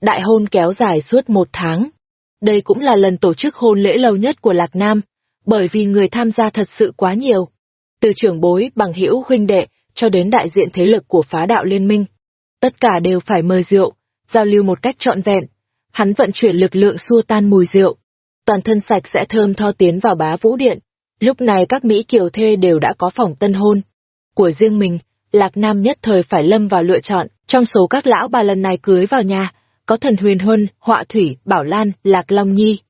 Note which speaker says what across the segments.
Speaker 1: Đại hôn kéo dài suốt một tháng. Đây cũng là lần tổ chức hôn lễ lâu nhất của Lạc Nam, bởi vì người tham gia thật sự quá nhiều. Từ trưởng bối, bằng hữu huynh đệ, cho đến đại diện thế lực của phá đạo liên minh. Tất cả đều phải mời rượu, giao lưu một cách trọn vẹn. Hắn vận chuyển lực lượng xua tan mùi rượu. Toàn thân sạch sẽ thơm tho tiến vào bá vũ điện. Lúc này các Mỹ kiều thê đều đã có phòng tân hôn. Của riêng mình, Lạc Nam nhất thời phải lâm vào lựa chọn, trong số các lão bà lần này cưới vào nhà, có thần huyền huân, họa thủy, bảo lan, lạc long nhi,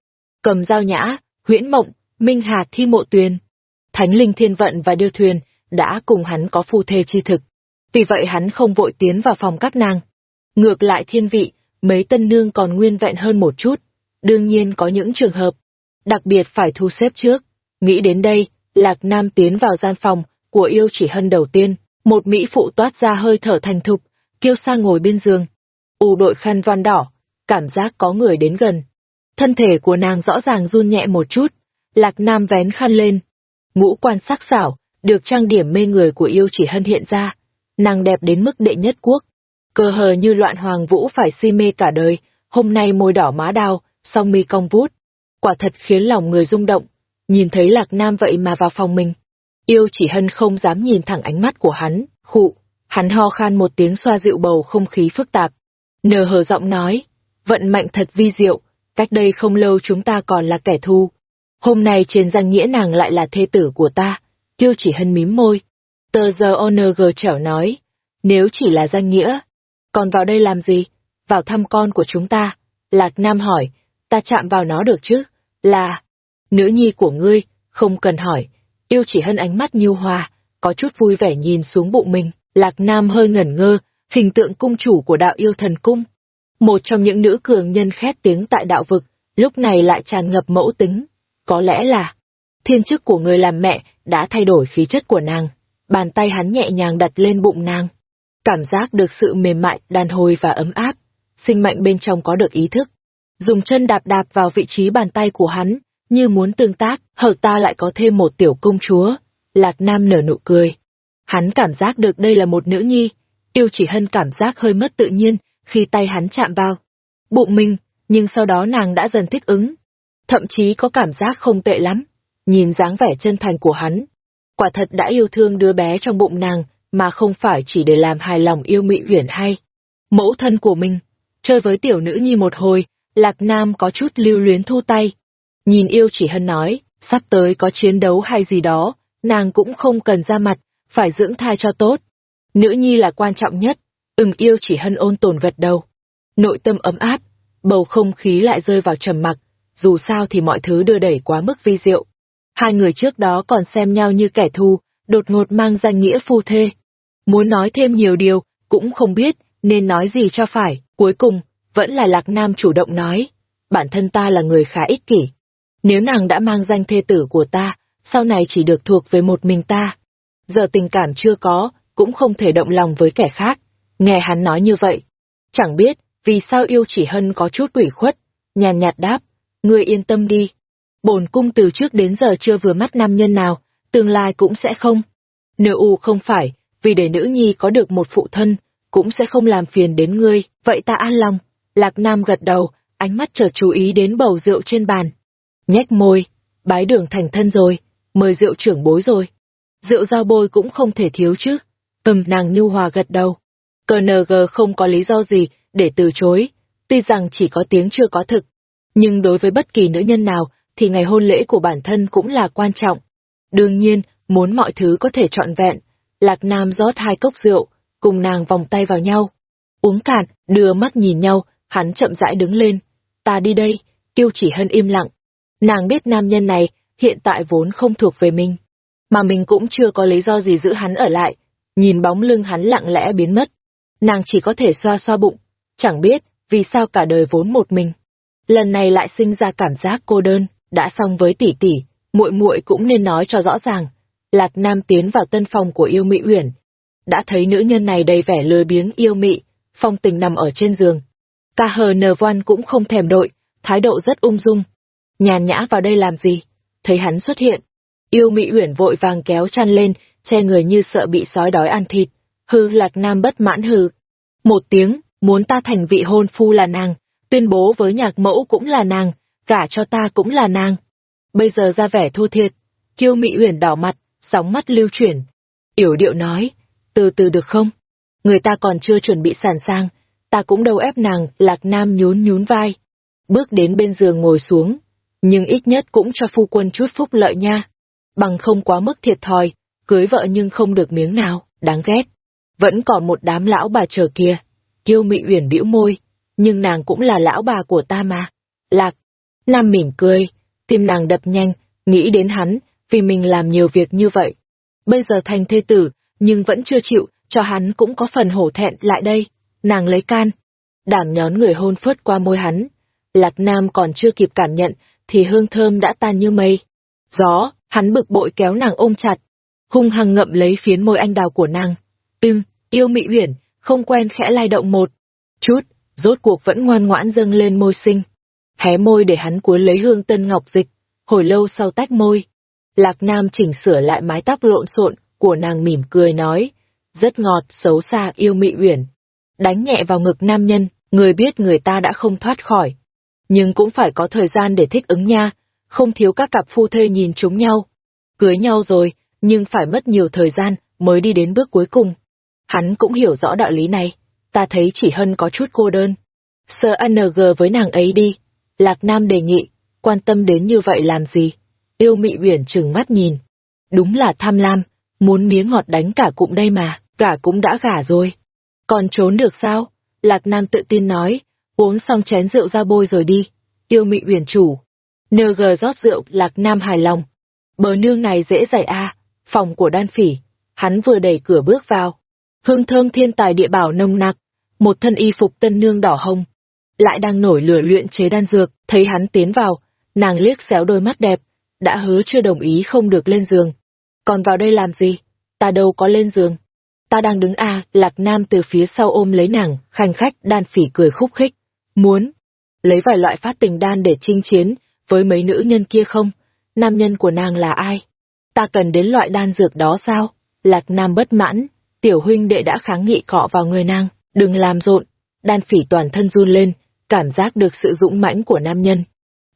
Speaker 1: cầm giao nhã, huyễn mộng, minh hà thi mộ tuyền. Thánh linh thiên vận và điêu thuyền đã cùng hắn có phu thê chi thực. Vì vậy hắn không vội tiến vào phòng các nàng. Ngược lại thiên vị, mấy tân nương còn nguyên vẹn hơn một chút. Đương nhiên có những trường hợp, đặc biệt phải thu xếp trước. Nghĩ đến đây, Lạc Nam tiến vào gian phòng của yêu chỉ hân đầu tiên. Một mỹ phụ toát ra hơi thở thành thục, kêu sang ngồi bên giường. U đội khăn van đỏ, cảm giác có người đến gần. Thân thể của nàng rõ ràng run nhẹ một chút, Lạc Nam vén khăn lên. Ngũ quan sắc xảo, được trang điểm mê người của yêu chỉ hân hiện ra. Nàng đẹp đến mức đệ nhất quốc. Cơ hờ như loạn hoàng vũ phải si mê cả đời, hôm nay môi đỏ má đào, song mi cong vút. Quả thật khiến lòng người rung động, nhìn thấy Lạc Nam vậy mà vào phòng mình. Yêu chỉ hân không dám nhìn thẳng ánh mắt của hắn, khụ, hắn ho khan một tiếng xoa dịu bầu không khí phức tạp. Nờ hờ giọng nói, vận mệnh thật vi diệu, cách đây không lâu chúng ta còn là kẻ thù. Hôm nay trên danh nghĩa nàng lại là thê tử của ta, Tiêu chỉ hân mím môi. Tờ giờ ONG trở nói, nếu chỉ là danh nghĩa, còn vào đây làm gì? Vào thăm con của chúng ta. Lạc Nam hỏi, ta chạm vào nó được chứ? Là, nữ nhi của ngươi, không cần hỏi, Yêu chỉ hân ánh mắt như hoa, có chút vui vẻ nhìn xuống bụng mình, Lạc Nam hơi ngẩn ngơ, hình tượng cung chủ của đạo yêu thần cung. Một trong những nữ cường nhân khét tiếng tại đạo vực, lúc này lại tràn ngập mẫu tính. Có lẽ là, thiên chức của người làm mẹ đã thay đổi khí chất của nàng. Bàn tay hắn nhẹ nhàng đặt lên bụng nàng. Cảm giác được sự mềm mại, đàn hồi và ấm áp. Sinh mệnh bên trong có được ý thức. Dùng chân đạp đạp vào vị trí bàn tay của hắn, như muốn tương tác, hở ta lại có thêm một tiểu công chúa. Lạc Nam nở nụ cười. Hắn cảm giác được đây là một nữ nhi, yêu chỉ hân cảm giác hơi mất tự nhiên khi tay hắn chạm vào. Bụng mình, nhưng sau đó nàng đã dần thích ứng. Thậm chí có cảm giác không tệ lắm, nhìn dáng vẻ chân thành của hắn. Quả thật đã yêu thương đứa bé trong bụng nàng, mà không phải chỉ để làm hài lòng yêu mị uyển hay. Mẫu thân của mình, chơi với tiểu nữ nhi một hồi, Lạc Nam có chút lưu luyến thu tay, Nhìn yêu chỉ hân nói, sắp tới có chiến đấu hay gì đó, nàng cũng không cần ra mặt, phải dưỡng thai cho tốt. Nữ nhi là quan trọng nhất, ừng yêu chỉ hân ôn tồn vật đầu. Nội tâm ấm áp, bầu không khí lại rơi vào trầm mặc, dù sao thì mọi thứ đưa đẩy quá mức vi diệu. Hai người trước đó còn xem nhau như kẻ thù, đột ngột mang danh nghĩa phu thê. Muốn nói thêm nhiều điều, cũng không biết nên nói gì cho phải, cuối cùng, vẫn là Lạc Nam chủ động nói. Bản thân ta là người khá ích kỷ, nếu nàng đã mang danh thê tử của ta, sau này chỉ được thuộc về một mình ta. Giờ tình cảm chưa có, cũng không thể động lòng với kẻ khác. Nghe hắn nói như vậy. Chẳng biết, vì sao yêu chỉ hân có chút quỷ khuất. Nhàn nhạt đáp, ngươi yên tâm đi. Bổn cung từ trước đến giờ chưa vừa mắt nam nhân nào, tương lai cũng sẽ không. Nếu u không phải, vì để nữ nhi có được một phụ thân, cũng sẽ không làm phiền đến ngươi, vậy ta an lòng. Lạc Nam gật đầu, ánh mắt chợt chú ý đến bầu rượu trên bàn nhếch môi, bái đường thành thân rồi, mời rượu trưởng bối rồi. Rượu giao bôi cũng không thể thiếu chứ. Ừm nàng nhu hòa gật đầu. KNG không có lý do gì để từ chối, tuy rằng chỉ có tiếng chưa có thực. Nhưng đối với bất kỳ nữ nhân nào thì ngày hôn lễ của bản thân cũng là quan trọng. Đương nhiên, muốn mọi thứ có thể trọn vẹn, Lạc Nam rót hai cốc rượu, cùng nàng vòng tay vào nhau. Uống cạn, đưa mắt nhìn nhau, hắn chậm rãi đứng lên. Ta đi đây, tiêu chỉ hân im lặng, Nàng biết nam nhân này hiện tại vốn không thuộc về mình, mà mình cũng chưa có lý do gì giữ hắn ở lại. Nhìn bóng lưng hắn lặng lẽ biến mất, nàng chỉ có thể xoa xoa bụng, chẳng biết vì sao cả đời vốn một mình. Lần này lại sinh ra cảm giác cô đơn, đã xong với tỷ tỷ, muội muội cũng nên nói cho rõ ràng. Lạc Nam tiến vào tân phòng của yêu Mỹ Uyển, đã thấy nữ nhân này đầy vẻ lười biếng yêu mị, phong tình nằm ở trên giường. Ca hờ nờ voan cũng không thèm đội, thái độ rất ung dung, nhàn nhã vào đây làm gì? Thấy hắn xuất hiện, yêu Mỹ Uyển vội vàng kéo chăn lên, che người như sợ bị sói đói ăn thịt. Hư Lạc Nam bất mãn hư. Một tiếng, muốn ta thành vị hôn phu là nàng, tuyên bố với nhạc mẫu cũng là nàng, cả cho ta cũng là nàng. Bây giờ ra vẻ thua thiệt, kiêu mị huyền đỏ mặt, sóng mắt lưu chuyển. Yểu điệu nói, từ từ được không? Người ta còn chưa chuẩn bị sẵn sàng, ta cũng đâu ép nàng, lạc nam nhún nhún vai. Bước đến bên giường ngồi xuống, nhưng ít nhất cũng cho phu quân chút phúc lợi nha. Bằng không quá mức thiệt thòi, cưới vợ nhưng không được miếng nào, đáng ghét. Vẫn còn một đám lão bà chờ kia. Kiêu mị uyển bĩu môi, nhưng nàng cũng là lão bà của ta mà. Lạc, Nam mỉm cười, tim nàng đập nhanh, nghĩ đến hắn, vì mình làm nhiều việc như vậy. Bây giờ thành thê tử, nhưng vẫn chưa chịu, cho hắn cũng có phần hổ thẹn lại đây. Nàng lấy can, đảm nhón người hôn phớt qua môi hắn. Lạc Nam còn chưa kịp cảm nhận, thì hương thơm đã tan như mây. Gió, hắn bực bội kéo nàng ôm chặt, hung hăng ngậm lấy phiến môi anh đào của nàng. Ưm, yêu mị uyển, không quen khẽ lai động một chút, rốt cuộc vẫn ngoan ngoãn dâng lên môi sinh. Hé môi để hắn cuốn lấy hương tân ngọc dịch, hồi lâu sau tách môi. Lạc Nam chỉnh sửa lại mái tóc lộn xộn của nàng mỉm cười nói, rất ngọt, xấu xa, yêu mị uyển. Đánh nhẹ vào ngực nam nhân, người biết người ta đã không thoát khỏi. Nhưng cũng phải có thời gian để thích ứng nha, không thiếu các cặp phu thê nhìn chúng nhau. Cưới nhau rồi, nhưng phải mất nhiều thời gian mới đi đến bước cuối cùng. Hắn cũng hiểu rõ đạo lý này, ta thấy chỉ hân có chút cô đơn. Sợ ANG với nàng ấy đi. Lạc Nam đề nghị, quan tâm đến như vậy làm gì? Yêu mị uyển trừng mắt nhìn. Đúng là tham lam, muốn miếng ngọt đánh cả cụm đây mà, cả cũng đã gả rồi. Còn trốn được sao? Lạc Nam tự tin nói, uống xong chén rượu ra bôi rồi đi. Yêu mị uyển chủ. NG rót rượu, Lạc Nam hài lòng. Bờ nương này dễ dạy a phòng của đan phỉ. Hắn vừa đẩy cửa bước vào. Hương thơm thiên tài địa bảo nông nặc, một thân y phục tân nương đỏ hồng. Lại đang nổi lửa luyện chế đan dược, thấy hắn tiến vào, nàng liếc xéo đôi mắt đẹp, đã hứa chưa đồng ý không được lên giường. Còn vào đây làm gì? Ta đâu có lên giường. Ta đang đứng a lạc nam từ phía sau ôm lấy nàng, khanh khách đan phỉ cười khúc khích. Muốn lấy vài loại phát tình đan để chinh chiến với mấy nữ nhân kia không? Nam nhân của nàng là ai? Ta cần đến loại đan dược đó sao? Lạc nam bất mãn, tiểu huynh đệ đã kháng nghị cọ vào người nàng, đừng làm rộn. Đan phỉ toàn thân run lên, cảm giác được sự dũng mãnh của nam nhân.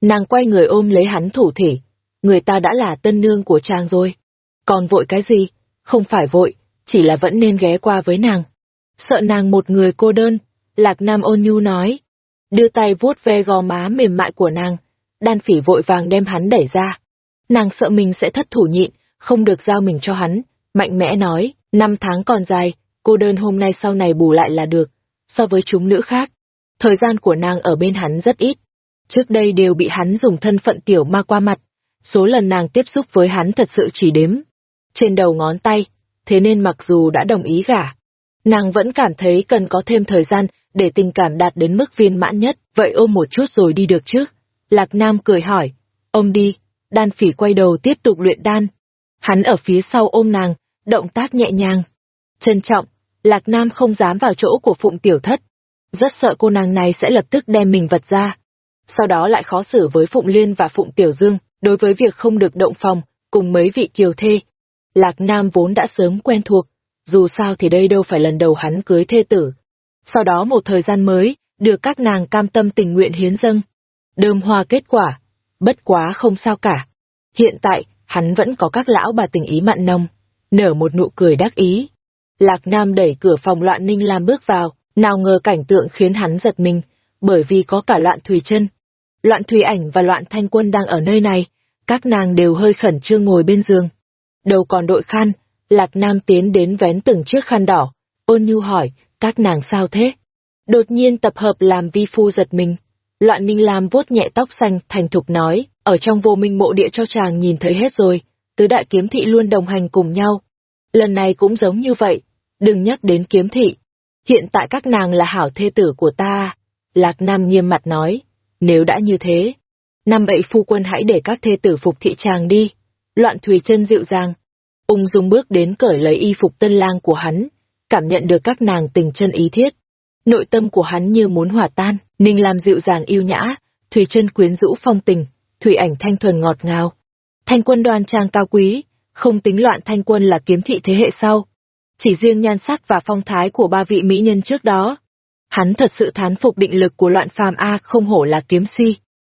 Speaker 1: Nàng quay người ôm lấy hắn thủ thể, người ta đã là tân nương của chàng rồi. Còn vội cái gì? Không phải vội, chỉ là vẫn nên ghé qua với nàng. Sợ nàng một người cô đơn, Lạc Nam ôn nhu nói. Đưa tay vuốt ve gò má mềm mại của nàng, đan phỉ vội vàng đem hắn đẩy ra. Nàng sợ mình sẽ thất thủ nhịn, không được giao mình cho hắn, mạnh mẽ nói, năm tháng còn dài, cô đơn hôm nay sau này bù lại là được. So với chúng nữ khác, thời gian của nàng ở bên hắn rất ít. Trước đây đều bị hắn dùng thân phận tiểu ma qua mặt, số lần nàng tiếp xúc với hắn thật sự chỉ đếm. Trên đầu ngón tay, thế nên mặc dù đã đồng ý gả, nàng vẫn cảm thấy cần có thêm thời gian để tình cảm đạt đến mức viên mãn nhất, vậy ôm một chút rồi đi được chứ? Lạc Nam cười hỏi, ôm đi, đan phỉ quay đầu tiếp tục luyện đan. Hắn ở phía sau ôm nàng, động tác nhẹ nhàng. Trân trọng, Lạc Nam không dám vào chỗ của Phụng Tiểu Thất. Rất sợ cô nàng này sẽ lập tức đem mình vật ra. Sau đó lại khó xử với Phụng Liên và Phụng Tiểu Dương, đối với việc không được động phòng, cùng mấy vị kiều thê. Lạc Nam vốn đã sớm quen thuộc, dù sao thì đây đâu phải lần đầu hắn cưới thê tử. Sau đó một thời gian mới, được các nàng cam tâm tình nguyện hiến dâng. Đơm hoa kết quả, bất quá không sao cả. Hiện tại, hắn vẫn có các lão bà tình ý mặn nồng, nở một nụ cười đắc ý. Lạc Nam đẩy cửa phòng loạn ninh lam bước vào, nào ngờ cảnh tượng khiến hắn giật mình, bởi vì có cả loạn thùy chân. Loạn thùy ảnh và loạn thanh quân đang ở nơi này, các nàng đều hơi khẩn trương ngồi bên giường. Đầu còn đội khăn, Lạc Nam tiến đến vén từng chiếc khăn đỏ, ôn nhu hỏi, các nàng sao thế? Đột nhiên tập hợp làm vi phu giật mình. Loạn Ninh Lam vuốt nhẹ tóc xanh, thành thục nói, ở trong vô minh mộ địa cho chàng nhìn thấy hết rồi, tứ đại kiếm thị luôn đồng hành cùng nhau. Lần này cũng giống như vậy, đừng nhắc đến kiếm thị. Hiện tại các nàng là hảo thê tử của ta. Lạc Nam nghiêm mặt nói, nếu đã như thế, năm bậy phu quân hãy để các thê tử phục thị chàng đi. Loạn Thùy chân dịu dàng, ung dung bước đến cởi lấy y phục tân lang của hắn, cảm nhận được các nàng tình chân ý thiết. Nội tâm của hắn như muốn hỏa tan, Ninh làm dịu dàng yêu nhã, Thùy chân quyến rũ phong tình, Thủy ảnh thanh thuần ngọt ngào. Thanh quân đoan trang cao quý, không tính loạn thanh quân là kiếm thị thế hệ sau. Chỉ riêng nhan sắc và phong thái của ba vị mỹ nhân trước đó. Hắn thật sự thán phục định lực của loạn phàm A không hổ là kiếm si.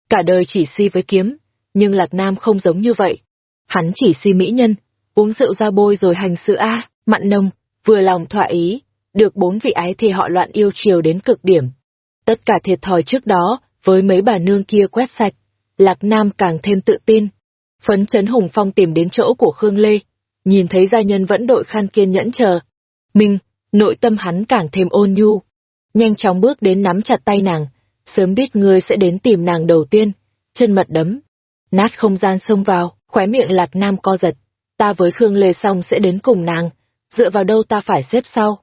Speaker 1: Cả đời chỉ si với kiếm, nhưng Lạc Nam không giống như vậy. Hắn chỉ si mỹ nhân, uống rượu ra bôi rồi hành sự A, mặn nông, vừa lòng thỏa ý, được bốn vị ái thì họ loạn yêu chiều đến cực điểm. Tất cả thiệt thòi trước đó, với mấy bà nương kia quét sạch, Lạc Nam càng thêm tự tin. Phấn chấn Hùng Phong tìm đến chỗ của Khương Lê, nhìn thấy gia nhân vẫn đội khan kiên nhẫn chờ. Minh, nội tâm hắn càng thêm ôn nhu. Nhanh chóng bước đến nắm chặt tay nàng, sớm biết ngươi sẽ đến tìm nàng đầu tiên, chân mật đấm. Nát không gian xông vào, khóe miệng Lạc Nam co giật. Ta với Khương Lê xong sẽ đến cùng nàng, dựa vào đâu ta phải xếp sau.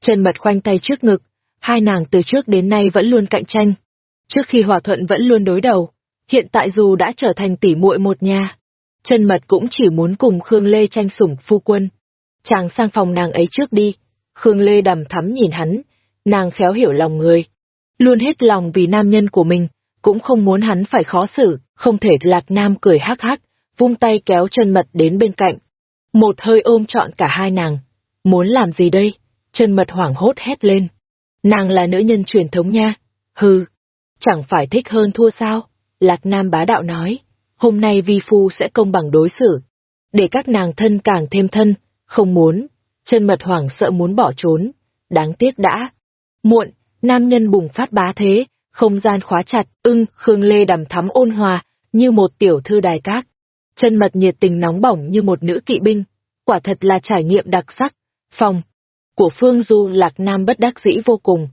Speaker 1: Chân mật khoanh tay trước ngực, hai nàng từ trước đến nay vẫn luôn cạnh tranh. Trước khi hòa thuận vẫn luôn đối đầu, hiện tại dù đã trở thành tỷ muội một nhà, chân mật cũng chỉ muốn cùng Khương Lê tranh sủng phu quân. Chàng sang phòng nàng ấy trước đi, Khương Lê đầm thắm nhìn hắn, nàng khéo hiểu lòng người. Luôn hết lòng vì nam nhân của mình, cũng không muốn hắn phải khó xử, không thể lạc nam cười hắc hắc, vung tay kéo chân mật đến bên cạnh. Một hơi ôm trọn cả hai nàng. Muốn làm gì đây? Chân mật hoảng hốt hét lên. Nàng là nữ nhân truyền thống nha. Hừ, chẳng phải thích hơn thua sao? Lạc Nam bá đạo nói, hôm nay vi phu sẽ công bằng đối xử. Để các nàng thân càng thêm thân, không muốn. Chân mật hoảng sợ muốn bỏ trốn. Đáng tiếc đã. Muộn, nam nhân bùng phát bá thế, không gian khóa chặt, ưng, Khương Lê đầm thắm ôn hòa, như một tiểu thư đài các. Chân mật nhiệt tình nóng bỏng như một nữ kỵ binh, quả thật là trải nghiệm đặc sắc. Phòng của Phương Du Lạc Nam bất đắc dĩ vô cùng.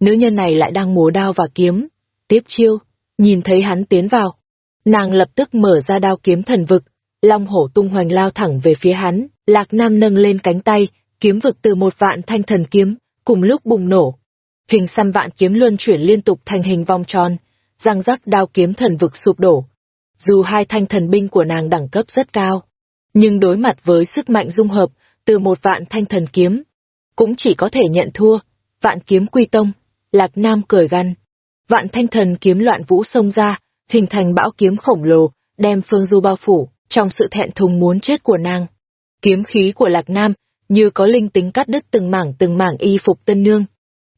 Speaker 1: Nữ nhân này lại đang múa đao và kiếm. Tiếp chiêu, nhìn thấy hắn tiến vào. Nàng lập tức mở ra đao kiếm thần vực, long hổ tung hoành lao thẳng về phía hắn, Lạc Nam nâng lên cánh tay, kiếm vực từ một vạn thanh thần kiếm, cùng lúc bùng nổ. Hình xăm vạn kiếm luân chuyển liên tục thành hình vòng tròn, răng rắc đao kiếm thần vực sụp đổ. Dù hai thanh thần binh của nàng đẳng cấp rất cao, nhưng đối mặt với sức mạnh dung hợp từ một vạn thanh thần kiếm, cũng chỉ có thể nhận thua, vạn kiếm quy tông, Lạc Nam cười gằn. Vạn thanh thần kiếm loạn vũ xông ra, hình thành bão kiếm khổng lồ, đem Phương Du bao phủ, trong sự thẹn thùng muốn chết của nàng. Kiếm khí của Lạc Nam, như có linh tính cắt đứt từng mảng từng mảng y phục tân nương.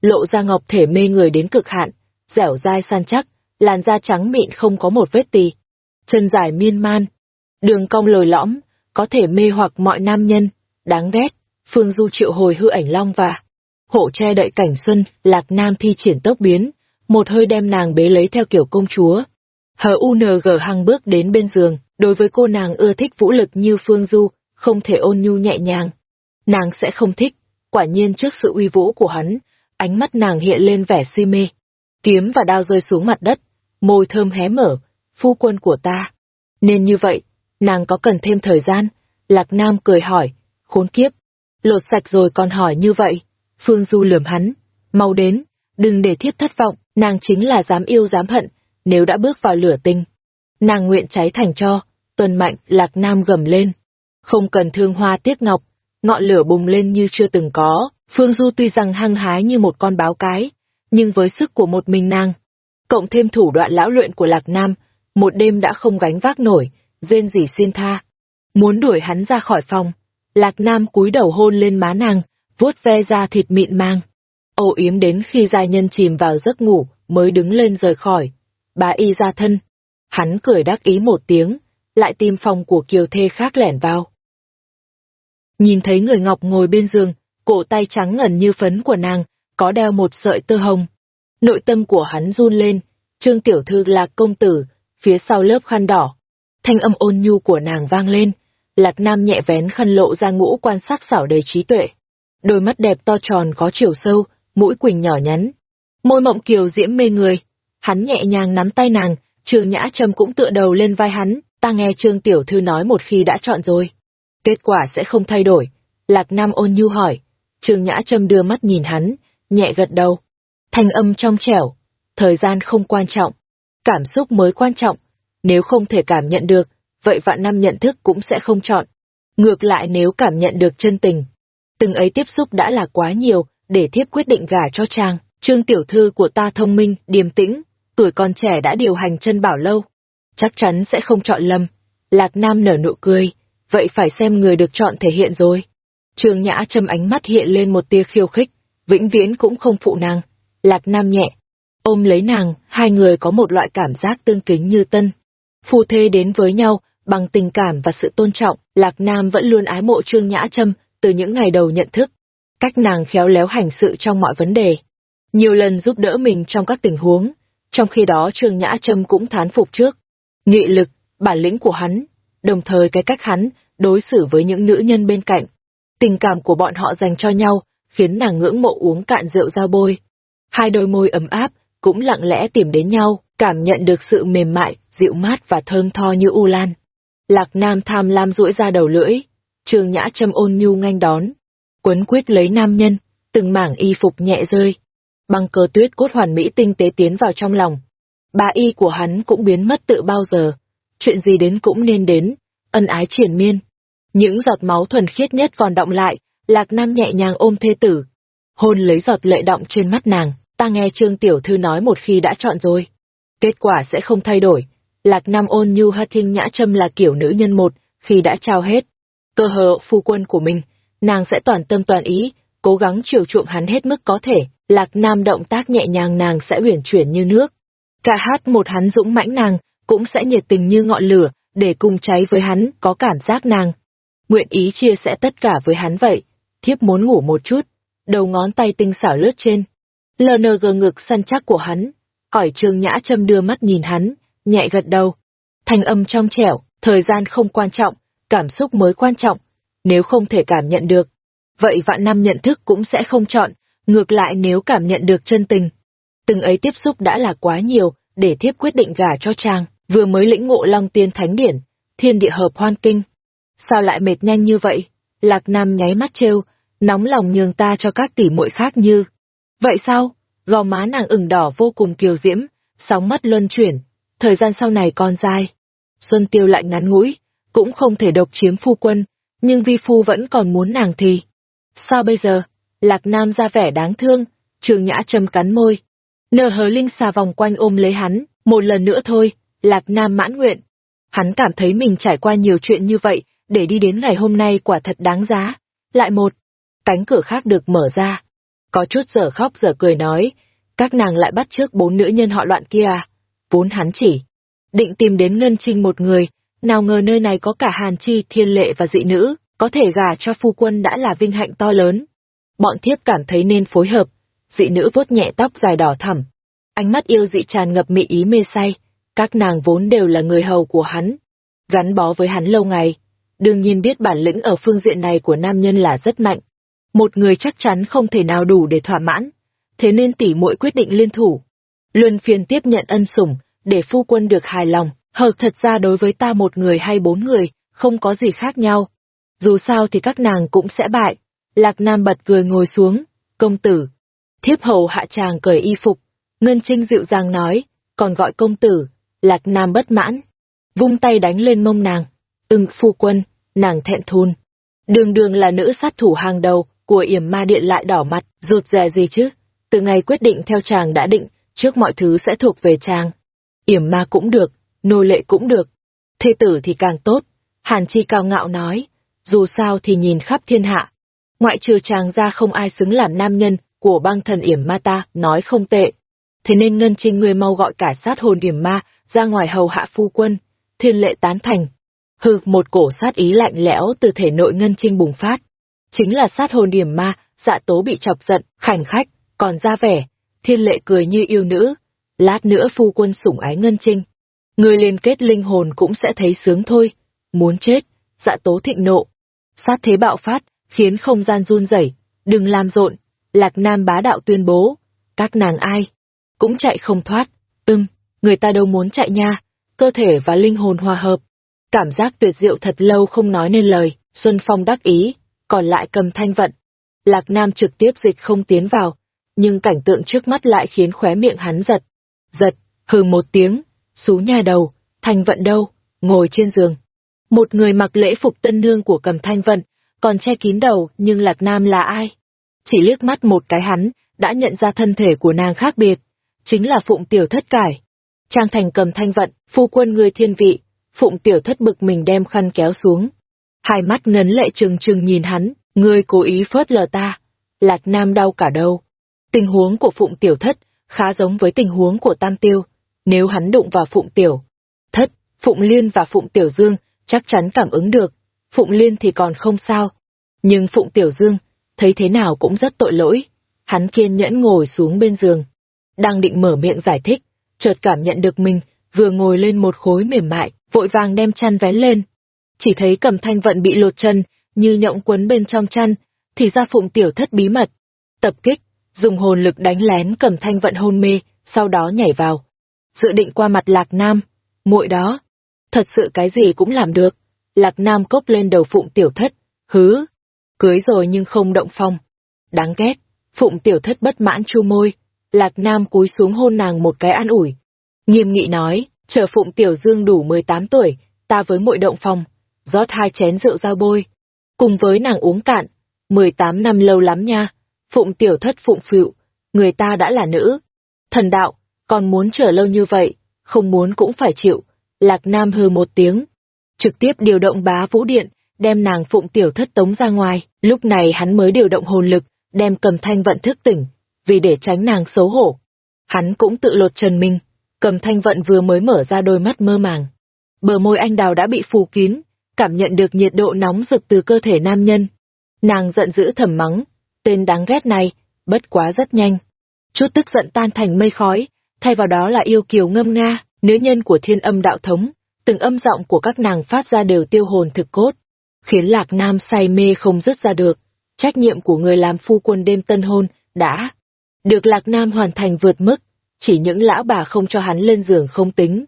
Speaker 1: Lộ ra ngọc thể mê người đến cực hạn, dẻo dai san chắc, làn da trắng mịn không có một vết tì. Chân dài miên man, đường cong lồi lõm, có thể mê hoặc mọi nam nhân, đáng ghét. Phương Du triệu hồi hư ảnh long và hộ che đậy cảnh xuân, lạc nam thi triển tốc biến, một hơi đem nàng bế lấy theo kiểu công chúa. Hờ UNG hăng bước đến bên giường, đối với cô nàng ưa thích vũ lực như Phương Du, không thể ôn nhu nhẹ nhàng. Nàng sẽ không thích, quả nhiên trước sự uy vũ của hắn, ánh mắt nàng hiện lên vẻ si mê. Kiếm và đao rơi xuống mặt đất, môi thơm hé mở, phu quân của ta. Nên như vậy, nàng có cần thêm thời gian? Lạc Nam cười hỏi, khốn kiếp, lột sạch rồi còn hỏi như vậy. Phương Du lườm hắn, mau đến, đừng để thiếp thất vọng, nàng chính là dám yêu dám hận, nếu đã bước vào lửa tinh. Nàng nguyện cháy thành cho, tuần mạnh, lạc nam gầm lên. Không cần thương hoa tiếc ngọc, ngọn lửa bùng lên như chưa từng có, Phương Du tuy rằng hăng hái như một con báo cái, nhưng với sức của một mình nàng, cộng thêm thủ đoạn lão luyện của Lạc Nam, một đêm đã không gánh vác nổi, rên rỉ xin tha. Muốn đuổi hắn ra khỏi phòng, Lạc Nam cúi đầu hôn lên má nàng, vuốt ve da thịt mịn mang. Âu yếm đến khi gia nhân chìm vào giấc ngủ, mới đứng lên rời khỏi. Bà y ra thân. Hắn cười đắc ý một tiếng, lại tìm phòng của kiều thê khác lẻn vào. Nhìn thấy người ngọc ngồi bên giường, cổ tay trắng ngần như phấn của nàng, có đeo một sợi tơ hồng. Nội tâm của hắn run lên, trương tiểu thư là công tử, phía sau lớp khăn đỏ. Thanh âm ôn nhu của nàng vang lên, Lạc Nam nhẹ vén khăn lộ ra ngũ quan sắc xảo đầy trí tuệ. Đôi mắt đẹp to tròn có chiều sâu, mũi quỳnh nhỏ nhắn. Môi mộng kiều diễm mê người. Hắn nhẹ nhàng nắm tay nàng, Trương Nhã Trâm cũng tựa đầu lên vai hắn, ta nghe Trương Tiểu Thư nói một khi đã chọn rồi. Kết quả sẽ không thay đổi. Lạc Nam ôn nhu hỏi. Trương Nhã Trâm đưa mắt nhìn hắn, nhẹ gật đầu. Thanh âm trong trẻo. Thời gian không quan trọng. Cảm xúc mới quan trọng. Nếu không thể cảm nhận được, vậy vạn năm nhận thức cũng sẽ không chọn. Ngược lại nếu cảm nhận được chân tình, từng ấy tiếp xúc đã là quá nhiều, để thiếp quyết định gả cho chàng. Trương tiểu thư của ta thông minh, điềm tĩnh, tuổi còn trẻ đã điều hành chân bảo lâu. Chắc chắn sẽ không chọn lầm. Lạc Nam nở nụ cười, vậy phải xem người được chọn thể hiện rồi. Trương Nhã châm ánh mắt hiện lên một tia khiêu khích, vĩnh viễn cũng không phụ nàng. Lạc Nam nhẹ. Ôm lấy nàng, hai người có một loại cảm giác tương kính như tân. Phu thê đến với nhau, bằng tình cảm và sự tôn trọng, Lạc Nam vẫn luôn ái mộ Trương Nhã Trâm từ những ngày đầu nhận thức. Cách nàng khéo léo hành sự trong mọi vấn đề. Nhiều lần giúp đỡ mình trong các tình huống, trong khi đó Trương Nhã Trâm cũng thán phục trước. Nghị lực, bản lĩnh của hắn, đồng thời cái cách hắn đối xử với những nữ nhân bên cạnh. Tình cảm của bọn họ dành cho nhau, khiến nàng ngưỡng mộ uống cạn rượu giao bôi. Hai đôi môi ấm áp, cũng lặng lẽ tìm đến nhau, cảm nhận được sự mềm mại, dịu mát và thơm tho như u lan. Lạc Nam tham lam duỗi ra đầu lưỡi, Trương Nhã Trâm ôn nhu nghênh đón, quấn quýt lấy nam nhân, từng mảng y phục nhẹ rơi. Băng cơ tuyết cốt hoàn mỹ tinh tế tiến vào trong lòng. Ba y của hắn cũng biến mất tự bao giờ. Chuyện gì đến cũng nên đến, ân ái triển miên. Những giọt máu thuần khiết nhất còn động lại, Lạc Nam nhẹ nhàng ôm thê tử. Hôn lấy giọt lệ động trên mắt nàng, ta nghe Trương Tiểu Thư nói một khi đã chọn rồi. Kết quả sẽ không thay đổi. Lạc Nam ôn nhu ha thiên nhã châm là kiểu nữ nhân một, khi đã trao hết. Cơ hờ phu quân của mình, nàng sẽ toàn tâm toàn ý, cố gắng chiều chuộng hắn hết mức có thể. Lạc Nam động tác nhẹ nhàng nàng sẽ uyển chuyển như nước. Cả hát một hắn dũng mãnh nàng, cũng sẽ nhiệt tình như ngọn lửa, để cùng cháy với hắn, có cảm giác nàng. Nguyện ý chia sẻ tất cả với hắn vậy. Thiếp muốn ngủ một chút, đầu ngón tay tinh xảo lướt trên. LNG ngực săn chắc của hắn. Hỏi trương nhã châm đưa mắt nhìn hắn, nhẹ gật đầu. Thanh âm trong trẻo, thời gian không quan trọng, cảm xúc mới quan trọng. Nếu không thể cảm nhận được, vậy vạn năm nhận thức cũng sẽ không chọn, ngược lại nếu cảm nhận được chân tình. Từng ấy tiếp xúc đã là quá nhiều, để thiếp quyết định gả cho chàng, vừa mới lĩnh ngộ long tiên thánh điển, thiên địa hợp hoan kinh. Sao lại mệt nhanh như vậy? Lạc Nam nháy mắt trêu, nóng lòng nhường ta cho các tỷ muội khác như. Vậy sao? Gò má nàng ửng đỏ vô cùng kiều diễm, sóng mắt luân chuyển, thời gian sau này còn dài. Xuân tiêu lại ngắn ngũi, cũng không thể độc chiếm phu quân, nhưng vi phu vẫn còn muốn nàng thì. Sao bây giờ? Lạc Nam ra vẻ đáng thương, trường nhã châm cắn môi. Nờ hờ linh xà vòng quanh ôm lấy hắn, một lần nữa thôi, Lạc Nam mãn nguyện. Hắn cảm thấy mình trải qua nhiều chuyện như vậy, để đi đến ngày hôm nay quả thật đáng giá. Lại một, cánh cửa khác được mở ra. Có chút giờ khóc giờ cười nói, các nàng lại bắt trước bốn nữ nhân họ loạn kia à? Vốn hắn chỉ, định tìm đến Ngân Trinh một người, nào ngờ nơi này có cả Hàn Chi, Thiên Lệ và dị nữ, có thể gả cho phu quân đã là vinh hạnh to lớn. Bọn thiếp cảm thấy nên phối hợp, dị nữ vuốt nhẹ tóc dài đỏ thẳm. Ánh mắt yêu dị tràn ngập mị ý mê say, các nàng vốn đều là người hầu của hắn, gắn bó với hắn lâu ngày, đương nhiên biết bản lĩnh ở phương diện này của nam nhân là rất mạnh. Một người chắc chắn không thể nào đủ để thỏa mãn, thế nên tỷ muội quyết định liên thủ. Luân phiên tiếp nhận ân sủng, để phu quân được hài lòng, hợp thật ra đối với ta một người hay bốn người, không có gì khác nhau. Dù sao thì các nàng cũng sẽ bại. Lạc Nam bật cười ngồi xuống, công tử. Thiếp hầu hạ chàng cởi y phục, Ngân Trinh dịu dàng nói, còn gọi công tử, Lạc Nam bất mãn. Vung tay đánh lên mông nàng. Ưng phu quân, nàng thẹn thun. Đường đường là nữ sát thủ hàng đầu, của yểm ma điện lại đỏ mặt, rụt rè gì chứ. Từ ngày quyết định theo chàng đã định, trước mọi thứ sẽ thuộc về chàng. Yểm ma cũng được, nô lệ cũng được. Thê tử thì càng tốt. Hàn Chi cao ngạo nói, dù sao thì nhìn khắp thiên hạ. Ngoại trừ chàng ra không ai xứng làm nam nhân của băng thần yểm ma ta, nói không tệ. Thế nên Ngân Trinh người mau gọi cả sát hồn yểm ma ra ngoài hầu hạ phu quân. Thiên lệ tán thành. Hừ một cổ sát ý lạnh lẽo từ thể nội Ngân Trinh bùng phát. Chính là sát hồn điểm ma, dạ tố bị chọc giận, khảnh khách, còn ra vẻ. Thiên lệ cười như yêu nữ. Lát nữa phu quân sủng ái Ngân Trinh. Người liên kết linh hồn cũng sẽ thấy sướng thôi. Muốn chết, dạ tố thịnh nộ. Sát thế bạo phát, khiến không gian run rẩy. Đừng làm rộn. Lạc Nam bá đạo tuyên bố. Các nàng ai? Cũng chạy không thoát. Ưm, người ta đâu muốn chạy nha. Cơ thể và linh hồn hòa hợp, Cảm giác tuyệt diệu thật lâu không nói nên lời, Xuân Phong đắc ý, còn lại cầm thanh vận. Lạc Nam trực tiếp dịch không tiến vào, nhưng cảnh tượng trước mắt lại khiến khóe miệng hắn giật. Giật, hừ một tiếng, xú nhà đầu, thanh vận đâu, ngồi trên giường. Một người mặc lễ phục tân nương của cầm thanh vận, còn che kín đầu nhưng Lạc Nam là ai? Chỉ liếc mắt một cái hắn, đã nhận ra thân thể của nàng khác biệt, chính là Phụng Tiểu Thất Cải. Trang thành cầm thanh vận, phu quân người thiên vị, Phụng tiểu thất bực mình đem khăn kéo xuống. Hai mắt ngấn lệ trừng trừng nhìn hắn, ngươi cố ý phớt lờ ta. Lạc Nam đau cả đầu. Tình huống của Phụng Tiểu Thất khá giống với tình huống của Tam Tiêu. Nếu hắn đụng vào Phụng Tiểu Thất, Phụng Liên và Phụng Tiểu Dương chắc chắn cảm ứng được. Phụng Liên thì còn không sao. Nhưng Phụng Tiểu Dương, thấy thế nào cũng rất tội lỗi. Hắn kiên nhẫn ngồi xuống bên giường. Đang định mở miệng giải thích, chợt cảm nhận được mình vừa ngồi lên một khối mềm mại, vội vàng đem chăn vén lên. Chỉ thấy cầm thanh vận bị lột chân, như nhộng quấn bên trong chăn, thì ra phụng tiểu thất bí mật. Tập kích, dùng hồn lực đánh lén cầm thanh vận hôn mê, sau đó nhảy vào. Dự định qua mặt lạc nam, muội đó. Thật sự cái gì cũng làm được. Lạc nam cốc lên đầu phụng tiểu thất, hứ. Cưới rồi nhưng không động phong. Đáng ghét, phụng tiểu thất bất mãn chu môi. Lạc nam cúi xuống hôn nàng một cái an ủi. Nghiêm nghị nói, chờ phụng tiểu dương đủ 18 tuổi, ta với muội động phòng, rót hai chén rượu giao bôi. Cùng với nàng uống cạn, 18 năm lâu lắm nha, phụng tiểu thất phụng phịu, người ta đã là nữ. Thần đạo, còn muốn chờ lâu như vậy, không muốn cũng phải chịu, lạc nam hư một tiếng. Trực tiếp điều động bá vũ điện, đem nàng phụng tiểu thất tống ra ngoài, lúc này hắn mới điều động hồn lực, đem cầm thanh vận thức tỉnh, vì để tránh nàng xấu hổ. Hắn cũng tự lột trần mình, cầm thanh vận vừa mới mở ra đôi mắt mơ màng. Bờ môi anh đào đã bị phù kín, cảm nhận được nhiệt độ nóng rực từ cơ thể nam nhân. Nàng giận dữ thầm mắng, tên đáng ghét này, bất quá rất nhanh. Chút tức giận tan thành mây khói, thay vào đó là yêu kiều ngâm nga, nữ nhân của thiên âm đạo thống, từng âm giọng của các nàng phát ra đều tiêu hồn thực cốt, khiến lạc nam say mê không dứt ra được. Trách nhiệm của người làm phu quân đêm tân hôn, đã được lạc nam hoàn thành vượt mức, chỉ những lão bà không cho hắn lên giường không tính.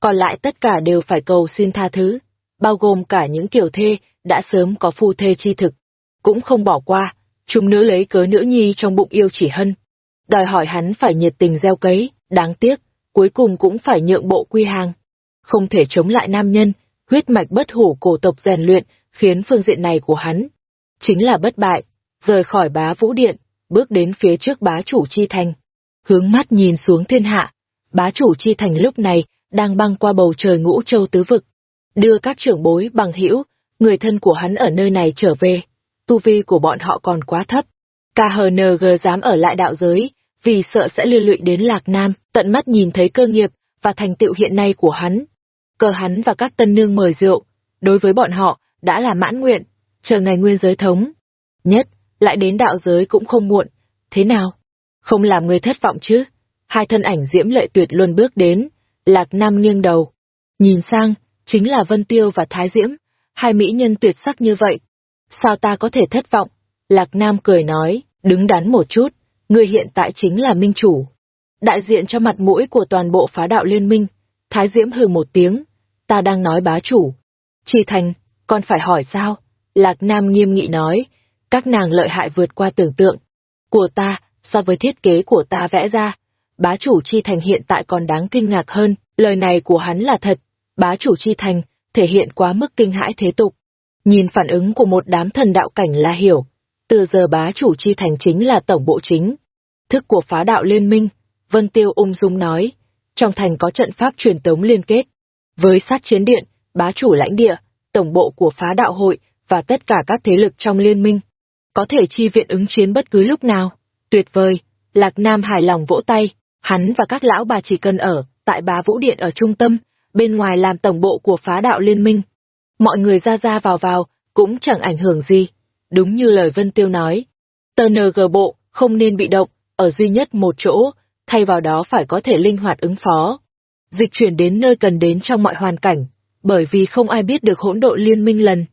Speaker 1: Còn lại tất cả đều phải cầu xin tha thứ, bao gồm cả những kiểu thê đã sớm có phu thê chi thực. Cũng không bỏ qua, chúng nữ lấy cớ nữ nhi trong bụng yêu chỉ hân. Đòi hỏi hắn phải nhiệt tình gieo cấy, đáng tiếc, cuối cùng cũng phải nhượng bộ quy hàng. Không thể chống lại nam nhân, huyết mạch bất hủ cổ tộc rèn luyện, khiến phương diện này của hắn chính là bất bại, rời khỏi bá vũ điện, bước đến phía trước bá chủ chi thành hướng mắt nhìn xuống thiên hạ. Bá chủ chi thành lúc này đang băng qua bầu trời ngũ châu tứ vực, đưa các trưởng bối bằng hữu, người thân của hắn ở nơi này trở về. Tu vi của bọn họ còn quá thấp. KHNG dám ở lại đạo giới, vì sợ sẽ liên lụy đến Lạc Nam, tận mắt nhìn thấy cơ nghiệp và thành tựu hiện nay của hắn. Cơ hắn và các tân nương mời rượu, đối với bọn họ, đã là mãn nguyện, chờ ngày nguyên giới thống. Nhất, lại đến đạo giới cũng không muộn. Thế nào? không làm người thất vọng chứ. Hai thân ảnh diễm lệ tuyệt luôn bước đến, Lạc Nam nghiêng đầu. Nhìn sang, chính là Vân Tiêu và Thái Diễm, hai mỹ nhân tuyệt sắc như vậy. Sao ta có thể thất vọng? Lạc Nam cười nói, đứng đắn một chút, người hiện tại chính là minh chủ. Đại diện cho mặt mũi của toàn bộ phá đạo liên minh, Thái Diễm hừ một tiếng, ta đang nói bá chủ. Chi thành, còn phải hỏi sao? Lạc Nam nghiêm nghị nói, các nàng lợi hại vượt qua tưởng tượng. Của ta, so với thiết kế của ta vẽ ra, bá chủ chi thành hiện tại còn đáng kinh ngạc hơn, lời này của hắn là thật, bá chủ chi thành thể hiện quá mức kinh hãi thế tục. Nhìn phản ứng của một đám thần đạo cảnh là hiểu, từ giờ bá chủ chi thành chính là tổng bộ chính. Thức của phá đạo liên minh, Vân Tiêu ung dung nói, trong thành có trận pháp truyền tống liên kết. Với sát chiến điện, bá chủ lãnh địa, tổng bộ của phá đạo hội và tất cả các thế lực trong liên minh, có thể chi viện ứng chiến bất cứ lúc nào. Tuyệt vời, Lạc Nam hài lòng vỗ tay, hắn và các lão bà chỉ cần ở, tại bá vũ điện ở trung tâm, bên ngoài làm tổng bộ của phá đạo liên minh. Mọi người ra ra vào vào, cũng chẳng ảnh hưởng gì. Đúng như lời Vân Tiêu nói. TNG bộ, không nên bị động, ở duy nhất một chỗ, thay vào đó phải có thể linh hoạt ứng phó. Dịch chuyển đến nơi cần đến trong mọi hoàn cảnh, bởi vì không ai biết được hỗn độ liên minh lần.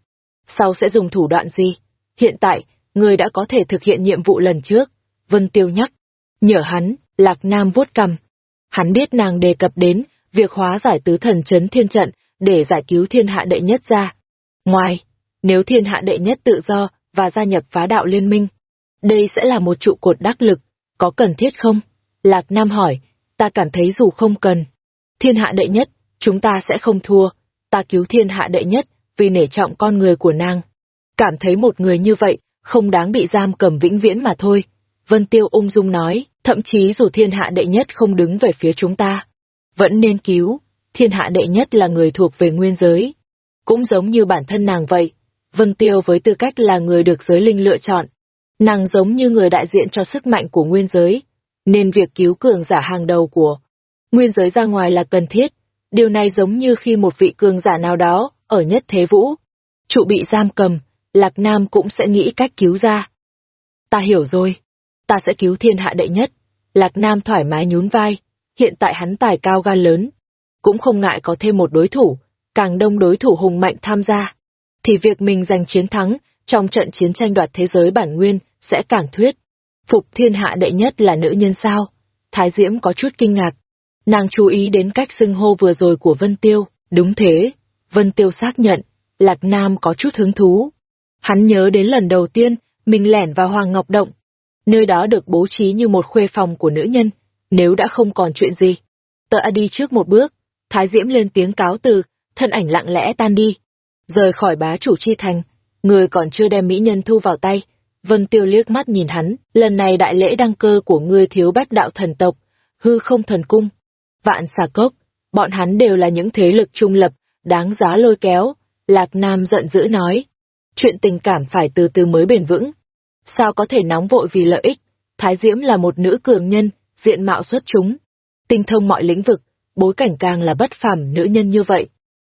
Speaker 1: Sau sẽ dùng thủ đoạn gì? Hiện tại, người đã có thể thực hiện nhiệm vụ lần trước, Vân Tiêu nhắc. Nhờ hắn, Lạc Nam vuốt cầm. Hắn biết nàng đề cập đến việc hóa giải tứ thần chấn thiên trận để giải cứu thiên hạ đệ nhất ra. Ngoài, nếu thiên hạ đệ nhất tự do và gia nhập phá đạo liên minh, đây sẽ là một trụ cột đắc lực, có cần thiết không? Lạc Nam hỏi, ta cảm thấy dù không cần. Thiên hạ đệ nhất, chúng ta sẽ không thua, ta cứu thiên hạ đệ nhất vì nể trọng con người của nàng. Cảm thấy một người như vậy không đáng bị giam cầm vĩnh viễn mà thôi. Vân Tiêu ung dung nói, thậm chí dù thiên hạ đệ nhất không đứng về phía chúng ta, vẫn nên cứu, thiên hạ đệ nhất là người thuộc về nguyên giới. Cũng giống như bản thân nàng vậy, Vân Tiêu với tư cách là người được giới linh lựa chọn. Nàng giống như người đại diện cho sức mạnh của nguyên giới, nên việc cứu cường giả hàng đầu của nguyên giới ra ngoài là cần thiết. Điều này giống như khi một vị cường giả nào đó, ở nhất thế vũ, trụ bị giam cầm, Lạc Nam cũng sẽ nghĩ cách cứu ra. Ta hiểu rồi, ta sẽ cứu thiên hạ đệ nhất. Lạc Nam thoải mái nhún vai, hiện tại hắn tài cao gan lớn, cũng không ngại có thêm một đối thủ, càng đông đối thủ hùng mạnh tham gia. Thì việc mình giành chiến thắng trong trận chiến tranh đoạt thế giới bản nguyên sẽ càng thuyết. Phục thiên hạ đệ nhất là nữ nhân sao? Thái Diễm có chút kinh ngạc. Nàng chú ý đến cách xưng hô vừa rồi của Vân Tiêu, đúng thế. Vân Tiêu xác nhận, Lạc Nam có chút hứng thú. Hắn nhớ đến lần đầu tiên, mình lẻn vào Hoàng Ngọc Động. Nơi đó được bố trí như một khuê phòng của nữ nhân, nếu đã không còn chuyện gì. Tớ đi trước một bước, Thái Diễm lên tiếng cáo từ, thân ảnh lặng lẽ tan đi. Rời khỏi bá chủ chi thành, người còn chưa đem mỹ nhân thu vào tay. Vân Tiêu liếc mắt nhìn hắn, lần này đại lễ đăng cơ của ngươi thiếu bách đạo thần tộc, hư không thần cung, vạn xà cốc, bọn hắn đều là những thế lực trung lập, đáng giá lôi kéo. Lạc Nam giận dữ nói, chuyện tình cảm phải từ từ mới bền vững. Sao có thể nóng vội vì lợi ích? Thái Diễm là một nữ cường nhân, diện mạo xuất chúng, tinh thông mọi lĩnh vực, bối cảnh càng là bất phàm nữ nhân như vậy.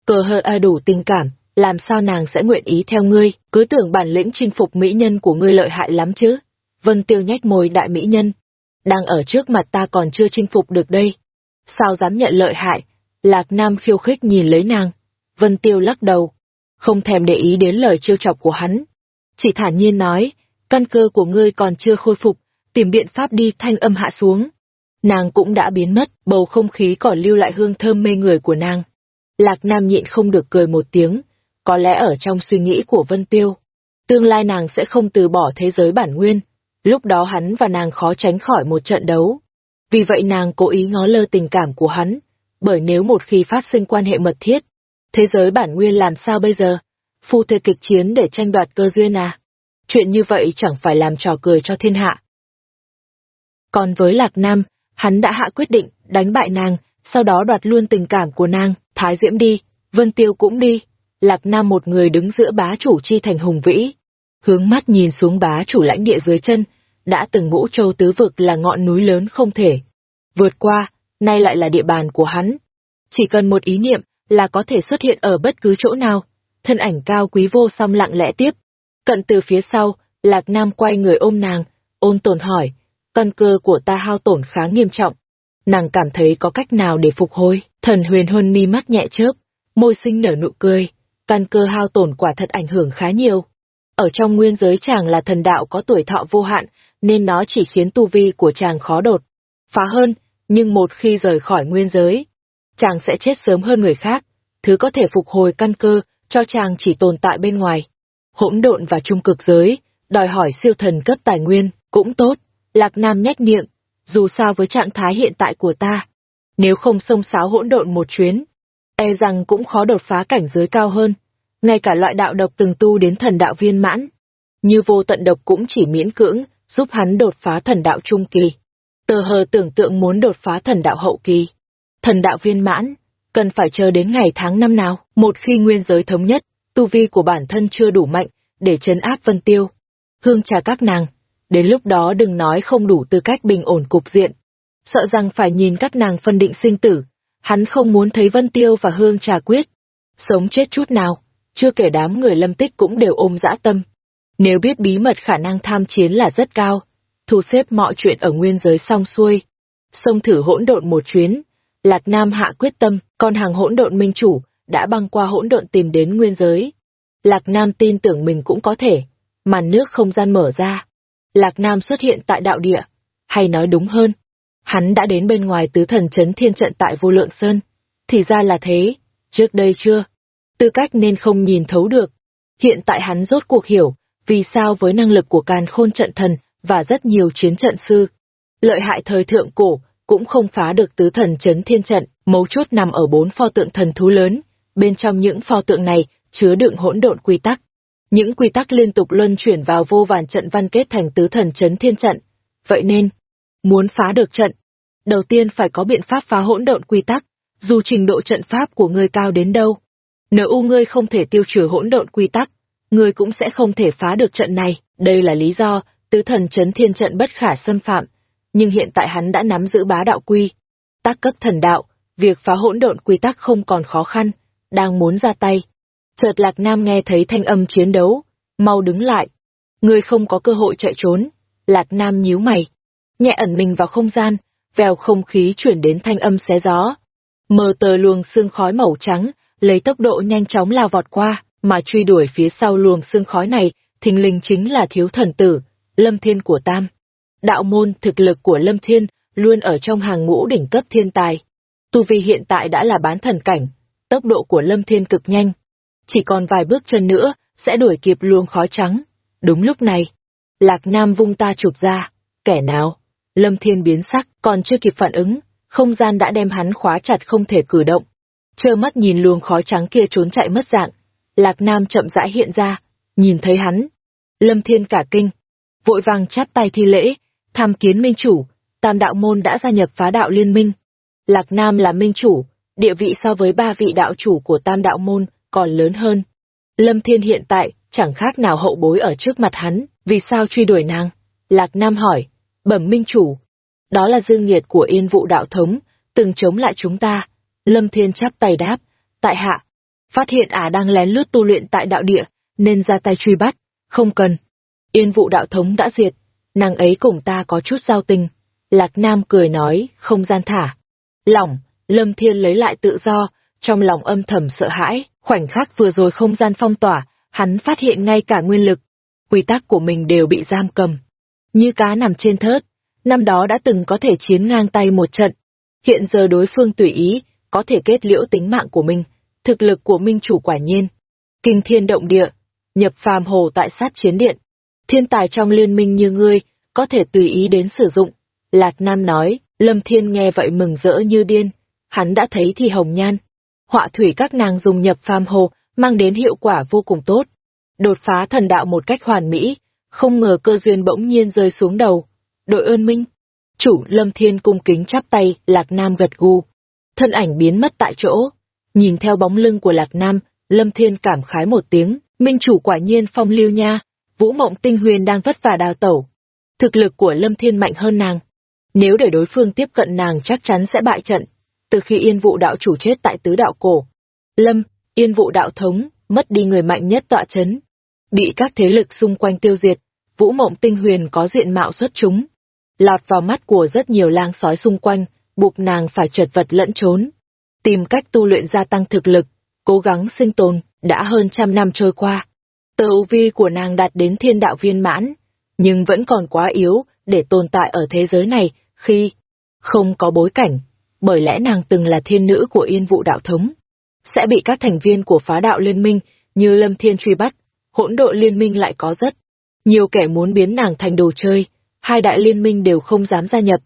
Speaker 1: Cờ hơ a đủ tình cảm, làm sao nàng sẽ nguyện ý theo ngươi, cứ tưởng bản lĩnh chinh phục mỹ nhân của ngươi lợi hại lắm chứ. Vân Tiêu nhách môi đại mỹ nhân, đang ở trước mặt ta còn chưa chinh phục được đây. Sao dám nhận lợi hại? Lạc Nam khiêu khích nhìn lấy nàng. Vân Tiêu lắc đầu, không thèm để ý đến lời trêu chọc của hắn. Chỉ thản nhiên nói, căn cơ của ngươi còn chưa khôi phục, tìm biện pháp đi thanh âm hạ xuống. Nàng cũng đã biến mất, bầu không khí còn lưu lại hương thơm mê người của nàng. Lạc Nam nhịn không được cười một tiếng, có lẽ ở trong suy nghĩ của Vân Tiêu. Tương lai nàng sẽ không từ bỏ thế giới bản nguyên, lúc đó hắn và nàng khó tránh khỏi một trận đấu. Vì vậy nàng cố ý ngó lơ tình cảm của hắn, bởi nếu một khi phát sinh quan hệ mật thiết, thế giới bản nguyên làm sao bây giờ? Phu thê kịch chiến để tranh đoạt cơ duyên à? Chuyện như vậy chẳng phải làm trò cười cho thiên hạ. Còn với Lạc Nam, hắn đã hạ quyết định đánh bại nàng, sau đó đoạt luôn tình cảm của nàng, Thái Diễm đi, Vân Tiêu cũng đi. Lạc Nam một người đứng giữa bá chủ chi thành hùng vĩ, hướng mắt nhìn xuống bá chủ lãnh địa dưới chân, đã từng ngũ châu tứ vực là ngọn núi lớn không thể. Vượt qua, nay lại là địa bàn của hắn. Chỉ cần một ý niệm là có thể xuất hiện ở bất cứ chỗ nào. Thân ảnh cao quý vô song lặng lẽ tiếp. Cận từ phía sau, Lạc Nam quay người ôm nàng, ôn tồn hỏi, con cơ của ta hao tổn khá nghiêm trọng. Nàng cảm thấy có cách nào để phục hồi, thần huyền hôn mi mắt nhẹ chớp, môi sinh nở nụ cười, căn cơ hao tổn quả thật ảnh hưởng khá nhiều. Ở trong nguyên giới chàng là thần đạo có tuổi thọ vô hạn, nên nó chỉ khiến tu vi của chàng khó đột. Phá hơn, nhưng một khi rời khỏi nguyên giới, chàng sẽ chết sớm hơn người khác, thứ có thể phục hồi căn cơ, cho chàng chỉ tồn tại bên ngoài. Hỗn độn và trung cực giới, đòi hỏi siêu thần cấp tài nguyên, cũng tốt. Lạc Nam nhếch miệng, dù sao với trạng thái hiện tại của ta, nếu không xông xáo hỗn độn một chuyến, e rằng cũng khó đột phá cảnh giới cao hơn. Ngay cả loại đạo độc từng tu đến thần đạo viên mãn, như vô tận độc cũng chỉ miễn cưỡng giúp hắn đột phá thần đạo trung kỳ. Tờ hờ tưởng tượng muốn đột phá thần đạo hậu kỳ. Thần đạo viên mãn, cần phải chờ đến ngày tháng năm nào, một khi nguyên giới thống nhất, tu vi của bản thân chưa đủ mạnh để chấn áp Vân Tiêu. Hương trà các nàng, đến lúc đó đừng nói không đủ tư cách bình ổn cục diện. Sợ rằng phải nhìn các nàng phân định sinh tử, hắn không muốn thấy Vân Tiêu và Hương trà quyết. Sống chết chút nào, chưa kể đám người lâm tích cũng đều ôm dã tâm. Nếu biết bí mật khả năng tham chiến là rất cao, thu xếp mọi chuyện ở nguyên giới xong xuôi. Xông thử hỗn độn một chuyến, Lạc Nam hạ quyết tâm, con hàng hỗn độn minh chủ, đã băng qua hỗn độn tìm đến nguyên giới. Lạc Nam tin tưởng mình cũng có thể, màn nước không gian mở ra. Lạc Nam xuất hiện tại đạo địa, hay nói đúng hơn, hắn đã đến bên ngoài tứ thần chấn thiên trận tại vô lượng sơn. Thì ra là thế, trước đây chưa, tư cách nên không nhìn thấu được. Hiện tại hắn rốt cuộc hiểu, vì sao với năng lực của càn khôn trận thần và rất nhiều chiến trận sư, lợi hại thời thượng cổ cũng không phá được tứ thần chấn thiên trận, mấu chốt nằm ở bốn pho tượng thần thú lớn, bên trong những pho tượng này chứa đựng hỗn độn quy tắc. Những quy tắc liên tục luân chuyển vào vô vàn trận văn kết thành tứ thần chấn thiên trận. Vậy nên, muốn phá được trận, đầu tiên phải có biện pháp phá hỗn độn quy tắc, dù trình độ trận pháp của ngươi cao đến đâu. Nếu u ngươi không thể tiêu trừ hỗn độn quy tắc, ngươi cũng sẽ không thể phá được trận này. Đây là lý do tứ thần chấn thiên trận bất khả xâm phạm, nhưng hiện tại hắn đã nắm giữ bá đạo quy. Tác cấp thần đạo, việc phá hỗn độn quy tắc không còn khó khăn, đang muốn ra tay. Chợt Lạc Nam nghe thấy thanh âm chiến đấu, mau đứng lại. Người không có cơ hội chạy trốn. Lạc Nam nhíu mày, nhẹ ẩn mình vào không gian, vèo không khí chuyển đến thanh âm xé gió. Mờ tờ luồng xương khói màu trắng, lấy tốc độ nhanh chóng lao vọt qua, mà truy đuổi phía sau luồng xương khói này, thình lình chính là thiếu thần tử, Lâm Thiên của Tam. Đạo môn thực lực của Lâm Thiên luôn ở trong hàng ngũ đỉnh cấp thiên tài. Tu vi hiện tại đã là bán thần cảnh, tốc độ của Lâm Thiên cực nhanh. Chỉ còn vài bước chân nữa, sẽ đuổi kịp luồng khói trắng. Đúng lúc này, Lạc Nam vung ta chụp ra, kẻ nào? Lâm Thiên biến sắc, còn chưa kịp phản ứng, không gian đã đem hắn khóa chặt không thể cử động. Trơ mắt nhìn luồng khói trắng kia trốn chạy mất dạng, Lạc Nam chậm rãi hiện ra, nhìn thấy hắn. Lâm Thiên cả kinh, vội vàng chắp tay thi lễ, tham kiến minh chủ, tam đạo môn đã gia nhập phá đạo liên minh. Lạc Nam là minh chủ, địa vị so với ba vị đạo chủ của tam đạo môn còn lớn hơn. Lâm Thiên hiện tại chẳng khác nào hậu bối ở trước mặt hắn, vì sao truy đuổi nàng? Lạc Nam hỏi, bẩm minh chủ. Đó là dương nghiệt của yên vụ đạo thống, từng chống lại chúng ta. Lâm Thiên chắp tay đáp, tại hạ. Phát hiện ả đang lén lút tu luyện tại đạo địa, nên ra tay truy bắt. Không cần. Yên vụ đạo thống đã diệt, nàng ấy cùng ta có chút giao tình. Lạc Nam cười nói, không gian thả. Lỏng, Lâm Thiên lấy lại tự do, trong lòng âm thầm sợ hãi, khoảnh khắc vừa rồi không gian phong tỏa, hắn phát hiện ngay cả nguyên lực, quy tắc của mình đều bị giam cầm. Như cá nằm trên thớt, năm đó đã từng có thể chiến ngang tay một trận. Hiện giờ đối phương tùy ý, có thể kết liễu tính mạng của mình, thực lực của minh chủ quả nhiên. Kinh thiên động địa, nhập phàm hồ tại sát chiến điện. Thiên tài trong liên minh như ngươi, có thể tùy ý đến sử dụng. Lạc Nam nói, Lâm Thiên nghe vậy mừng rỡ như điên. Hắn đã thấy thì hồng nhan. Họa thủy các nàng dùng nhập phàm hồ, mang đến hiệu quả vô cùng tốt. Đột phá thần đạo một cách hoàn mỹ, không ngờ cơ duyên bỗng nhiên rơi xuống đầu. Đội ơn minh. Chủ Lâm Thiên cung kính chắp tay, Lạc Nam gật gù. Thân ảnh biến mất tại chỗ. Nhìn theo bóng lưng của Lạc Nam, Lâm Thiên cảm khái một tiếng, minh chủ quả nhiên phong lưu nha. Vũ mộng tinh huyền đang vất vả đào tẩu. Thực lực của Lâm Thiên mạnh hơn nàng. Nếu để đối phương tiếp cận nàng chắc chắn sẽ bại trận. Từ khi yên vụ đạo chủ chết tại tứ đạo cổ. Lâm, yên vụ đạo thống, mất đi người mạnh nhất tọa chấn, bị các thế lực xung quanh tiêu diệt, Vũ Mộng Tinh Huyền có diện mạo xuất chúng, lọt vào mắt của rất nhiều lang sói xung quanh, buộc nàng phải chật vật lẫn trốn, tìm cách tu luyện gia tăng thực lực, cố gắng sinh tồn, đã hơn trăm năm trôi qua. Tờ vi của nàng đạt đến thiên đạo viên mãn, nhưng vẫn còn quá yếu để tồn tại ở thế giới này khi không có bối cảnh, bởi lẽ nàng từng là thiên nữ của yên vụ đạo thống, sẽ bị các thành viên của phá đạo liên minh như Lâm Thiên truy bắt, hỗn độ liên minh lại có rất nhiều kẻ muốn biến nàng thành đồ chơi, hai đại liên minh đều không dám gia nhập.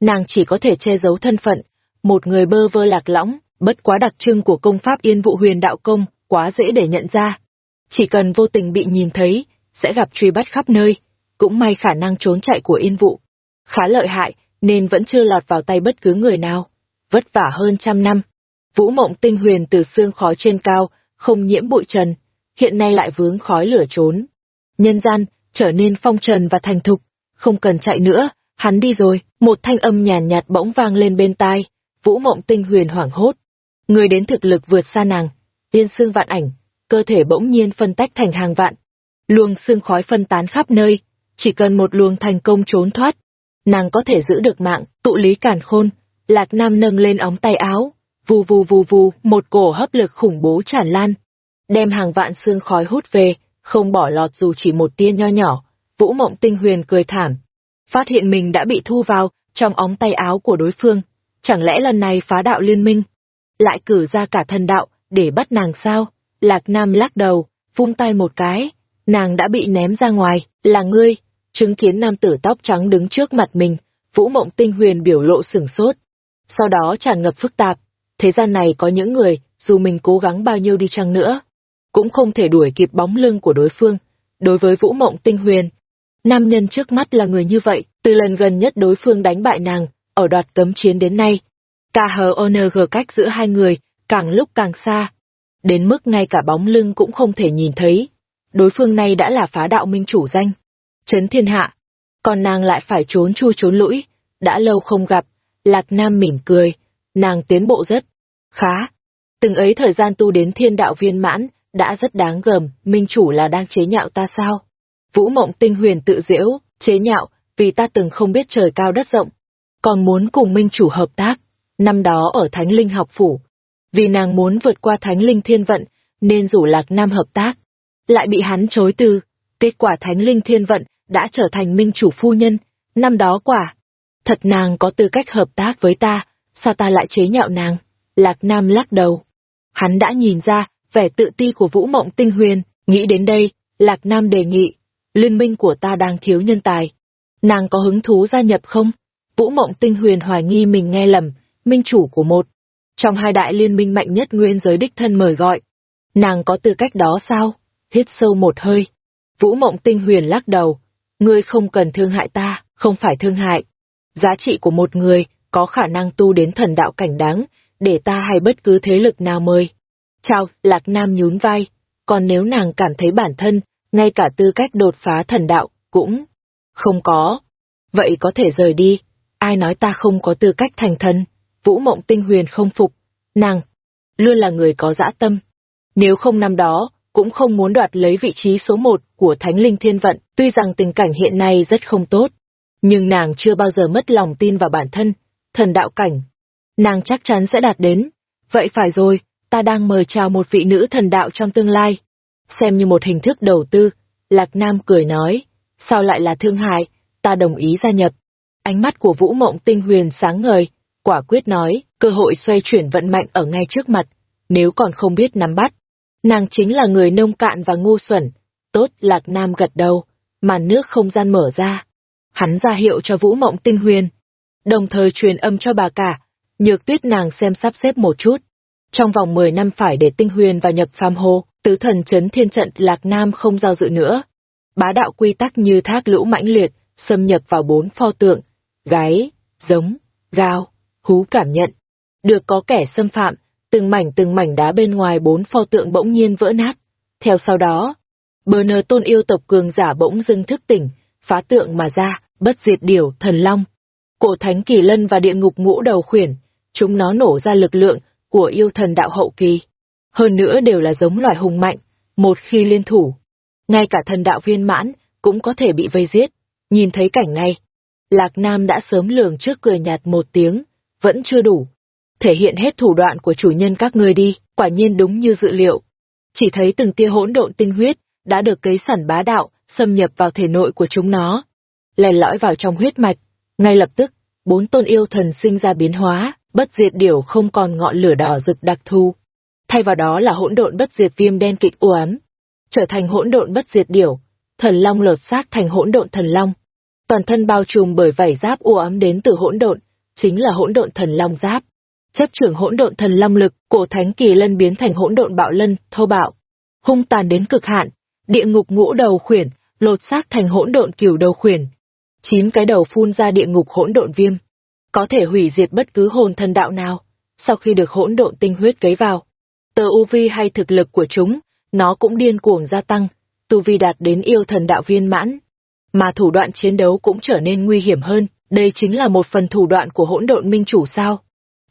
Speaker 1: Nàng chỉ có thể che giấu thân phận, một người bơ vơ lạc lõng, bất quá đặc trưng của công pháp yên vụ huyền đạo công, quá dễ để nhận ra. Chỉ cần vô tình bị nhìn thấy, sẽ gặp truy bắt khắp nơi, cũng may khả năng trốn chạy của yên vụ. Khá lợi hại, nên vẫn chưa lọt vào tay bất cứ người nào. Vất vả hơn trăm năm. Vũ mộng tinh huyền từ xương khói trên cao, không nhiễm bụi trần, hiện nay lại vướng khói lửa trốn. Nhân gian, trở nên phong trần và thành thục, không cần chạy nữa, hắn đi rồi, một thanh âm nhàn nhạt bỗng vang lên bên tai, vũ mộng tinh huyền hoảng hốt. Người đến thực lực vượt xa nàng, liên xương vạn ảnh, cơ thể bỗng nhiên phân tách thành hàng vạn. Luồng xương khói phân tán khắp nơi, chỉ cần một luồng thành công trốn thoát, nàng có thể giữ được mạng, tụ lý cản khôn. Lạc Nam nâng lên ống tay áo, vù vù vù vù, một cổ hấp lực khủng bố tràn lan, đem hàng vạn xương khói hút về, không bỏ lọt dù chỉ một tia nho nhỏ. Vũ Mộng Tinh Huyền cười thảm, phát hiện mình đã bị thu vào trong ống tay áo của đối phương. Chẳng lẽ lần này phá đạo liên minh, lại cử ra cả thần đạo để bắt nàng sao? Lạc Nam lắc đầu, vung tay một cái, nàng đã bị ném ra ngoài, là ngươi. Chứng kiến nam tử tóc trắng đứng trước mặt mình, Vũ Mộng Tinh Huyền biểu lộ sửng sốt. Sau đó tràn ngập phức tạp, thế gian này có những người, dù mình cố gắng bao nhiêu đi chăng nữa, cũng không thể đuổi kịp bóng lưng của đối phương. Đối với Vũ Mộng Tinh Huyền, nam nhân trước mắt là người như vậy, từ lần gần nhất đối phương đánh bại nàng, ở đoạt cấm chiến đến nay. Cả hờ KHONG cách giữa hai người, càng lúc càng xa. Đến mức ngay cả bóng lưng cũng không thể nhìn thấy. Đối phương này đã là phá đạo minh chủ danh. Trấn thiên hạ, còn nàng lại phải trốn chui trốn lũi, đã lâu không gặp, Lạc Nam mỉm cười, nàng tiến bộ rất khá. Từng ấy thời gian tu đến thiên đạo viên mãn, đã rất đáng gờm, minh chủ là đang chế nhạo ta sao? Vũ mộng tinh huyền tự diễu, chế nhạo, vì ta từng không biết trời cao đất rộng, còn muốn cùng minh chủ hợp tác, năm đó ở Thánh Linh học phủ. Vì nàng muốn vượt qua Thánh Linh thiên vận, nên rủ Lạc Nam hợp tác, lại bị hắn chối từ. Kết quả Thánh Linh thiên vận đã trở thành minh chủ phu nhân, năm đó quả. Thật nàng có tư cách hợp tác với ta, sao ta lại chế nhạo nàng? Lạc Nam lắc đầu. Hắn đã nhìn ra vẻ tự ti của Vũ Mộng Tinh Huyền, nghĩ đến đây, Lạc Nam đề nghị, liên minh của ta đang thiếu nhân tài. Nàng có hứng thú gia nhập không? Vũ Mộng Tinh Huyền hoài nghi mình nghe lầm, minh chủ của một. Trong hai đại liên minh mạnh nhất nguyên giới đích thân mời gọi. Nàng có tư cách đó sao? Hít sâu một hơi. Vũ Mộng Tinh Huyền lắc đầu. Ngươi không cần thương hại ta, không phải thương hại. Giá trị của một người có khả năng tu đến thần đạo cảnh đáng, để ta hay bất cứ thế lực nào mời. Chào, Lạc Nam nhún vai. Còn nếu nàng cảm thấy bản thân, ngay cả tư cách đột phá thần đạo, cũng không có. Vậy có thể rời đi. Ai nói ta không có tư cách thành thần? Vũ Mộng Tinh Huyền không phục. Nàng, luôn là người có dã tâm. Nếu không năm đó, cũng không muốn đoạt lấy vị trí số một của Thánh Linh Thiên Vận, tuy rằng tình cảnh hiện nay rất không tốt. Nhưng nàng chưa bao giờ mất lòng tin vào bản thân, thần đạo cảnh. Nàng chắc chắn sẽ đạt đến. Vậy phải rồi, ta đang mời chào một vị nữ thần đạo trong tương lai. Xem như một hình thức đầu tư, Lạc Nam cười nói, sao lại là thương hại, ta đồng ý gia nhập. Ánh mắt của Vũ Mộng Tinh Huyền sáng ngời, quả quyết nói, cơ hội xoay chuyển vận mạnh ở ngay trước mặt, nếu còn không biết nắm bắt. Nàng chính là người nông cạn và ngu xuẩn. Tốt, Lạc Nam gật đầu, màn nước không gian mở ra. Hắn ra hiệu cho Vũ Mộng Tinh Huyền, đồng thời truyền âm cho bà cả, nhược tuyết nàng xem sắp xếp một chút. Trong vòng 10 năm phải để Tinh Huyền và nhập phàm hồ, tứ thần chấn thiên trận Lạc Nam không giao dự nữa. Bá đạo quy tắc như thác lũ mãnh liệt, xâm nhập vào bốn pho tượng, gáy, giống, gao, hú cảm nhận. Được có kẻ xâm phạm, từng mảnh từng mảnh đá bên ngoài bốn pho tượng bỗng nhiên vỡ nát. Theo sau đó, bờ nờ tôn yêu tộc cường giả bỗng dưng thức tỉnh, phá tượng mà ra, bất diệt điểu, thần long. Cổ thánh kỳ lân và địa ngục ngũ đầu khuyển, chúng nó nổ ra lực lượng của yêu thần đạo hậu kỳ. Hơn nữa đều là giống loài hùng mạnh, một khi liên thủ. Ngay cả thần đạo viên mãn cũng có thể bị vây giết. Nhìn thấy cảnh này, Lạc Nam đã sớm lường trước cười nhạt một tiếng, vẫn chưa đủ. Thể hiện hết thủ đoạn của chủ nhân các ngươi đi, quả nhiên đúng như dự liệu. Chỉ thấy từng tia hỗn độn tinh huyết đã được cấy sẵn bá đạo, xâm nhập vào thể nội của chúng nó. Lèn lõi vào trong huyết mạch, ngay lập tức, bốn tôn yêu thần sinh ra biến hóa, bất diệt điểu không còn ngọn lửa đỏ rực đặc thù. Thay vào đó là hỗn độn bất diệt viêm đen kịch u ám, trở thành hỗn độn bất diệt điểu, thần long lột xác thành hỗn độn thần long. Toàn thân bao trùm bởi vảy giáp u ám đến từ hỗn độn, chính là hỗn độn thần long giáp. Chấp trưởng hỗn độn thần long lực, cổ thánh kỳ lân biến thành hỗn độn bạo lân, thô bạo, hung tàn đến cực hạn, địa ngục ngũ đầu khuyển, lột xác thành hỗn độn cửu đầu khuyển. Chín cái đầu phun ra địa ngục hỗn độn viêm, có thể hủy diệt bất cứ hồn thần đạo nào. Sau khi được hỗn độn tinh huyết cấy vào, tờ UV hay thực lực của chúng, nó cũng điên cuồng gia tăng, tu vi đạt đến yêu thần đạo viên mãn. Mà thủ đoạn chiến đấu cũng trở nên nguy hiểm hơn, đây chính là một phần thủ đoạn của hỗn độn minh chủ sao.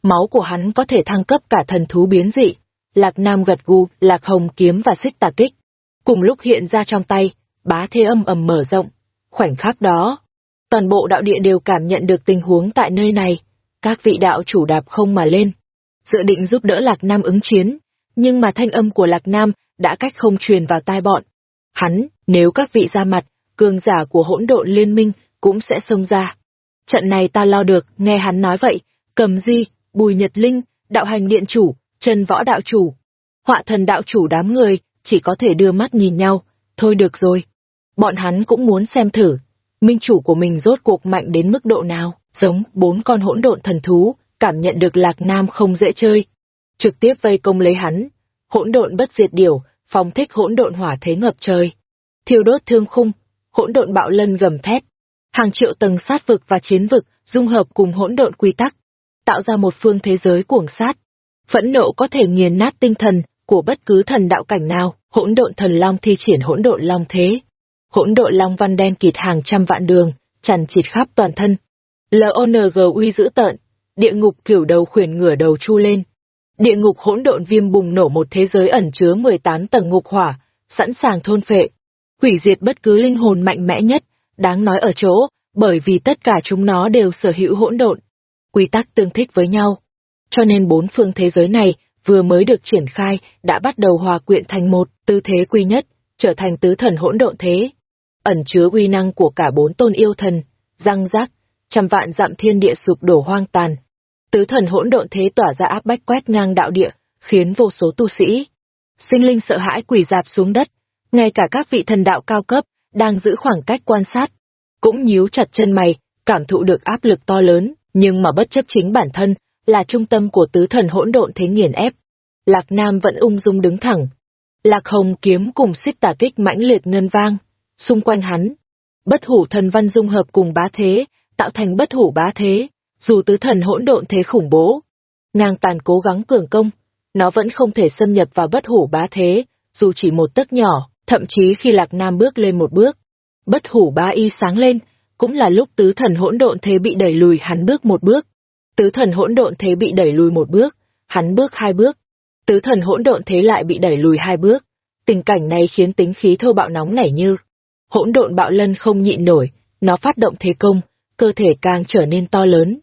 Speaker 1: Máu của hắn có thể thăng cấp cả thần thú biến dị, lạc nam gật gù, lạc hồng kiếm và xích tà kích. Cùng lúc hiện ra trong tay, bá thế âm ầm mở rộng. Khoảnh khắc đó, toàn bộ đạo địa đều cảm nhận được tình huống tại nơi này. Các vị đạo chủ đạp không mà lên, dự định giúp đỡ Lạc Nam ứng chiến, nhưng mà thanh âm của Lạc Nam đã cách không truyền vào tai bọn. Hắn, nếu các vị ra mặt, cường giả của hỗn độn liên minh cũng sẽ xông ra. Trận này ta lo được, nghe hắn nói vậy, cầm di, bùi nhật linh, đạo hành điện chủ, chân võ đạo chủ, họa thần đạo chủ đám người, chỉ có thể đưa mắt nhìn nhau, thôi được rồi. Bọn hắn cũng muốn xem thử, minh chủ của mình rốt cuộc mạnh đến mức độ nào, giống bốn con hỗn độn thần thú, cảm nhận được Lạc Nam không dễ chơi. Trực tiếp vây công lấy hắn, hỗn độn bất diệt điểu, phong thích hỗn độn hỏa thế ngập trời. Thiêu đốt thương khung, hỗn độn bạo lân gầm thét. Hàng triệu tầng sát vực và chiến vực dung hợp cùng hỗn độn quy tắc, tạo ra một phương thế giới cuồng sát. Phẫn nộ có thể nghiền nát tinh thần của bất cứ thần đạo cảnh nào, hỗn độn thần long thi triển hỗn độn long thế. Hỗn độn long văn đen kịt hàng trăm vạn đường, chằn chịt khắp toàn thân. LONG uy dữ tợn, địa ngục kiểu đầu khuyển ngửa đầu chu lên. Địa ngục hỗn độn viêm bùng nổ một thế giới ẩn chứa 18 tầng ngục hỏa, sẵn sàng thôn phệ, hủy diệt bất cứ linh hồn mạnh mẽ nhất, đáng nói ở chỗ, bởi vì tất cả chúng nó đều sở hữu hỗn độn, quy tắc tương thích với nhau. Cho nên bốn phương thế giới này vừa mới được triển khai đã bắt đầu hòa quyện thành một tư thế quy nhất, trở thành tứ thần hỗn độn thế. Ẩn chứa uy năng của cả bốn tôn yêu thần, răng rác, trăm vạn dặm thiên địa sụp đổ hoang tàn. Tứ thần hỗn độn thế tỏa ra áp bách quét ngang đạo địa, khiến vô số tu sĩ, sinh linh sợ hãi quỳ dạp xuống đất, ngay cả các vị thần đạo cao cấp, đang giữ khoảng cách quan sát, cũng nhíu chặt chân mày, cảm thụ được áp lực to lớn, nhưng mà bất chấp chính bản thân, là trung tâm của tứ thần hỗn độn thế nghiền ép. Lạc Nam vẫn ung dung đứng thẳng. Lạc Hồng kiếm cùng xích tà kích mãnh liệt ngân vang, xung quanh hắn. Bất hủ thần văn dung hợp cùng bá thế, tạo thành bất hủ bá thế, dù tứ thần hỗn độn thế khủng bố. Ngang tàn cố gắng cường công, nó vẫn không thể xâm nhập vào bất hủ bá thế, dù chỉ một tấc nhỏ, thậm chí khi Lạc Nam bước lên một bước. Bất hủ bá y sáng lên, cũng là lúc tứ thần hỗn độn thế bị đẩy lùi hắn bước một bước. Tứ thần hỗn độn thế bị đẩy lùi một bước, hắn bước hai bước. Tứ thần hỗn độn thế lại bị đẩy lùi hai bước. Tình cảnh này khiến tính khí thô bạo nóng nảy như. Hỗn độn bạo lân không nhịn nổi, nó phát động thế công, cơ thể càng trở nên to lớn.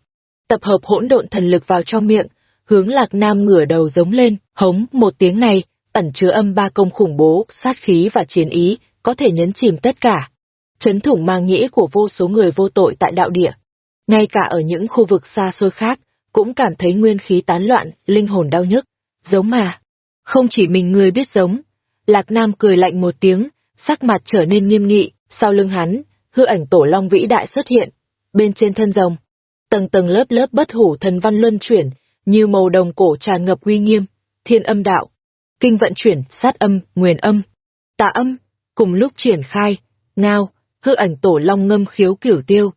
Speaker 1: Tập hợp hỗn độn thần lực vào trong miệng, hướng lạc nam ngửa đầu giống lên, hống một tiếng này, ẩn chứa âm ba công khủng bố, sát khí và chiến ý, có thể nhấn chìm tất cả. Chấn thủng mang nghĩa của vô số người vô tội tại đạo địa. Ngay cả ở những khu vực xa xôi khác, cũng cảm thấy nguyên khí tán loạn, linh hồn đau nhức. Giống mà. Không chỉ mình người biết giống. Lạc Nam cười lạnh một tiếng, sắc mặt trở nên nghiêm nghị, sau lưng hắn, hư ảnh tổ long vĩ đại xuất hiện. Bên trên thân rồng, tầng tầng lớp lớp bất hủ thần văn luân chuyển, như màu đồng cổ tràn ngập uy nghiêm, thiên âm đạo, kinh vận chuyển, sát âm, nguyền âm, tà âm, cùng lúc triển khai, ngao, hư ảnh tổ long ngâm khiếu cửu tiêu.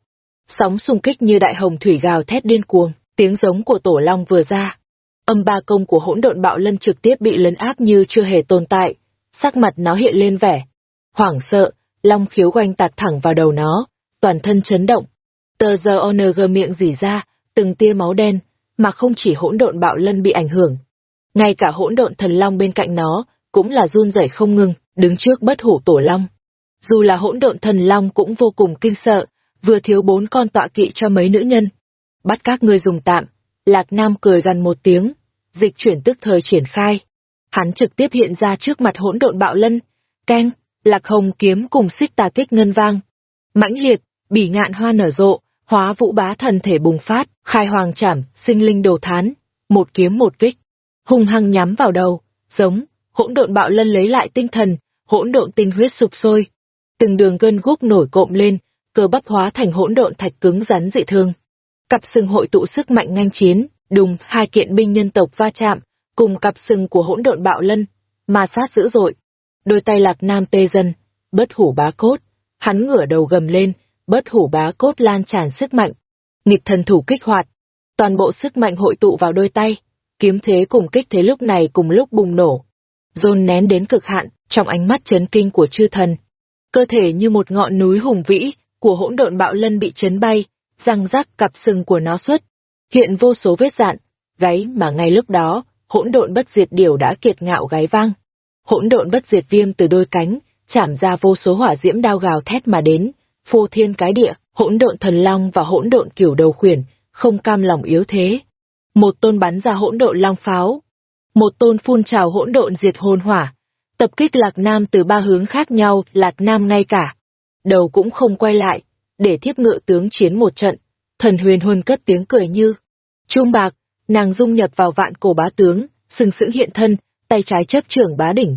Speaker 1: Sóng xung kích như đại hồng thủy gào thét điên cuồng, tiếng giống của tổ long vừa ra. Âm ba công của hỗn độn bạo lân trực tiếp bị lấn áp như chưa hề tồn tại, sắc mặt nó hiện lên vẻ. Hoảng sợ, long khiếu quanh tạt thẳng vào đầu nó, toàn thân chấn động. Tờ giờ ONG miệng dỉ ra, từng tia máu đen, mà không chỉ hỗn độn bạo lân bị ảnh hưởng. Ngay cả hỗn độn thần long bên cạnh nó, cũng là run rẩy không ngừng, đứng trước bất hủ tổ long. Dù là hỗn độn thần long cũng vô cùng kinh sợ, vừa thiếu bốn con tọa kỵ cho mấy nữ nhân. Bắt các ngươi dùng tạm, Lạc Nam cười gần một tiếng, dịch chuyển tức thời triển khai. Hắn trực tiếp hiện ra trước mặt hỗn độn bạo lân, keng, Lạc Hồng kiếm cùng xích tà kích ngân vang. Mãnh liệt, bỉ ngạn hoa nở rộ, hóa vũ bá thần thể bùng phát, khai hoàng trảm, sinh linh đồ thán, một kiếm một kích, hung hăng nhắm vào đầu, giống, hỗn độn bạo lân lấy lại tinh thần, hỗn độn tinh huyết sụp sôi, từng đường gân guốc nổi cộm lên, cơ bắp hóa thành hỗn độn thạch cứng rắn dị thương. Cặp sừng hội tụ sức mạnh ngang chiến, đùng, hai kiện binh nhân tộc va chạm, cùng cặp sừng của hỗn độn bạo lân, ma sát dữ dội. Đôi tay lạc nam tê dân, bất hủ bá cốt, hắn ngửa đầu gầm lên, bất hủ bá cốt lan tràn sức mạnh. Nghịch thần thủ kích hoạt, toàn bộ sức mạnh hội tụ vào đôi tay, kiếm thế cùng kích thế lúc này cùng lúc bùng nổ. Dồn nén đến cực hạn, trong ánh mắt chấn kinh của chư thần. Cơ thể như một ngọn núi hùng vĩ, của hỗn độn bạo lân bị chấn bay, răng rắc cặp sừng của nó xuất, hiện vô số vết dạn, gáy mà ngay lúc đó, hỗn độn bất diệt điều đã kiệt ngạo gáy vang. Hỗn độn bất diệt viêm từ đôi cánh, chảm ra vô số hỏa diễm đao gào thét mà đến, phô thiên cái địa, hỗn độn thần long và hỗn độn kiểu đầu khuyển, không cam lòng yếu thế. Một tôn bắn ra hỗn độn long pháo, một tôn phun trào hỗn độn diệt hồn hỏa, tập kích Lạc Nam từ ba hướng khác nhau, Lạc Nam ngay cả. Đầu cũng không quay lại, để thiếp ngựa tướng chiến một trận, thần huyền huân cất tiếng cười như. Trung bạc, nàng dung nhập vào vạn cổ bá tướng, sừng sững hiện thân, tay trái chấp trưởng bá đỉnh.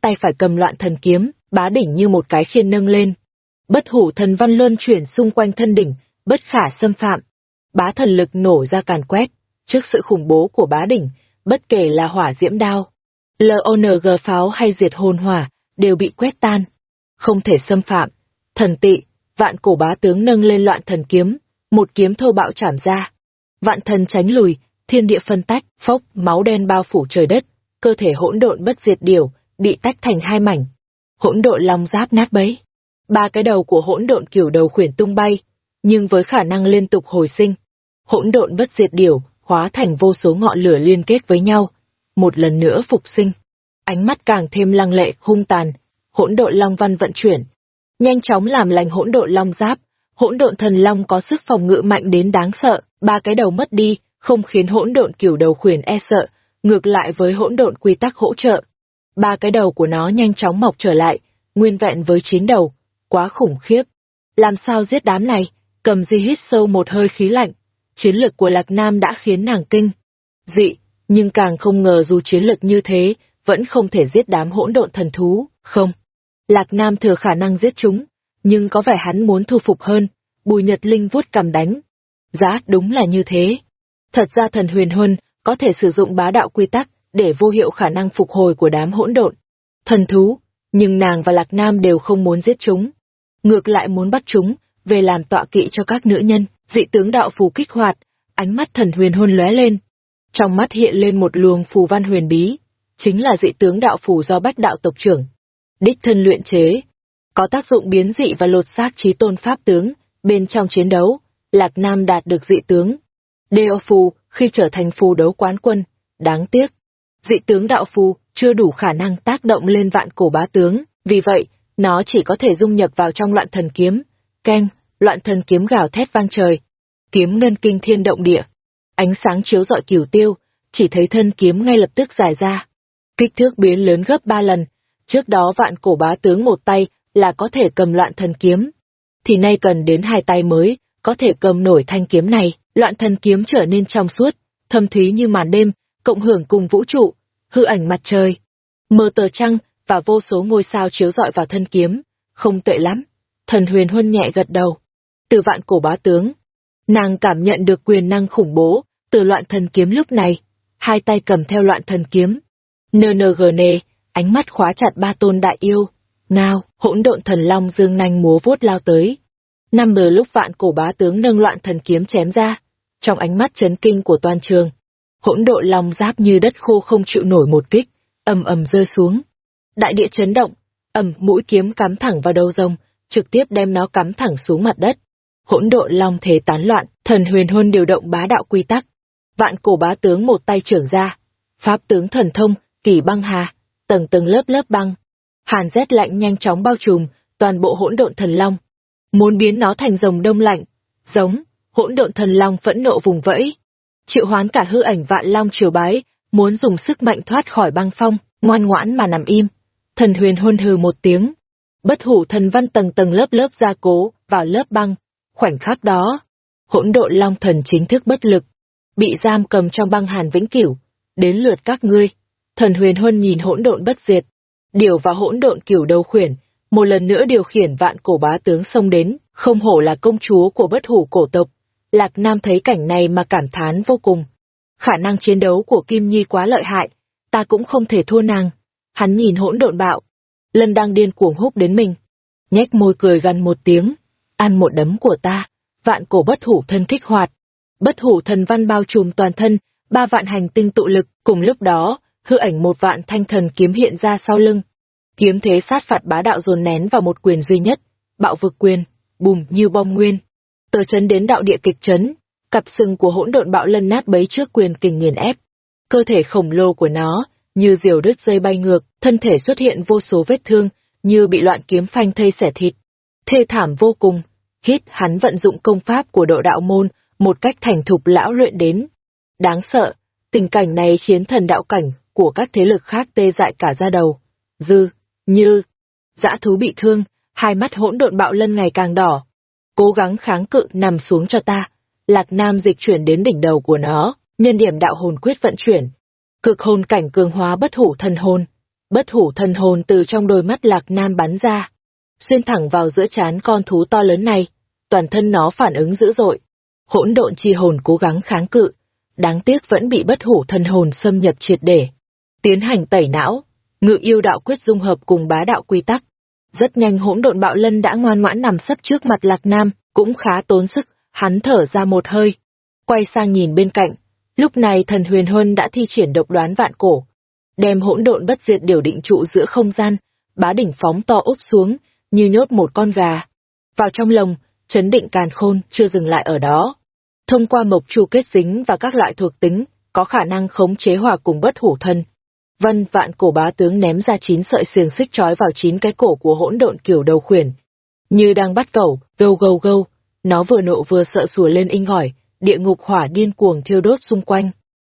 Speaker 1: Tay phải cầm loạn thần kiếm, bá đỉnh như một cái khiên nâng lên, Bất hủ thần văn luân chuyển xung quanh thân đỉnh, bất khả xâm phạm. Bá thần lực nổ ra càn quét, trước sự khủng bố của bá đỉnh, bất kể là hỏa diễm đao, LONG pháo hay diệt hồn hỏa, đều bị quét tan. Không thể xâm phạm. Thần tị, vạn cổ bá tướng nâng lên loạn thần kiếm, một kiếm thô bạo chảm ra. Vạn thần tránh lùi, thiên địa phân tách, phốc, máu đen bao phủ trời đất, cơ thể hỗn độn bất diệt điều, bị tách thành hai mảnh. Hỗn độn long giáp nát bấy ba cái đầu của hỗn độn kiểu đầu khuyển tung bay, nhưng với khả năng liên tục hồi sinh. Hỗn độn bất diệt điểu, hóa thành vô số ngọn lửa liên kết với nhau, một lần nữa phục sinh. Ánh mắt càng thêm lăng lệ, hung tàn, hỗn độn long văn vận chuyển, nhanh chóng làm lành hỗn độn long giáp. Hỗn độn thần long có sức phòng ngự mạnh đến đáng sợ, ba cái đầu mất đi, không khiến hỗn độn cửu đầu khuyển e sợ, ngược lại với hỗn độn quy tắc hỗ trợ. Ba cái đầu của nó nhanh chóng mọc trở lại, nguyên vẹn với chín đầu, quá khủng khiếp. Làm sao giết đám này? Cầm di hít sâu một hơi khí lạnh. Chiến lực của Lạc Nam đã khiến nàng kinh. Dị, nhưng càng không ngờ dù chiến lực như thế, vẫn không thể giết đám hỗn độn thần thú, không. Lạc Nam thừa khả năng giết chúng, nhưng có vẻ hắn muốn thu phục hơn, bùi nhật linh vuốt cầm đánh. Giá đúng là như thế. Thật ra thần huyền huân có thể sử dụng bá đạo quy tắc để vô hiệu khả năng phục hồi của đám hỗn độn. Thần thú, nhưng nàng và Lạc Nam đều không muốn giết chúng. Ngược lại muốn bắt chúng, về làm tọa kỵ cho các nữ nhân, dị tướng đạo phù kích hoạt, ánh mắt thần huyền hôn lóe lên. Trong mắt hiện lên một luồng phù văn huyền bí, chính là dị tướng đạo phù do bách đạo tộc trưởng. Đích thân luyện chế, có tác dụng biến dị và lột xác trí tôn pháp tướng, bên trong chiến đấu, Lạc Nam đạt được dị tướng. Đeo phù, khi trở thành phù đấu quán quân, đáng tiếc. Dị tướng đạo phù chưa đủ khả năng tác động lên vạn cổ bá tướng, vì vậy, nó chỉ có thể dung nhập vào trong loạn thần kiếm. Keng, loạn thần kiếm gào thét vang trời. Kiếm ngân kinh thiên động địa. Ánh sáng chiếu rọi cửu tiêu, chỉ thấy thân kiếm ngay lập tức dài ra. Kích thước biến lớn gấp ba lần. Trước đó vạn cổ bá tướng một tay là có thể cầm loạn thần kiếm. Thì nay cần đến hai tay mới, có thể cầm nổi thanh kiếm này. Loạn thần kiếm trở nên trong suốt, thâm thúy như màn đêm, cộng hưởng cùng vũ trụ, hư ảnh mặt trời, mờ tờ trăng và vô số ngôi sao chiếu rọi vào thân kiếm, không tệ lắm. Thần huyền huân nhẹ gật đầu. Từ vạn cổ bá tướng, nàng cảm nhận được quyền năng khủng bố, từ loạn thần kiếm lúc này, hai tay cầm theo loạn thần kiếm. NNGN, ánh mắt khóa chặt ba tôn đại yêu. Nào, hỗn độn thần long dương nanh múa vuốt lao tới. Năm bờ lúc vạn cổ bá tướng nâng loạn thần kiếm chém ra, trong ánh mắt chấn kinh của toàn trường, hỗn độn long giáp như đất khô không chịu nổi một kích, ầm ầm rơi xuống. Đại địa chấn động, ầm mũi kiếm cắm thẳng vào đầu rồng, trực tiếp đem nó cắm thẳng xuống mặt đất. Hỗn độn long thế tán loạn, thần huyền hôn điều động bá đạo quy tắc. Vạn cổ bá tướng một tay trưởng ra, pháp tướng thần thông, kỳ băng hà, tầng tầng lớp lớp băng. Hàn rét lạnh nhanh chóng bao trùm toàn bộ hỗn độn thần long. Muốn biến nó thành rồng đông lạnh, giống, hỗn độn thần long phẫn nộ vùng vẫy, triệu hoán cả hư ảnh vạn long triều bái, muốn dùng sức mạnh thoát khỏi băng phong, ngoan ngoãn mà nằm im. Thần huyền hôn hừ một tiếng, bất hủ thần văn tầng tầng lớp lớp gia cố vào lớp băng. Khoảnh khắc đó, hỗn độn long thần chính thức bất lực, bị giam cầm trong băng hàn vĩnh cửu. Đến lượt các ngươi, thần huyền huân nhìn hỗn độn bất diệt, điều và hỗn độn cửu đầu khuyển, một lần nữa điều khiển vạn cổ bá tướng xông đến, không hổ là công chúa của bất hủ cổ tộc. Lạc Nam thấy cảnh này mà cảm thán vô cùng. Khả năng chiến đấu của Kim Nhi quá lợi hại, ta cũng không thể thua nàng. Hắn nhìn hỗn độn bạo, lần đang điên cuồng húc đến mình. Nhếch môi cười gần một tiếng, ăn một đấm của ta, vạn cổ bất hủ thân kích hoạt. Bất hủ thần văn bao trùm toàn thân, ba vạn hành tinh tụ lực, cùng lúc đó, hư ảnh một vạn thanh thần kiếm hiện ra sau lưng. Kiếm thế sát phạt bá đạo dồn nén vào một quyền duy nhất, bạo vực quyền, bùm như bom nguyên tờ chấn đến đạo địa kịch chấn, cặp sừng của hỗn độn bạo lân nát bấy trước quyền kình nghiền ép. Cơ thể khổng lồ của nó, như diều đứt dây bay ngược, thân thể xuất hiện vô số vết thương, như bị loạn kiếm phanh thây xẻ thịt. Thê thảm vô cùng, hít hắn vận dụng công pháp của độ đạo môn, một cách thành thục lão luyện đến. Đáng sợ, tình cảnh này khiến thần đạo cảnh của các thế lực khác tê dại cả ra đầu. Dư, như, dã thú bị thương, hai mắt hỗn độn bạo lân ngày càng đỏ, cố gắng kháng cự nằm xuống cho ta. Lạc Nam dịch chuyển đến đỉnh đầu của nó, nhân điểm đạo hồn quyết vận chuyển. Cực hồn cảnh cường hóa bất hủ thần hồn. Bất hủ thần hồn từ trong đôi mắt Lạc Nam bắn ra, xuyên thẳng vào giữa trán con thú to lớn này. Toàn thân nó phản ứng dữ dội. Hỗn độn chi hồn cố gắng kháng cự, đáng tiếc vẫn bị bất hủ thần hồn xâm nhập triệt để. Tiến hành tẩy não, ngự yêu đạo quyết dung hợp cùng bá đạo quy tắc, rất nhanh hỗn độn bạo lân đã ngoan ngoãn nằm sấp trước mặt Lạc Nam, cũng khá tốn sức, hắn thở ra một hơi. Quay sang nhìn bên cạnh, lúc này thần huyền huân đã thi triển độc đoán vạn cổ. Đem hỗn độn bất diệt điều định trụ giữa không gian, bá đỉnh phóng to úp xuống, như nhốt một con gà. Vào trong lồng, chấn định càn khôn chưa dừng lại ở đó. Thông qua mộc chu kết dính và các loại thuộc tính, có khả năng khống chế hòa cùng bất hủ thân. Vân vạn cổ bá tướng ném ra chín sợi xiềng xích trói vào chín cái cổ của hỗn độn kiểu đầu khuyển. Như đang bắt cẩu, gâu gâu gâu, nó vừa nộ vừa sợ sủa lên inh ỏi, địa ngục hỏa điên cuồng thiêu đốt xung quanh.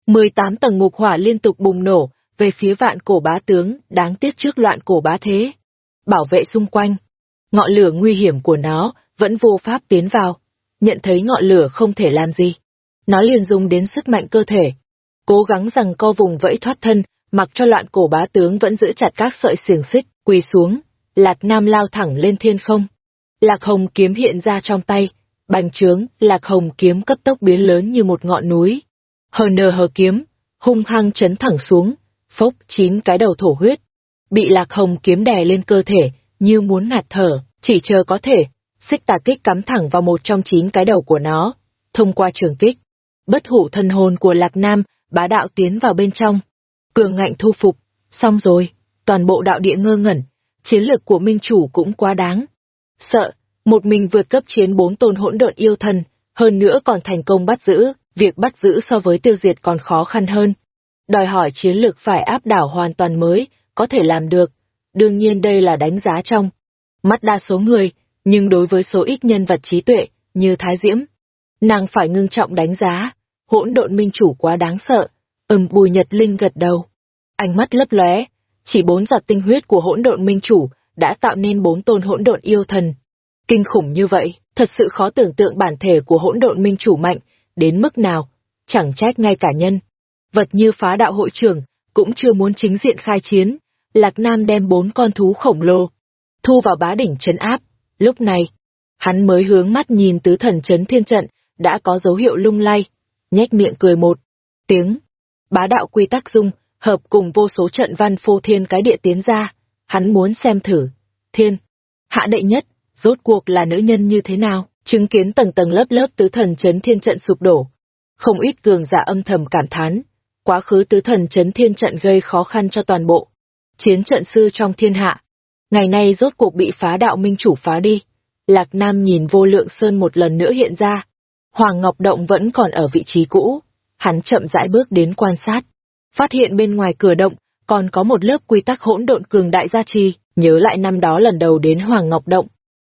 Speaker 1: 18 tầng ngục hỏa liên tục bùng nổ, về phía vạn cổ bá tướng, đáng tiếc trước loạn cổ bá thế. Bảo vệ xung quanh. Ngọn lửa nguy hiểm của nó, vẫn vô pháp tiến vào. Nhận thấy ngọn lửa không thể làm gì. Nó liền dùng đến sức mạnh cơ thể. Cố gắng rằng co vùng vẫy thoát thân, mặc cho loạn cổ bá tướng vẫn giữ chặt các sợi xiềng xích, quỳ xuống. Lạc Nam lao thẳng lên thiên không. Lạc Hồng kiếm hiện ra trong tay, bành trướng, Lạc Hồng kiếm cấp tốc biến lớn như một ngọn núi. Hờ nờ hờ kiếm, hung hăng chấn thẳng xuống, phốc chín cái đầu thổ huyết. Bị Lạc Hồng kiếm đè lên cơ thể, như muốn ngạt thở, chỉ chờ có thể, xích tà kích cắm thẳng vào một trong chín cái đầu của nó, thông qua trường kích. Bất hủ thân hồn của Lạc Nam, bá đạo tiến vào bên trong. Cường ngạnh thu phục, xong rồi, toàn bộ đạo địa ngơ ngẩn, chiến lược của minh chủ cũng quá đáng. Sợ, một mình vượt cấp chiến bốn tôn hỗn độn yêu thần, hơn nữa còn thành công bắt giữ, việc bắt giữ so với tiêu diệt còn khó khăn hơn. Đòi hỏi chiến lược phải áp đảo hoàn toàn mới, có thể làm được. Đương nhiên đây là đánh giá trong mắt đa số người, nhưng đối với số ít nhân vật trí tuệ, như Thái Diễm, nàng phải ngưng trọng đánh giá, hỗn độn minh chủ quá đáng sợ, ừm bùi nhật linh gật đầu. Ánh mắt lấp lóe, chỉ bốn giọt tinh huyết của hỗn độn minh chủ đã tạo nên bốn tôn hỗn độn yêu thần. Kinh khủng như vậy, thật sự khó tưởng tượng bản thể của hỗn độn minh chủ mạnh, đến mức nào, chẳng trách ngay cả nhân. Vật như phá đạo hội trưởng, cũng chưa muốn chính diện khai chiến, Lạc Nam đem bốn con thú khổng lồ, thu vào bá đỉnh chấn áp. Lúc này, hắn mới hướng mắt nhìn tứ thần chấn thiên trận, đã có dấu hiệu lung lay, nhếch miệng cười một tiếng. Bá đạo quy tắc dung, hợp cùng vô số trận văn phô thiên cái địa tiến ra, hắn muốn xem thử. Thiên, hạ đệ nhất, rốt cuộc là nữ nhân như thế nào, chứng kiến tầng tầng lớp lớp tứ thần chấn thiên trận sụp đổ. Không ít cường giả âm thầm cảm thán, quá khứ tứ thần chấn thiên trận gây khó khăn cho toàn bộ. Chiến trận sư trong thiên hạ. Ngày nay rốt cuộc bị phá đạo minh chủ phá đi. Lạc Nam nhìn vô lượng sơn một lần nữa hiện ra. Hoàng Ngọc Động vẫn còn ở vị trí cũ. Hắn chậm rãi bước đến quan sát. Phát hiện bên ngoài cửa động, còn có một lớp quy tắc hỗn độn cường đại gia trì, nhớ lại năm đó lần đầu đến Hoàng Ngọc Động.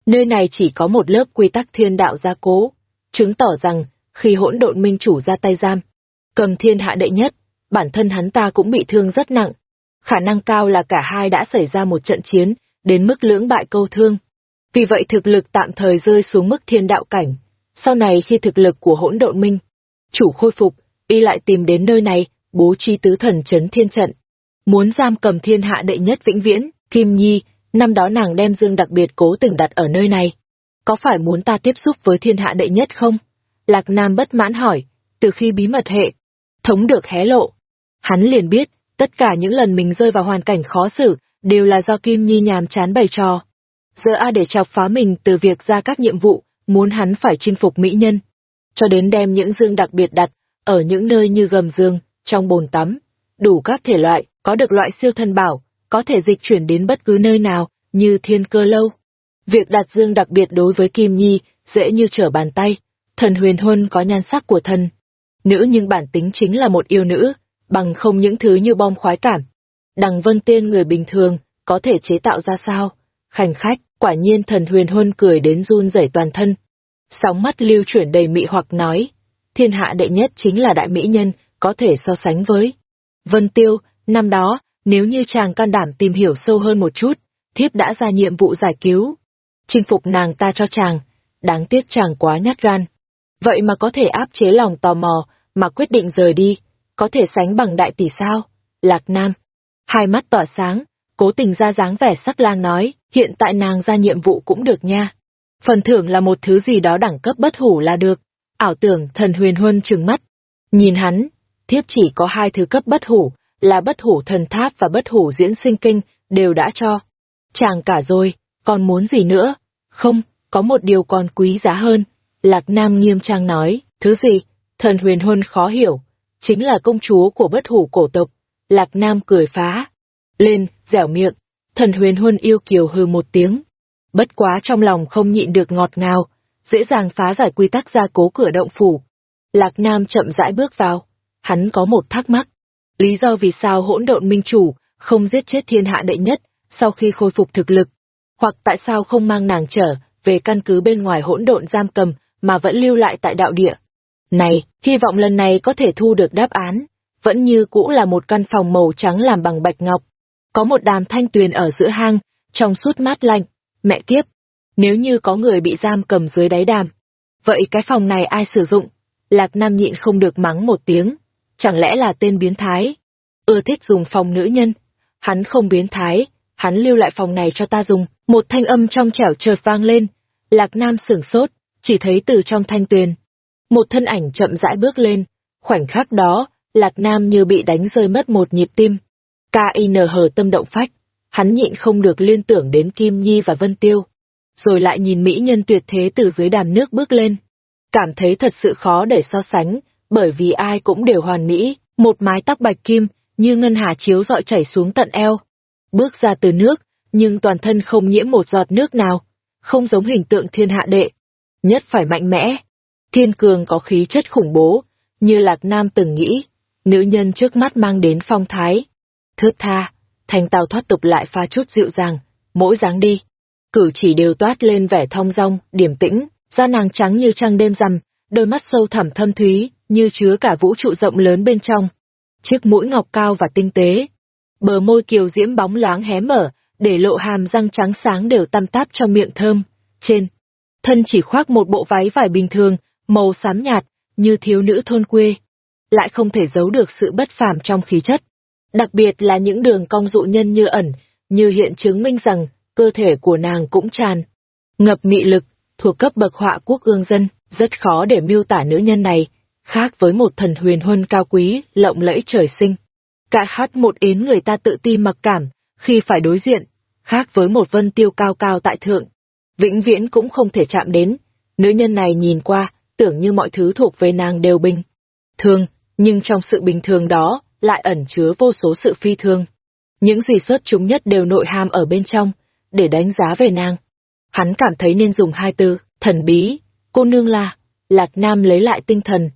Speaker 1: Nơi này chỉ có một lớp quy tắc thiên đạo gia cố, chứng tỏ rằng, khi hỗn độn minh chủ ra tay giam, cầm thiên hạ đệ nhất, bản thân hắn ta cũng bị thương rất nặng. Khả năng cao là cả hai đã xảy ra một trận chiến, đến mức lưỡng bại câu thương. Vì vậy thực lực tạm thời rơi xuống mức thiên đạo cảnh. Sau này khi thực lực của hỗn độn minh, chủ khôi phục, y lại tìm đến nơi này, bố trí tứ thần chấn thiên trận. Muốn giam cầm thiên hạ đệ nhất vĩnh viễn, Kim Nhi, năm đó nàng đem dương đặc biệt cố tình đặt ở nơi này. Có phải muốn ta tiếp xúc với thiên hạ đệ nhất không? Lạc Nam bất mãn hỏi, từ khi bí mật hệ, thống được hé lộ. Hắn liền biết, tất cả những lần mình rơi vào hoàn cảnh khó xử, đều là do Kim Nhi nhàm chán bày trò. Giờ A để chọc phá mình từ việc ra các nhiệm vụ, muốn hắn phải chinh phục mỹ nhân. Cho đến đem những dương đặc biệt đặt, ở những nơi như gầm dương, trong bồn tắm, đủ các thể loại, có được loại siêu thân bảo, có thể dịch chuyển đến bất cứ nơi nào, như thiên cơ lâu. Việc đặt dương đặc biệt đối với Kim Nhi, dễ như trở bàn tay, thần huyền huân có nhan sắc của thần. Nữ nhưng bản tính chính là một yêu nữ, bằng không những thứ như bom khoái cảm. Đằng vân tiên người bình thường, có thể chế tạo ra sao? Khành khách, quả nhiên thần huyền huân cười đến run rẩy toàn thân. Sóng mắt lưu chuyển đầy mị hoặc nói, thiên hạ đệ nhất chính là đại mỹ nhân, có thể so sánh với. Vân Tiêu, năm đó, nếu như chàng can đảm tìm hiểu sâu hơn một chút, thiếp đã ra nhiệm vụ giải cứu. Chinh phục nàng ta cho chàng, đáng tiếc chàng quá nhát gan. Vậy mà có thể áp chế lòng tò mò, mà quyết định rời đi, có thể sánh bằng đại tỷ sao? Lạc Nam. Hai mắt tỏa sáng, cố tình ra dáng vẻ sắc lang nói, hiện tại nàng ra nhiệm vụ cũng được nha. Phần thưởng là một thứ gì đó đẳng cấp bất hủ là được. Ảo tưởng thần huyền huân trừng mắt. Nhìn hắn, thiếp chỉ có hai thứ cấp bất hủ, là bất hủ thần tháp và bất hủ diễn sinh kinh, đều đã cho. Chàng cả rồi, còn muốn gì nữa? Không, có một điều còn quý giá hơn. Lạc Nam nghiêm trang nói, thứ gì? Thần huyền huân khó hiểu. Chính là công chúa của bất hủ cổ tộc. Lạc Nam cười phá. Lên, dẻo miệng. Thần huyền huân yêu kiều hừ một tiếng. Bất quá trong lòng không nhịn được ngọt ngào dễ dàng phá giải quy tắc gia cố cửa động phủ. Lạc Nam chậm rãi bước vào. Hắn có một thắc mắc. Lý do vì sao hỗn độn minh chủ không giết chết thiên hạ đệ nhất sau khi khôi phục thực lực, hoặc tại sao không mang nàng trở về căn cứ bên ngoài hỗn độn giam cầm mà vẫn lưu lại tại đạo địa. Này, hy vọng lần này có thể thu được đáp án, vẫn như cũ là một căn phòng màu trắng làm bằng bạch ngọc. Có một đàm thanh tuyền ở giữa hang, trong suốt mát lạnh, mẹ kiếp. Nếu như có người bị giam cầm dưới đáy đàm, vậy cái phòng này ai sử dụng? Lạc Nam nhịn không được mắng một tiếng, chẳng lẽ là tên biến thái? Ưa thích dùng phòng nữ nhân. Hắn không biến thái, hắn lưu lại phòng này cho ta dùng. Một thanh âm trong trẻo chợt vang lên. Lạc Nam sửng sốt, chỉ thấy từ trong thanh tuyền. Một thân ảnh chậm rãi bước lên. Khoảnh khắc đó, Lạc Nam như bị đánh rơi mất một nhịp tim. K.I.N.H. tâm động phách. Hắn nhịn không được liên tưởng đến Kim Nhi và Vân Tiêu. Rồi lại nhìn mỹ nhân tuyệt thế từ dưới đàn nước bước lên. Cảm thấy thật sự khó để so sánh, bởi vì ai cũng đều hoàn mỹ, một mái tóc bạch kim, như ngân hà chiếu dọi chảy xuống tận eo. Bước ra từ nước, nhưng toàn thân không nhiễm một giọt nước nào, không giống hình tượng thiên hạ đệ. Nhất phải mạnh mẽ. Thiên cường có khí chất khủng bố, như Lạc Nam từng nghĩ, nữ nhân trước mắt mang đến phong thái. Thước tha, thành tàu thoát tục lại pha chút dịu dàng, mỗi dáng đi. Cử chỉ đều toát lên vẻ thong dong, điềm tĩnh, da nàng trắng như trăng đêm rằm, đôi mắt sâu thẳm thâm thúy, như chứa cả vũ trụ rộng lớn bên trong. Chiếc mũi ngọc cao và tinh tế. Bờ môi kiều diễm bóng loáng hé mở, để lộ hàm răng trắng sáng đều tăm táp trong miệng thơm. Trên, thân chỉ khoác một bộ váy vải bình thường, màu xám nhạt, như thiếu nữ thôn quê. Lại không thể giấu được sự bất phàm trong khí chất. Đặc biệt là những đường cong dụ nhân như ẩn, như hiện chứng minh rằng cơ thể của nàng cũng tràn. Ngập mị lực, thuộc cấp bậc họa quốc ương dân, rất khó để miêu tả nữ nhân này, khác với một thần huyền huân cao quý, lộng lẫy trời sinh. Cả hát một yến người ta tự ti mặc cảm, khi phải đối diện, khác với một vân tiêu cao cao tại thượng. Vĩnh viễn cũng không thể chạm đến, nữ nhân này nhìn qua, tưởng như mọi thứ thuộc về nàng đều bình. Thường, nhưng trong sự bình thường đó, lại ẩn chứa vô số sự phi thường. Những gì xuất chúng nhất đều nội hàm ở bên trong, để đánh giá về nàng. Hắn cảm thấy nên dùng hai từ, thần bí, cô nương là, Lạc Nam lấy lại tinh thần.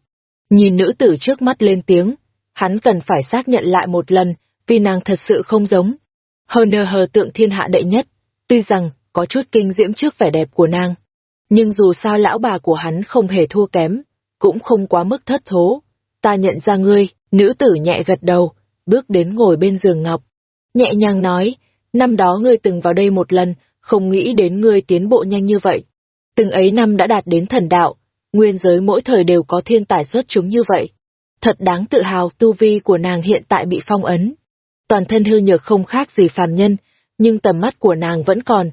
Speaker 1: Nhìn nữ tử trước mắt lên tiếng, hắn cần phải xác nhận lại một lần, vì nàng thật sự không giống. Hờ nơ hờ tượng thiên hạ đệ nhất, tuy rằng có chút kinh diễm trước vẻ đẹp của nàng. Nhưng dù sao lão bà của hắn không hề thua kém, cũng không quá mức thất thố. Ta nhận ra ngươi, nữ tử nhẹ gật đầu, bước đến ngồi bên giường ngọc. Nhẹ nhàng nói, năm đó ngươi từng vào đây một lần, không nghĩ đến ngươi tiến bộ nhanh như vậy. Từng ấy năm đã đạt đến thần đạo, nguyên giới mỗi thời đều có thiên tài xuất chúng như vậy. Thật đáng tự hào tu vi của nàng hiện tại bị phong ấn. Toàn thân hư nhược không khác gì phàm nhân, nhưng tầm mắt của nàng vẫn còn.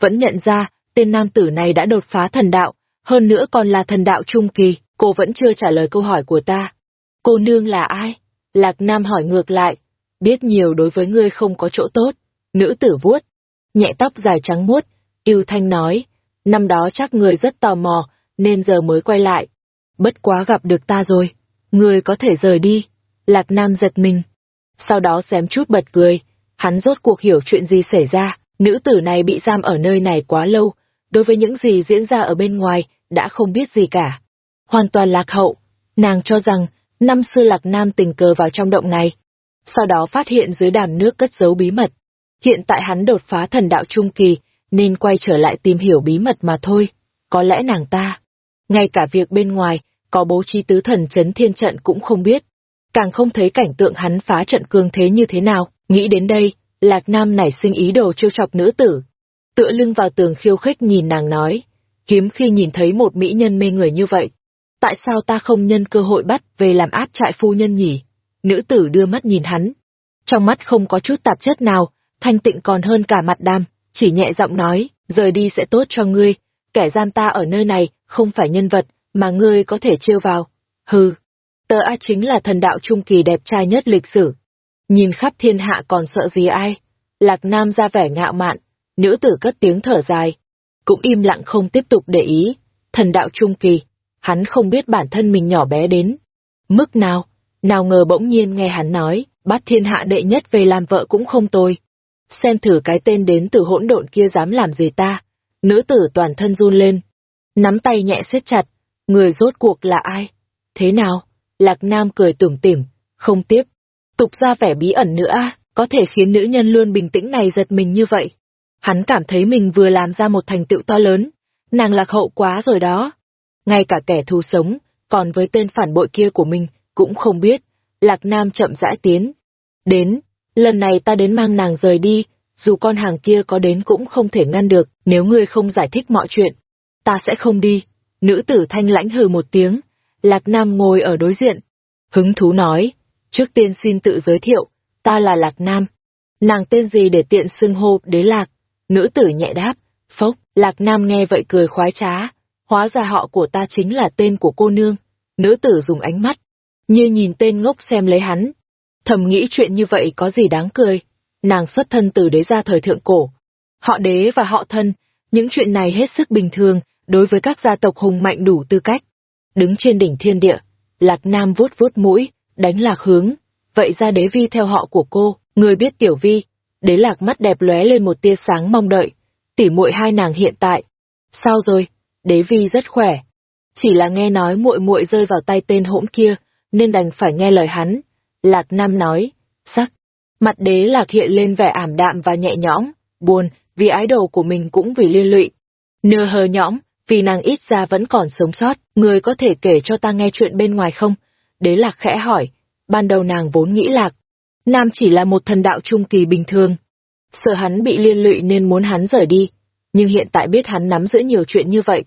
Speaker 1: Vẫn nhận ra, tên nam tử này đã đột phá thần đạo, hơn nữa còn là thần đạo trung kỳ, cô vẫn chưa trả lời câu hỏi của ta. Cô nương là ai? Lạc Nam hỏi ngược lại, biết nhiều đối với ngươi không có chỗ tốt. Nữ tử vuốt, nhẹ tóc dài trắng muốt, yêu thanh nói, năm đó chắc người rất tò mò, nên giờ mới quay lại. Bất quá gặp được ta rồi, người có thể rời đi. Lạc Nam giật mình. Sau đó xém chút bật cười, hắn rốt cuộc hiểu chuyện gì xảy ra, nữ tử này bị giam ở nơi này quá lâu, đối với những gì diễn ra ở bên ngoài, đã không biết gì cả. Hoàn toàn lạc hậu, nàng cho rằng, năm xưa Lạc Nam tình cờ vào trong động này, sau đó phát hiện dưới đàm nước cất giấu bí mật. Hiện tại hắn đột phá thần đạo trung kỳ, nên quay trở lại tìm hiểu bí mật mà thôi. Có lẽ nàng ta, ngay cả việc bên ngoài, có bố trí tứ thần chấn thiên trận cũng không biết. Càng không thấy cảnh tượng hắn phá trận cương thế như thế nào, nghĩ đến đây, Lạc Nam nảy sinh ý đồ trêu chọc nữ tử. Tựa lưng vào tường khiêu khích nhìn nàng nói, hiếm khi nhìn thấy một mỹ nhân mê người như vậy. Tại sao ta không nhân cơ hội bắt về làm áp trại phu nhân nhỉ? Nữ tử đưa mắt nhìn hắn. Trong mắt không có chút tạp chất nào, thanh tịnh còn hơn cả mặt đam, chỉ nhẹ giọng nói, rời đi sẽ tốt cho ngươi, kẻ gian ta ở nơi này không phải nhân vật mà ngươi có thể trêu vào. Hừ, tớ A chính là thần đạo trung kỳ đẹp trai nhất lịch sử. Nhìn khắp thiên hạ còn sợ gì ai? Lạc Nam ra vẻ ngạo mạn, nữ tử cất tiếng thở dài. Cũng im lặng không tiếp tục để ý. Thần đạo trung kỳ, hắn không biết bản thân mình nhỏ bé đến. Mức nào, nào ngờ bỗng nhiên nghe hắn nói, bắt thiên hạ đệ nhất về làm vợ cũng không tồi. Xem thử cái tên đến từ hỗn độn kia dám làm gì ta. Nữ tử toàn thân run lên. nắm tay nhẹ siết chặt, người rốt cuộc là ai? Thế nào? Lạc Nam cười tủm tỉm, không tiếp. Tục ra vẻ bí ẩn nữa à? có thể khiến nữ nhân luôn bình tĩnh này giật mình như vậy. Hắn cảm thấy mình vừa làm ra một thành tựu to lớn, nàng lạc hậu quá rồi đó. Ngay cả kẻ thù sống, còn với tên phản bội kia của mình, cũng không biết. Lạc Nam chậm rãi tiến. Đến, lần này ta đến mang nàng rời đi, dù con hàng kia có đến cũng không thể ngăn được, nếu ngươi không giải thích mọi chuyện. Ta sẽ không đi. Nữ tử thanh lãnh hừ một tiếng. Lạc Nam ngồi ở đối diện. Hứng thú nói, trước tiên xin tự giới thiệu, ta là Lạc Nam. Nàng tên gì để tiện xưng hô đế lạc? Nữ tử nhẹ đáp, phốc, Lạc Nam nghe vậy cười khoái trá. Hóa ra họ của ta chính là tên của cô nương. Nữ tử dùng ánh mắt, như nhìn tên ngốc xem lấy hắn. Thầm nghĩ chuyện như vậy có gì đáng cười. Nàng xuất thân từ đế gia thời thượng cổ. Họ đế và họ thân, những chuyện này hết sức bình thường đối với các gia tộc hùng mạnh đủ tư cách. Đứng trên đỉnh thiên địa, Lạc Nam vuốt vuốt mũi, đánh lạc hướng. Vậy ra đế vi theo họ của cô, người biết tiểu vi. Đế lạc mắt đẹp lóe lên một tia sáng mong đợi. Tỉ muội hai nàng hiện tại. Sao rồi? Đế vi rất khỏe. Chỉ là nghe nói muội muội rơi vào tay tên hỗn kia, nên đành phải nghe lời hắn. Lạc Nam nói, sắc. Mặt đế lạc hiện lên vẻ ảm đạm và nhẹ nhõm, buồn, vì ái đồ của mình cũng vì liên lụy. Nưa hờ nhõm, vì nàng ít ra vẫn còn sống sót, người có thể kể cho ta nghe chuyện bên ngoài không? Đế lạc khẽ hỏi, ban đầu nàng vốn nghĩ lạc. Nam chỉ là một thần đạo trung kỳ bình thường. Sợ hắn bị liên lụy nên muốn hắn rời đi, nhưng hiện tại biết hắn nắm giữ nhiều chuyện như vậy.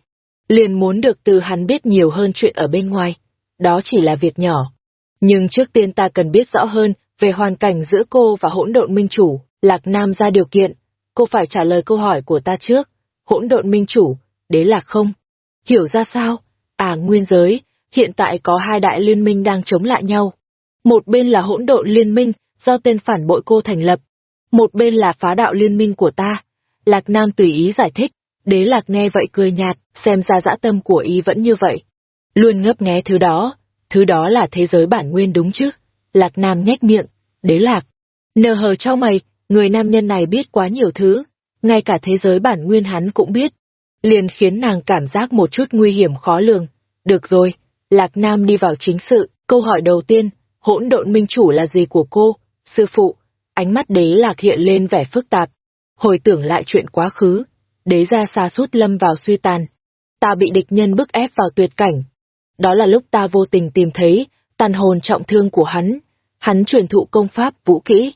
Speaker 1: Liền muốn được từ hắn biết nhiều hơn chuyện ở bên ngoài. Đó chỉ là việc nhỏ. Nhưng trước tiên ta cần biết rõ hơn về hoàn cảnh giữa cô và hỗn độn minh chủ, Lạc Nam ra điều kiện. Cô phải trả lời câu hỏi của ta trước. Hỗn độn minh chủ, đế lạc không? Hiểu ra sao? À nguyên giới, hiện tại có hai đại liên minh đang chống lại nhau. Một bên là hỗn độn liên minh, do tên phản bội cô thành lập. Một bên là phá đạo liên minh của ta. Lạc Nam tùy ý giải thích, đế lạc nghe vậy cười nhạt, xem ra dã tâm của y vẫn như vậy. Luôn ngấp nghé thứ đó, thứ đó là thế giới bản nguyên đúng chứ? Lạc Nam nhếch miệng, đế lạc. Nờ hờ cho mày, người nam nhân này biết quá nhiều thứ, ngay cả thế giới bản nguyên hắn cũng biết. Liền khiến nàng cảm giác một chút nguy hiểm khó lường. Được rồi, Lạc Nam đi vào chính sự, câu hỏi đầu tiên, hỗn độn minh chủ là gì của cô, sư phụ? Ánh mắt đế lạc hiện lên vẻ phức tạp. Hồi tưởng lại chuyện quá khứ, đế ra xa sút lâm vào suy tàn. Ta bị địch nhân bức ép vào tuyệt cảnh. Đó là lúc ta vô tình tìm thấy, tàn hồn trọng thương của hắn. Hắn truyền thụ công pháp vũ kỹ.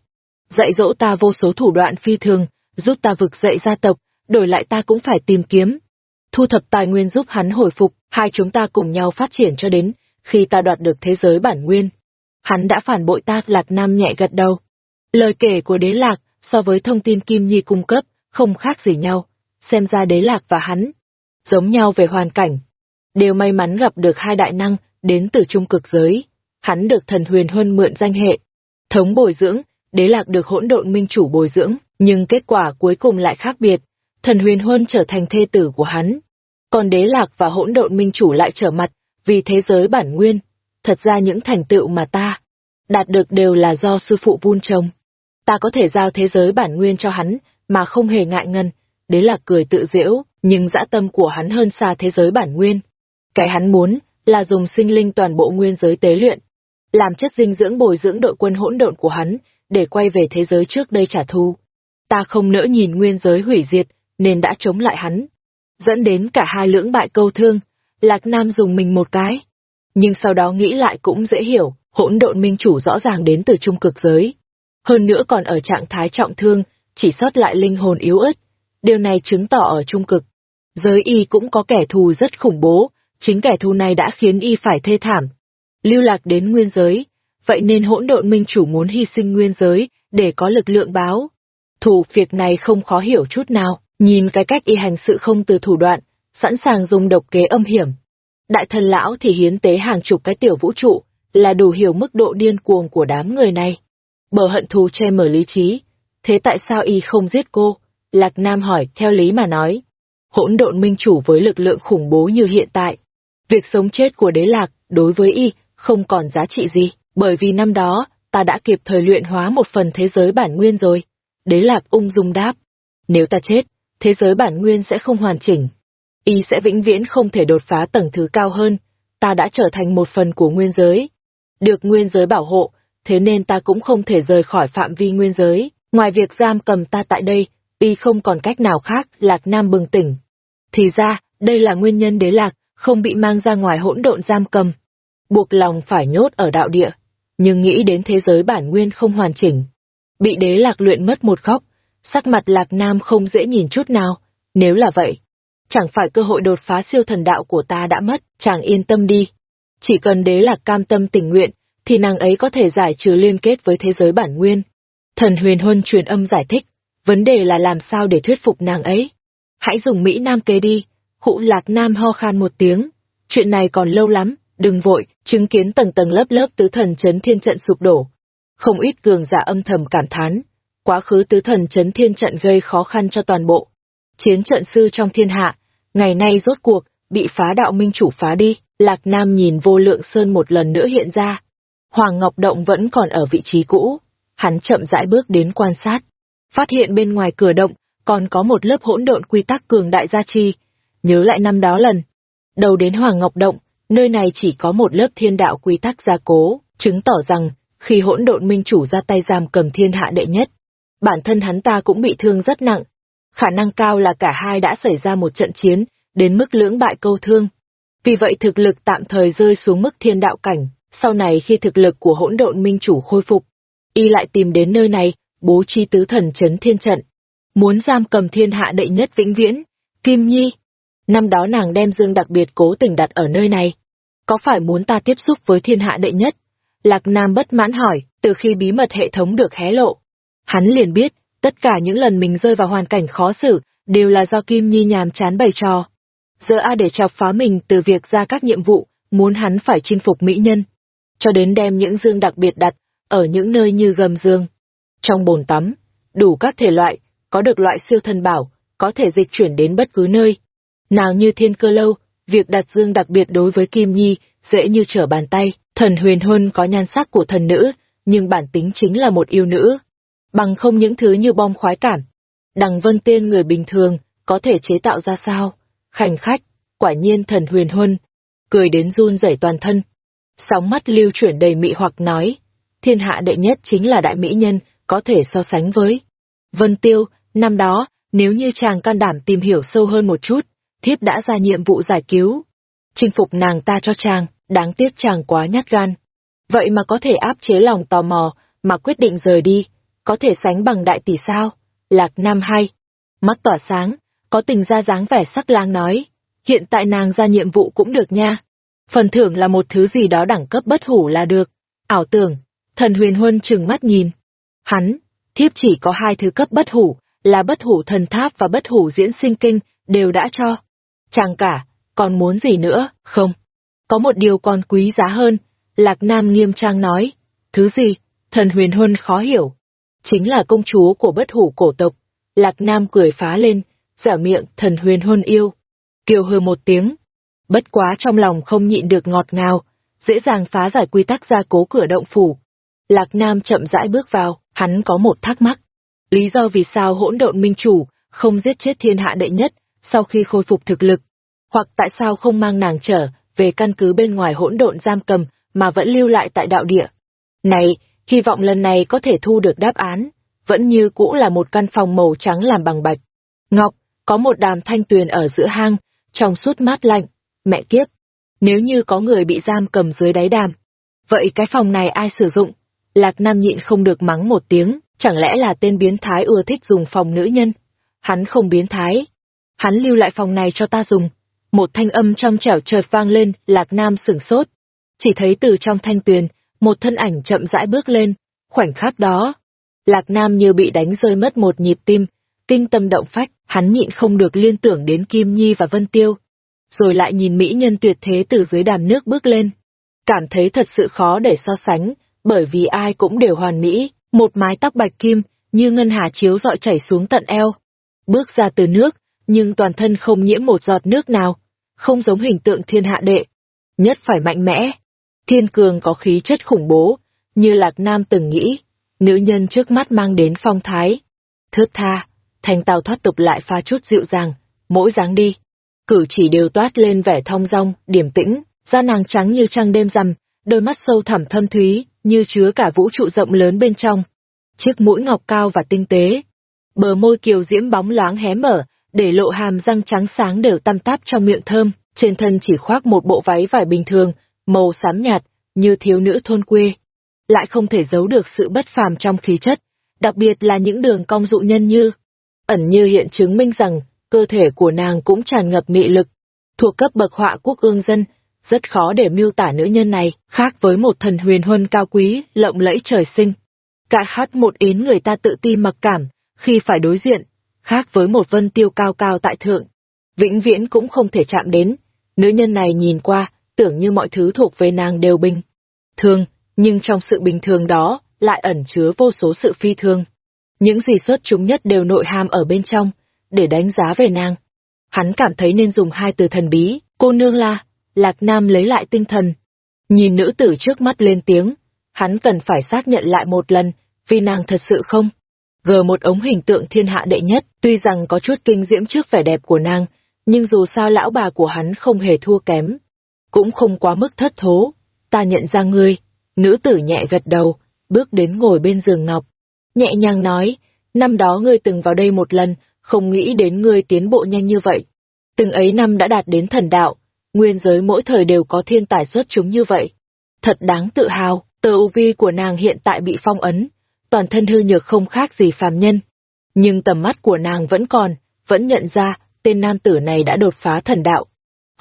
Speaker 1: Dạy dỗ ta vô số thủ đoạn phi thường, giúp ta vực dậy gia tộc, đổi lại ta cũng phải tìm kiếm. Thu thập tài nguyên giúp hắn hồi phục, hai chúng ta cùng nhau phát triển cho đến khi ta đoạt được thế giới bản nguyên. Hắn đã phản bội ta, Lạc Nam nhẹ gật đầu. Lời kể của đế lạc so với thông tin Kim Nhi cung cấp, không khác gì nhau, xem ra đế lạc và hắn, giống nhau về hoàn cảnh. Đều may mắn gặp được hai đại năng đến từ trung cực giới. Hắn được thần huyền huân mượn danh hệ. Thống bồi dưỡng, đế lạc được hỗn độn minh chủ bồi dưỡng, nhưng kết quả cuối cùng lại khác biệt. Thần huyền huân trở thành thê tử của hắn. Còn đế lạc và hỗn độn minh chủ lại trở mặt, vì thế giới bản nguyên. Thật ra những thành tựu mà ta đạt được đều là do sư phụ vun trồng. Ta có thể giao thế giới bản nguyên cho hắn, mà không hề ngại ngần. Đế lạc cười tự diễu, nhưng dã tâm của hắn hơn xa thế giới bản nguyên. Cái hắn muốn là dùng sinh linh toàn bộ nguyên giới tế luyện, làm chất dinh dưỡng bồi dưỡng đội quân hỗn độn của hắn, để quay về thế giới trước đây trả thù. Ta không nỡ nhìn nguyên giới hủy diệt, nên đã chống lại hắn. Dẫn đến cả hai lưỡng bại câu thương, Lạc Nam dùng mình một cái. Nhưng sau đó nghĩ lại cũng dễ hiểu, hỗn độn minh chủ rõ ràng đến từ trung cực giới. Hơn nữa còn ở trạng thái trọng thương, chỉ sót lại linh hồn yếu ớt. Điều này chứng tỏ ở trung cực. Giới y cũng có kẻ thù rất khủng bố, chính kẻ thù này đã khiến y phải thê thảm. Lưu lạc đến nguyên giới, vậy nên hỗn độn minh chủ muốn hy sinh nguyên giới để có lực lượng báo. Thủ việc này không khó hiểu chút nào, nhìn cái cách y hành sự không từ thủ đoạn, sẵn sàng dùng độc kế âm hiểm. Đại thần lão thì hiến tế hàng chục cái tiểu vũ trụ, là đủ hiểu mức độ điên cuồng của đám người này. Bờ hận thù che mở lý trí. Thế tại sao y không giết cô? Lạc Nam hỏi, theo lý mà nói. Hỗn độn minh chủ với lực lượng khủng bố như hiện tại. Việc sống chết của đế lạc, đối với y, không còn giá trị gì, bởi vì năm đó, ta đã kịp thời luyện hóa một phần thế giới bản nguyên rồi. Đế lạc ung dung đáp. Nếu ta chết, thế giới bản nguyên sẽ không hoàn chỉnh. y sẽ vĩnh viễn không thể đột phá tầng thứ cao hơn, ta đã trở thành một phần của nguyên giới. Được nguyên giới bảo hộ, thế nên ta cũng không thể rời khỏi phạm vi nguyên giới, ngoài việc giam cầm ta tại đây, y không còn cách nào khác, Lạc Nam bừng tỉnh. Thì ra, đây là nguyên nhân đế lạc, không bị mang ra ngoài hỗn độn giam cầm. Buộc lòng phải nhốt ở đạo địa, nhưng nghĩ đến thế giới bản nguyên không hoàn chỉnh. Bị đế lạc luyện mất một góc, sắc mặt Lạc Nam không dễ nhìn chút nào, nếu là vậy. Chẳng phải cơ hội đột phá siêu thần đạo của ta đã mất, chàng yên tâm đi. Chỉ cần đế lạc cam tâm tình nguyện, thì nàng ấy có thể giải trừ liên kết với thế giới bản nguyên. Thần huyền huân truyền âm giải thích, vấn đề là làm sao để thuyết phục nàng ấy. Hãy dùng Mỹ Nam kế đi, hụ lạc nam ho khan một tiếng. Chuyện này còn lâu lắm, đừng vội, chứng kiến tầng tầng lớp lớp tứ thần chấn thiên trận sụp đổ. Không ít cường giả âm thầm cảm thán, quá khứ tứ thần chấn thiên trận gây khó khăn cho toàn bộ. Chiến trận sư trong thiên hạ, ngày nay rốt cuộc, bị phá đạo minh chủ phá đi, Lạc Nam nhìn vô lượng sơn một lần nữa hiện ra. Hoàng Ngọc Động vẫn còn ở vị trí cũ, hắn chậm rãi bước đến quan sát. Phát hiện bên ngoài cửa động, còn có một lớp hỗn độn quy tắc cường đại gia trì. Nhớ lại năm đó lần. Đầu đến Hoàng Ngọc Động, nơi này chỉ có một lớp thiên đạo quy tắc gia cố, chứng tỏ rằng, khi hỗn độn minh chủ ra tay giam cầm thiên hạ đệ nhất, bản thân hắn ta cũng bị thương rất nặng. Khả năng cao là cả hai đã xảy ra một trận chiến, đến mức lưỡng bại câu thương. Vì vậy thực lực tạm thời rơi xuống mức thiên đạo cảnh, sau này khi thực lực của hỗn độn minh chủ khôi phục, y lại tìm đến nơi này, bố trí tứ thần chấn thiên trận. Muốn giam cầm thiên hạ đệ nhất vĩnh viễn, Kim Nhi. Năm đó nàng đem dương đặc biệt cố tình đặt ở nơi này. Có phải muốn ta tiếp xúc với thiên hạ đệ nhất? Lạc Nam bất mãn hỏi, từ khi bí mật hệ thống được hé lộ. Hắn liền biết, tất cả những lần mình rơi vào hoàn cảnh khó xử, đều là do Kim Nhi nhàm chán bày trò. Giờ A để chọc phá mình từ việc ra các nhiệm vụ, muốn hắn phải chinh phục mỹ nhân. Cho đến đem những dương đặc biệt đặt, ở những nơi như gầm dương. Trong bồn tắm, đủ các thể loại, có được loại siêu thân bảo, có thể dịch chuyển đến bất cứ nơi. Nào như thiên cơ lâu, việc đặt dương đặc biệt đối với Kim Nhi, dễ như trở bàn tay, thần huyền huân có nhan sắc của thần nữ, nhưng bản tính chính là một yêu nữ. Bằng không những thứ như bom khoái cảm. Đằng vân tiên người bình thường, có thể chế tạo ra sao? Khảnh khách, quả nhiên thần huyền huân, cười đến run rẩy toàn thân. Sóng mắt lưu chuyển đầy mị hoặc nói, thiên hạ đệ nhất chính là đại mỹ nhân, có thể so sánh với. Vân Tiêu, năm đó, nếu như chàng can đảm tìm hiểu sâu hơn một chút, thiếp đã ra nhiệm vụ giải cứu. Chinh phục nàng ta cho chàng, đáng tiếc chàng quá nhát gan. Vậy mà có thể áp chế lòng tò mò, mà quyết định rời đi, có thể sánh bằng đại tỷ sao? Lạc Nam hay. Mắt tỏa sáng, có tình ra dáng vẻ sắc lang nói, hiện tại nàng ra nhiệm vụ cũng được nha. Phần thưởng là một thứ gì đó đẳng cấp bất hủ là được. Ảo tưởng, thần huyền huân chừng mắt nhìn. Hắn, thiếp chỉ có hai thứ cấp bất hủ, là bất hủ thần tháp và bất hủ diễn sinh kinh, đều đã cho. Chàng cả, còn muốn gì nữa, không? Có một điều còn quý giá hơn, Lạc Nam nghiêm trang nói. Thứ gì? Thần huyền huân khó hiểu. Chính là công chúa của bất hủ cổ tộc. Lạc Nam cười phá lên, giả miệng thần huyền huân yêu. Kiều hừ một tiếng. Bất quá trong lòng không nhịn được ngọt ngào, dễ dàng phá giải quy tắc gia cố cửa động phủ. Lạc Nam chậm rãi bước vào, hắn có một thắc mắc. Lý do vì sao hỗn độn minh chủ không giết chết thiên hạ đệ nhất sau khi khôi phục thực lực, hoặc tại sao không mang nàng trở về căn cứ bên ngoài hỗn độn giam cầm mà vẫn lưu lại tại đạo địa. Này, hy vọng lần này có thể thu được đáp án, vẫn như cũ là một căn phòng màu trắng làm bằng bạch. Ngọc, có một đàm thanh tuyền ở giữa hang, trong suốt mát lạnh, mẹ kiếp. Nếu như có người bị giam cầm dưới đáy đàm, vậy cái phòng này ai sử dụng? Lạc Nam nhịn không được mắng một tiếng, chẳng lẽ là tên biến thái ưa thích dùng phòng nữ nhân? Hắn không biến thái. Hắn lưu lại phòng này cho ta dùng. Một thanh âm trong trẻo chợt vang lên, Lạc Nam sửng sốt. Chỉ thấy từ trong thanh tuyền, một thân ảnh chậm rãi bước lên. Khoảnh khắc đó, Lạc Nam như bị đánh rơi mất một nhịp tim, kinh tâm động phách, hắn nhịn không được liên tưởng đến Kim Nhi và Vân Tiêu. Rồi lại nhìn mỹ nhân tuyệt thế từ dưới đàm nước bước lên. Cảm thấy thật sự khó để so sánh, bởi vì ai cũng đều hoàn mỹ, một mái tóc bạch kim, như ngân hà chiếu dọi chảy xuống tận eo. Bước ra từ nước, nhưng toàn thân không nhiễm một giọt nước nào, không giống hình tượng thiên hạ đệ. Nhất phải mạnh mẽ. Thiên cường có khí chất khủng bố, như Lạc Nam từng nghĩ, nữ nhân trước mắt mang đến phong thái. Thước tha, thành tàu thoát tục lại pha chút dịu dàng, mỗi dáng đi. cử chỉ đều toát lên vẻ thong dong, điềm tĩnh, da nàng trắng như trăng đêm rằm, đôi mắt sâu thẳm thâm thúy, như chứa cả vũ trụ rộng lớn bên trong. Chiếc mũi ngọc cao và tinh tế, bờ môi kiều diễm bóng loáng hé mở, để lộ hàm răng trắng sáng đều tăm táp trong miệng thơm, trên thân chỉ khoác một bộ váy vải bình thường, màu xám nhạt, như thiếu nữ thôn quê. Lại không thể giấu được sự bất phàm trong khí chất, đặc biệt là những đường cong dụ nhân như, ẩn như hiện chứng minh rằng, cơ thể của nàng cũng tràn ngập mị lực. Thuộc cấp bậc họa quốc ương dân, rất khó để miêu tả nữ nhân này, khác với một thần huyền huân cao quý, lộng lẫy trời sinh. Cả hát một yến người ta tự ti mặc cảm, khi phải đối diện, khác với một vân tiêu cao cao tại thượng. Vĩnh viễn cũng không thể chạm đến, nữ nhân này nhìn qua, tưởng như mọi thứ thuộc về nàng đều bình. Thường, nhưng trong sự bình thường đó, lại ẩn chứa vô số sự phi thường. Những gì xuất chúng nhất đều nội hàm ở bên trong, để đánh giá về nàng. Hắn cảm thấy nên dùng hai từ thần bí, cô nương la, Lạc Nam lấy lại tinh thần. Nhìn nữ tử trước mắt lên tiếng, hắn cần phải xác nhận lại một lần, vì nàng thật sự không. Gờ một ống hình tượng thiên hạ đệ nhất, tuy rằng có chút kinh diễm trước vẻ đẹp của nàng, nhưng dù sao lão bà của hắn không hề thua kém. Cũng không quá mức thất thố, ta nhận ra ngươi, nữ tử nhẹ gật đầu, bước đến ngồi bên giường ngọc. Nhẹ nhàng nói, năm đó ngươi từng vào đây một lần, không nghĩ đến ngươi tiến bộ nhanh như vậy. Từng ấy năm đã đạt đến thần đạo, nguyên giới mỗi thời đều có thiên tài xuất chúng như vậy. Thật đáng tự hào, tờ vi của nàng hiện tại bị phong ấn, toàn thân hư nhược không khác gì phàm nhân. Nhưng tầm mắt của nàng vẫn còn, vẫn nhận ra, tên nam tử này đã đột phá thần đạo.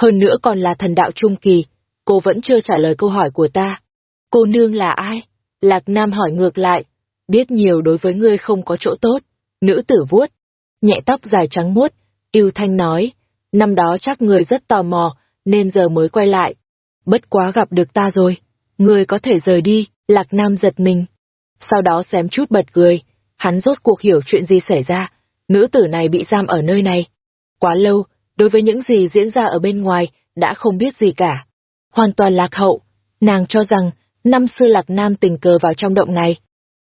Speaker 1: Hơn nữa còn là thần đạo trung kỳ, cô vẫn chưa trả lời câu hỏi của ta. Cô nương là ai? Lạc Nam hỏi ngược lại, biết nhiều đối với ngươi không có chỗ tốt. Nữ tử vuốt, nhẹ tóc dài trắng muốt, yêu thanh nói, năm đó chắc người rất tò mò, nên giờ mới quay lại. Bất quá gặp được ta rồi, người có thể rời đi, Lạc Nam giật mình. Sau đó xém chút bật cười, hắn rốt cuộc hiểu chuyện gì xảy ra, nữ tử này bị giam ở nơi này. Quá lâu, đối với những gì diễn ra ở bên ngoài, đã không biết gì cả. Hoàn toàn lạc hậu, nàng cho rằng, năm xưa Lạc Nam tình cờ vào trong động này.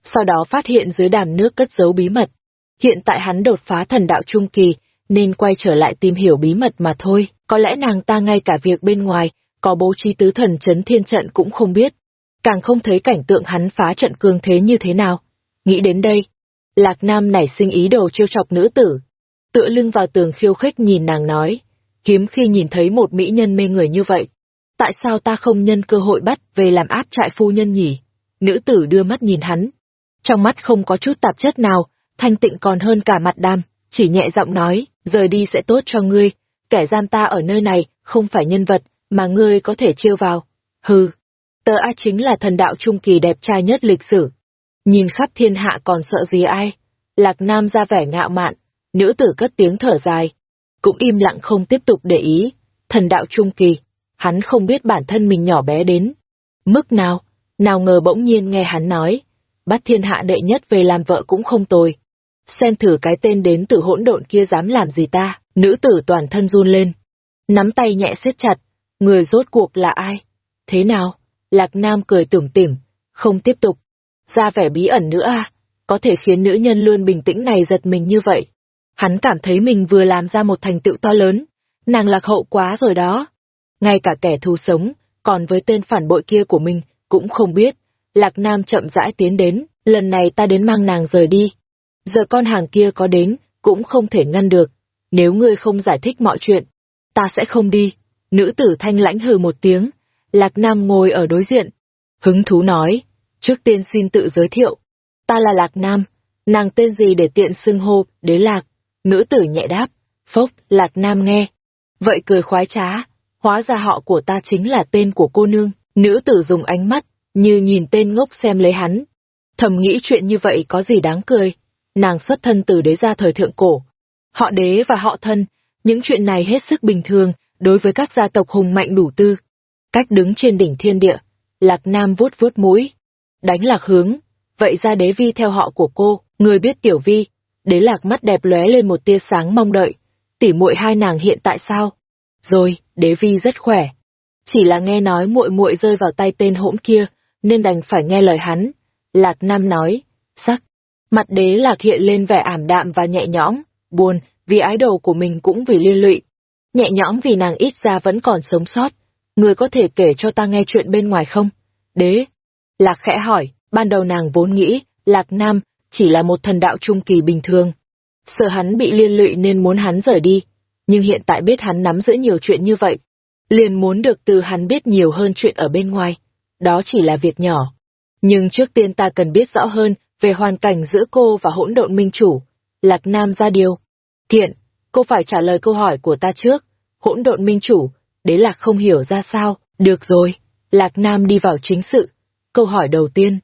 Speaker 1: Sau đó phát hiện dưới đàm nước cất giấu bí mật. Hiện tại hắn đột phá thần đạo trung kỳ, nên quay trở lại tìm hiểu bí mật mà thôi. Có lẽ nàng ta ngay cả việc bên ngoài, có bố trí tứ thần chấn thiên trận cũng không biết. Càng không thấy cảnh tượng hắn phá trận cường thế như thế nào. Nghĩ đến đây, Lạc Nam nảy sinh ý đồ trêu chọc nữ tử. Tựa lưng vào tường khiêu khích nhìn nàng nói, hiếm khi nhìn thấy một mỹ nhân mê người như vậy. Tại sao ta không nhân cơ hội bắt về làm áp trại phu nhân nhỉ? Nữ tử đưa mắt nhìn hắn. Trong mắt không có chút tạp chất nào, thanh tịnh còn hơn cả mặt đam, chỉ nhẹ giọng nói, rời đi sẽ tốt cho ngươi, kẻ gian ta ở nơi này không phải nhân vật mà ngươi có thể chiêu vào. Hừ, tờ A chính là thần đạo trung kỳ đẹp trai nhất lịch sử. Nhìn khắp thiên hạ còn sợ gì ai? Lạc Nam ra vẻ ngạo mạn, nữ tử cất tiếng thở dài. Cũng im lặng không tiếp tục để ý, thần đạo trung kỳ, hắn không biết bản thân mình nhỏ bé đến. Mức nào, nào ngờ bỗng nhiên nghe hắn nói, bắt thiên hạ đệ nhất về làm vợ cũng không tồi. Xem thử cái tên đến từ hỗn độn kia dám làm gì ta. Nữ tử toàn thân run lên, nắm tay nhẹ siết chặt, người rốt cuộc là ai? Thế nào? Lạc Nam cười tủm tỉm, không tiếp tục. Ra vẻ bí ẩn nữa à? Có thể khiến nữ nhân luôn bình tĩnh này giật mình như vậy. Hắn cảm thấy mình vừa làm ra một thành tựu to lớn, nàng lạc hậu quá rồi đó. Ngay cả kẻ thù sống, còn với tên phản bội kia của mình, cũng không biết. Lạc Nam chậm rãi tiến đến, lần này ta đến mang nàng rời đi. Giờ con hàng kia có đến, cũng không thể ngăn được, nếu ngươi không giải thích mọi chuyện, ta sẽ không đi. Nữ tử thanh lãnh hừ một tiếng, Lạc Nam ngồi ở đối diện. Hứng thú nói, trước tiên xin tự giới thiệu. Ta là Lạc Nam, nàng tên gì để tiện xưng hô, đế Lạc. Nữ tử nhẹ đáp, phốc, Lạc Nam nghe. Vậy cười khoái trá, hóa ra họ của ta chính là tên của cô nương. Nữ tử dùng ánh mắt, như nhìn tên ngốc xem lấy hắn. Thầm nghĩ chuyện như vậy có gì đáng cười. Nàng xuất thân từ đế gia thời thượng cổ, họ đế và họ thân, những chuyện này hết sức bình thường đối với các gia tộc hùng mạnh đủ tư. Cách đứng trên đỉnh thiên địa, Lạc Nam vuốt vuốt mũi, đánh lạc hướng, vậy ra đế vi theo họ của cô, người biết tiểu vi, đế lạc mắt đẹp lóe lên một tia sáng mong đợi, tỉ muội hai nàng hiện tại sao? Rồi, đế vi rất khỏe. Chỉ là nghe nói muội muội rơi vào tay tên hỗn kia, nên đành phải nghe lời hắn. Lạc Nam nói, sắc. Mặt đế lạc hiện lên vẻ ảm đạm và nhẹ nhõm, buồn, vì ái đồ của mình cũng vì liên lụy. nhẹ nhõm vì nàng ít ra vẫn còn sống sót. Người có thể kể cho ta nghe chuyện bên ngoài không? Đế. Lạc khẽ hỏi, ban đầu nàng vốn nghĩ, Lạc Nam, chỉ là một thần đạo trung kỳ bình thường. Sợ hắn bị liên lụy nên muốn hắn rời đi, nhưng hiện tại biết hắn nắm giữ nhiều chuyện như vậy. Liền muốn được từ hắn biết nhiều hơn chuyện ở bên ngoài. Đó chỉ là việc nhỏ. Nhưng trước tiên ta cần biết rõ hơn về hoàn cảnh giữa cô và hỗn độn minh chủ. Lạc Nam ra điều. Kiện, cô phải trả lời câu hỏi của ta trước. Hỗn độn minh chủ, đế là không hiểu ra sao. Được rồi, Lạc Nam đi vào chính sự. Câu hỏi đầu tiên.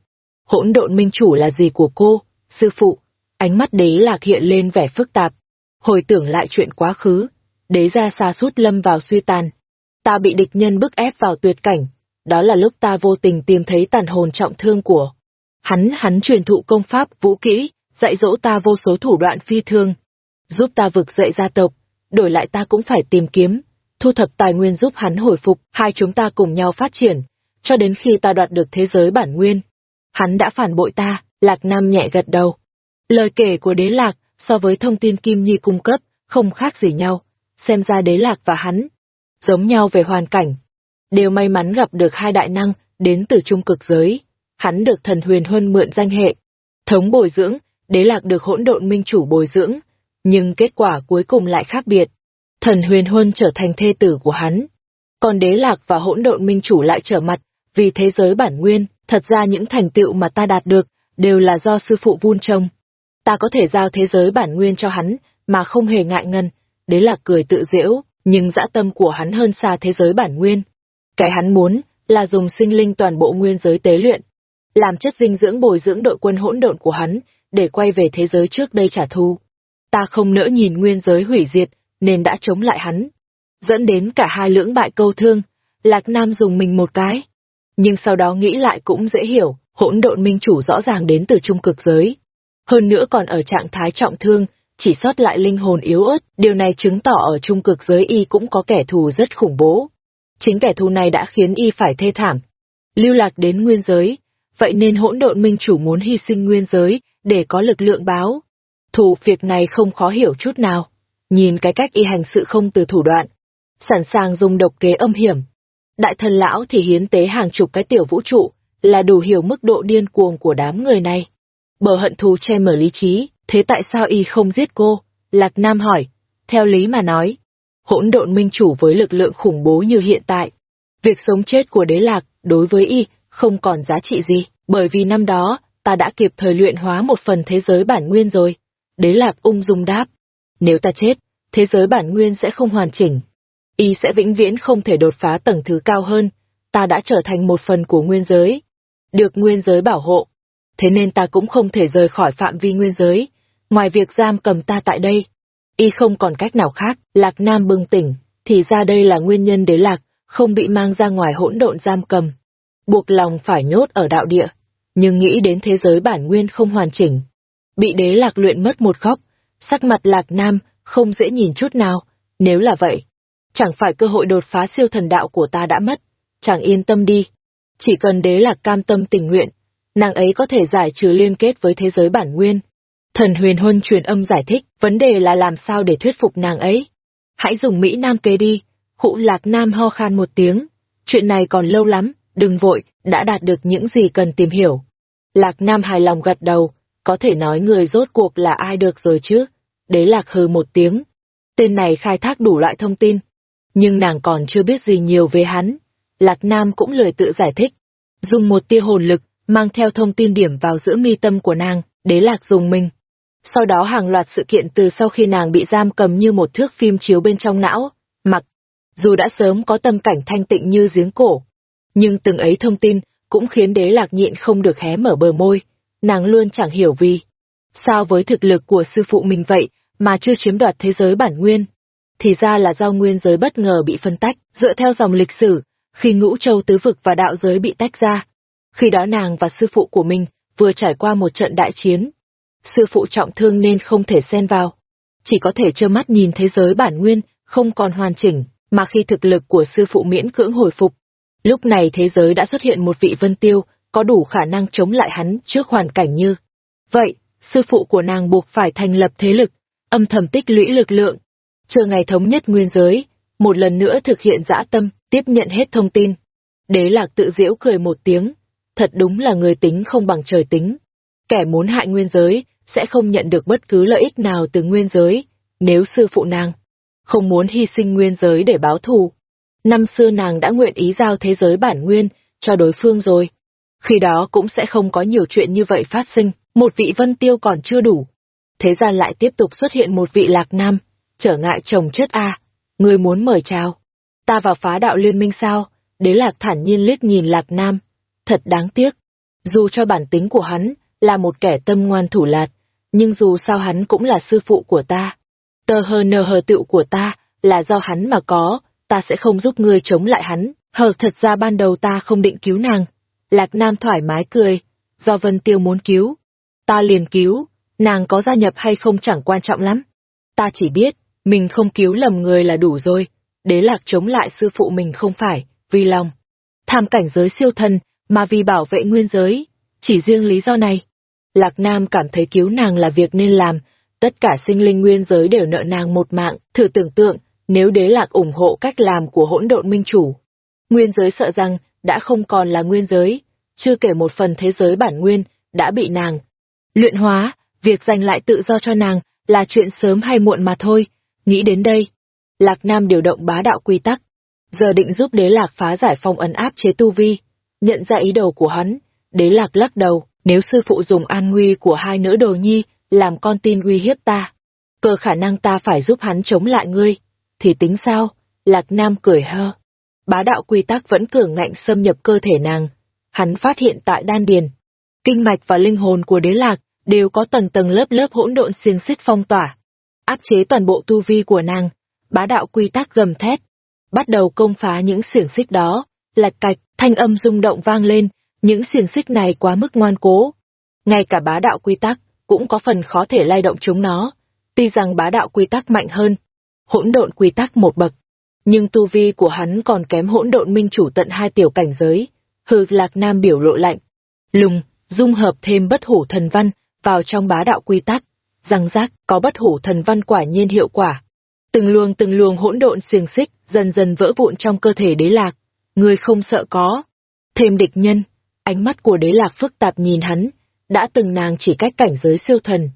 Speaker 1: Hỗn độn minh chủ là gì của cô, sư phụ? Ánh mắt đế lạc hiện lên vẻ phức tạp. Hồi tưởng lại chuyện quá khứ. Đế ra xa sút lâm vào suy tàn. Ta bị địch nhân bức ép vào tuyệt cảnh. Đó là lúc ta vô tình tìm thấy tàn hồn trọng thương của Hắn hắn truyền thụ công pháp, vũ kỹ, dạy dỗ ta vô số thủ đoạn phi thương, giúp ta vực dậy gia tộc, đổi lại ta cũng phải tìm kiếm, thu thập tài nguyên giúp hắn hồi phục, hai chúng ta cùng nhau phát triển, cho đến khi ta đoạt được thế giới bản nguyên. Hắn đã phản bội ta, Lạc Nam nhẹ gật đầu. Lời kể của đế lạc, so với thông tin Kim Nhi cung cấp, không khác gì nhau, xem ra đế lạc và hắn, giống nhau về hoàn cảnh. Đều may mắn gặp được hai đại năng, đến từ trung cực giới hắn được thần huyền huân mượn danh hệ. Thống bồi dưỡng, đế lạc được hỗn độn minh chủ bồi dưỡng, nhưng kết quả cuối cùng lại khác biệt. Thần huyền huân trở thành thê tử của hắn. Còn đế lạc và hỗn độn minh chủ lại trở mặt, vì thế giới bản nguyên, thật ra những thành tựu mà ta đạt được, đều là do sư phụ vun trông. Ta có thể giao thế giới bản nguyên cho hắn, mà không hề ngại ngần, đế lạc cười tự diễu, nhưng dã tâm của hắn hơn xa thế giới bản nguyên. Cái hắn muốn, là dùng sinh linh toàn bộ nguyên giới tế luyện, làm chất dinh dưỡng bồi dưỡng đội quân hỗn độn của hắn, để quay về thế giới trước đây trả thù. Ta không nỡ nhìn nguyên giới hủy diệt, nên đã chống lại hắn. Dẫn đến cả hai lưỡng bại câu thương, Lạc Nam dùng mình một cái. Nhưng sau đó nghĩ lại cũng dễ hiểu, hỗn độn minh chủ rõ ràng đến từ trung cực giới. Hơn nữa còn ở trạng thái trọng thương, chỉ sót lại linh hồn yếu ớt, điều này chứng tỏ ở trung cực giới y cũng có kẻ thù rất khủng bố. Chính kẻ thù này đã khiến y phải thê thảm. Lưu lạc đến nguyên giới, vậy nên hỗn độn minh chủ muốn hy sinh nguyên giới để có lực lượng báo. thù, việc này không khó hiểu chút nào. Nhìn cái cách y hành sự không từ thủ đoạn, sẵn sàng dùng độc kế âm hiểm. Đại thần lão thì hiến tế hàng chục cái tiểu vũ trụ, là đủ hiểu mức độ điên cuồng của đám người này. Bờ hận thù che mở lý trí, thế tại sao y không giết cô? Lạc Nam hỏi. Theo lý mà nói, hỗn độn minh chủ với lực lượng khủng bố như hiện tại. Việc sống chết của đế lạc, đối với y, không còn giá trị gì, bởi vì năm đó, ta đã kịp thời luyện hóa một phần thế giới bản nguyên rồi. Đế Lạc ung dung đáp, nếu ta chết, thế giới bản nguyên sẽ không hoàn chỉnh. Y sẽ vĩnh viễn không thể đột phá tầng thứ cao hơn, ta đã trở thành một phần của nguyên giới. Được nguyên giới bảo hộ, thế nên ta cũng không thể rời khỏi phạm vi nguyên giới, ngoài việc giam cầm ta tại đây. Y không còn cách nào khác, Lạc Nam bừng tỉnh, thì ra đây là nguyên nhân đế Lạc, không bị mang ra ngoài hỗn độn giam cầm buộc lòng phải nhốt ở đạo địa, nhưng nghĩ đến thế giới bản nguyên không hoàn chỉnh. Bị đế lạc luyện mất một góc, sắc mặt lạc nam không dễ nhìn chút nào, nếu là vậy, chẳng phải cơ hội đột phá siêu thần đạo của ta đã mất, chẳng yên tâm đi. Chỉ cần đế lạc cam tâm tình nguyện, nàng ấy có thể giải trừ liên kết với thế giới bản nguyên. Thần huyền huân truyền âm giải thích, vấn đề là làm sao để thuyết phục nàng ấy. Hãy dùng Mỹ Nam kế đi, hụ lạc nam ho khan một tiếng, chuyện này còn lâu lắm, đừng vội, đã đạt được những gì cần tìm hiểu. Lạc Nam hài lòng gật đầu, có thể nói người rốt cuộc là ai được rồi chứ. Đế Lạc hừ một tiếng. Tên này khai thác đủ loại thông tin. Nhưng nàng còn chưa biết gì nhiều về hắn. Lạc Nam cũng lời tự giải thích. Dùng một tia hồn lực, mang theo thông tin điểm vào giữa mi tâm của nàng, đế lạc dùng mình. Sau đó hàng loạt sự kiện từ sau khi nàng bị giam cầm như một thước phim chiếu bên trong não, mặc. Dù đã sớm có tâm cảnh thanh tịnh như giếng cổ, nhưng từng ấy thông tin cũng khiến đế lạc nhịn không được hé mở bờ môi, nàng luôn chẳng hiểu vì. Sao với thực lực của sư phụ mình vậy mà chưa chiếm đoạt thế giới bản nguyên? Thì ra là do nguyên giới bất ngờ bị phân tách, dựa theo dòng lịch sử, khi ngũ châu tứ vực và đạo giới bị tách ra. Khi đó nàng và sư phụ của mình vừa trải qua một trận đại chiến. Sư phụ trọng thương nên không thể xen vào. Chỉ có thể trơ mắt nhìn thế giới bản nguyên không còn hoàn chỉnh, mà khi thực lực của sư phụ miễn cưỡng hồi phục, Lúc này thế giới đã xuất hiện một vị vân tiêu, có đủ khả năng chống lại hắn trước hoàn cảnh như. Vậy, sư phụ của nàng buộc phải thành lập thế lực, âm thầm tích lũy lực lượng. Chờ ngày thống nhất nguyên giới, một lần nữa thực hiện dã tâm, tiếp nhận hết thông tin. Đế lạc tự diễu cười một tiếng, thật đúng là người tính không bằng trời tính. Kẻ muốn hại nguyên giới, sẽ không nhận được bất cứ lợi ích nào từ nguyên giới, nếu sư phụ nàng không muốn hy sinh nguyên giới để báo thù. Năm xưa nàng đã nguyện ý giao thế giới bản nguyên cho đối phương rồi. Khi đó cũng sẽ không có nhiều chuyện như vậy phát sinh, một vị vân tiêu còn chưa đủ. Thế gian lại tiếp tục xuất hiện một vị lạc nam, trở ngại chồng chất a à, người muốn mời chào. Ta vào phá đạo liên minh sao? Đế lạc thản nhiên liếc nhìn lạc nam. Thật đáng tiếc. Dù cho bản tính của hắn là một kẻ tâm ngoan thủ lạt, nhưng dù sao hắn cũng là sư phụ của ta. Tờ hờ nờ hờ tựu của ta là do hắn mà có, ta sẽ không giúp ngươi chống lại hắn. Hờ thật ra ban đầu ta không định cứu nàng. Lạc Nam thoải mái cười, do Vân Tiêu muốn cứu. Ta liền cứu, nàng có gia nhập hay không chẳng quan trọng lắm. Ta chỉ biết, mình không cứu lầm người là đủ rồi. Đế lạc chống lại sư phụ mình không phải, vì lòng. Tham cảnh giới siêu thần, mà vì bảo vệ nguyên giới. Chỉ riêng lý do này. Lạc Nam cảm thấy cứu nàng là việc nên làm, tất cả sinh linh nguyên giới đều nợ nàng một mạng, thử tưởng tượng, nếu đế lạc ủng hộ cách làm của hỗn độn minh chủ. Nguyên giới sợ rằng, đã không còn là nguyên giới, chưa kể một phần thế giới bản nguyên, đã bị nàng. Luyện hóa, việc giành lại tự do cho nàng, là chuyện sớm hay muộn mà thôi, nghĩ đến đây. Lạc Nam điều động bá đạo quy tắc, giờ định giúp đế lạc phá giải phong ấn áp chế tu vi, nhận ra ý đồ của hắn, đế lạc lắc đầu, nếu sư phụ dùng an nguy của hai nữ đồ nhi, làm con tin uy hiếp ta, cơ khả năng ta phải giúp hắn chống lại ngươi, thì tính sao? Lạc Nam cười hơ. Bá đạo quy tắc vẫn cường ngạnh xâm nhập cơ thể nàng. Hắn phát hiện tại đan điền, kinh mạch và linh hồn của đế lạc đều có tầng tầng lớp lớp hỗn độn xiềng xích phong tỏa, áp chế toàn bộ tu vi của nàng. Bá đạo quy tắc gầm thét, bắt đầu công phá những xiềng xích đó, lạch cạch, thanh âm rung động vang lên, những xiềng xích này quá mức ngoan cố. Ngay cả bá đạo quy tắc cũng có phần khó thể lay động chúng nó, tuy rằng bá đạo quy tắc mạnh hơn, hỗn độn quy tắc một bậc, nhưng tu vi của hắn còn kém hỗn độn minh chủ tận hai tiểu cảnh giới hừ Lạc Nam biểu lộ lạnh, lùng, dung hợp thêm bất hủ thần văn vào trong bá đạo quy tắc, răng rác có bất hủ thần văn quả nhiên hiệu quả. Từng luồng từng luồng hỗn độn xiềng xích dần dần vỡ vụn trong cơ thể đế lạc, người không sợ có. Thêm địch nhân, ánh mắt của đế lạc phức tạp nhìn hắn, đã từng nàng chỉ cách cảnh giới siêu thần.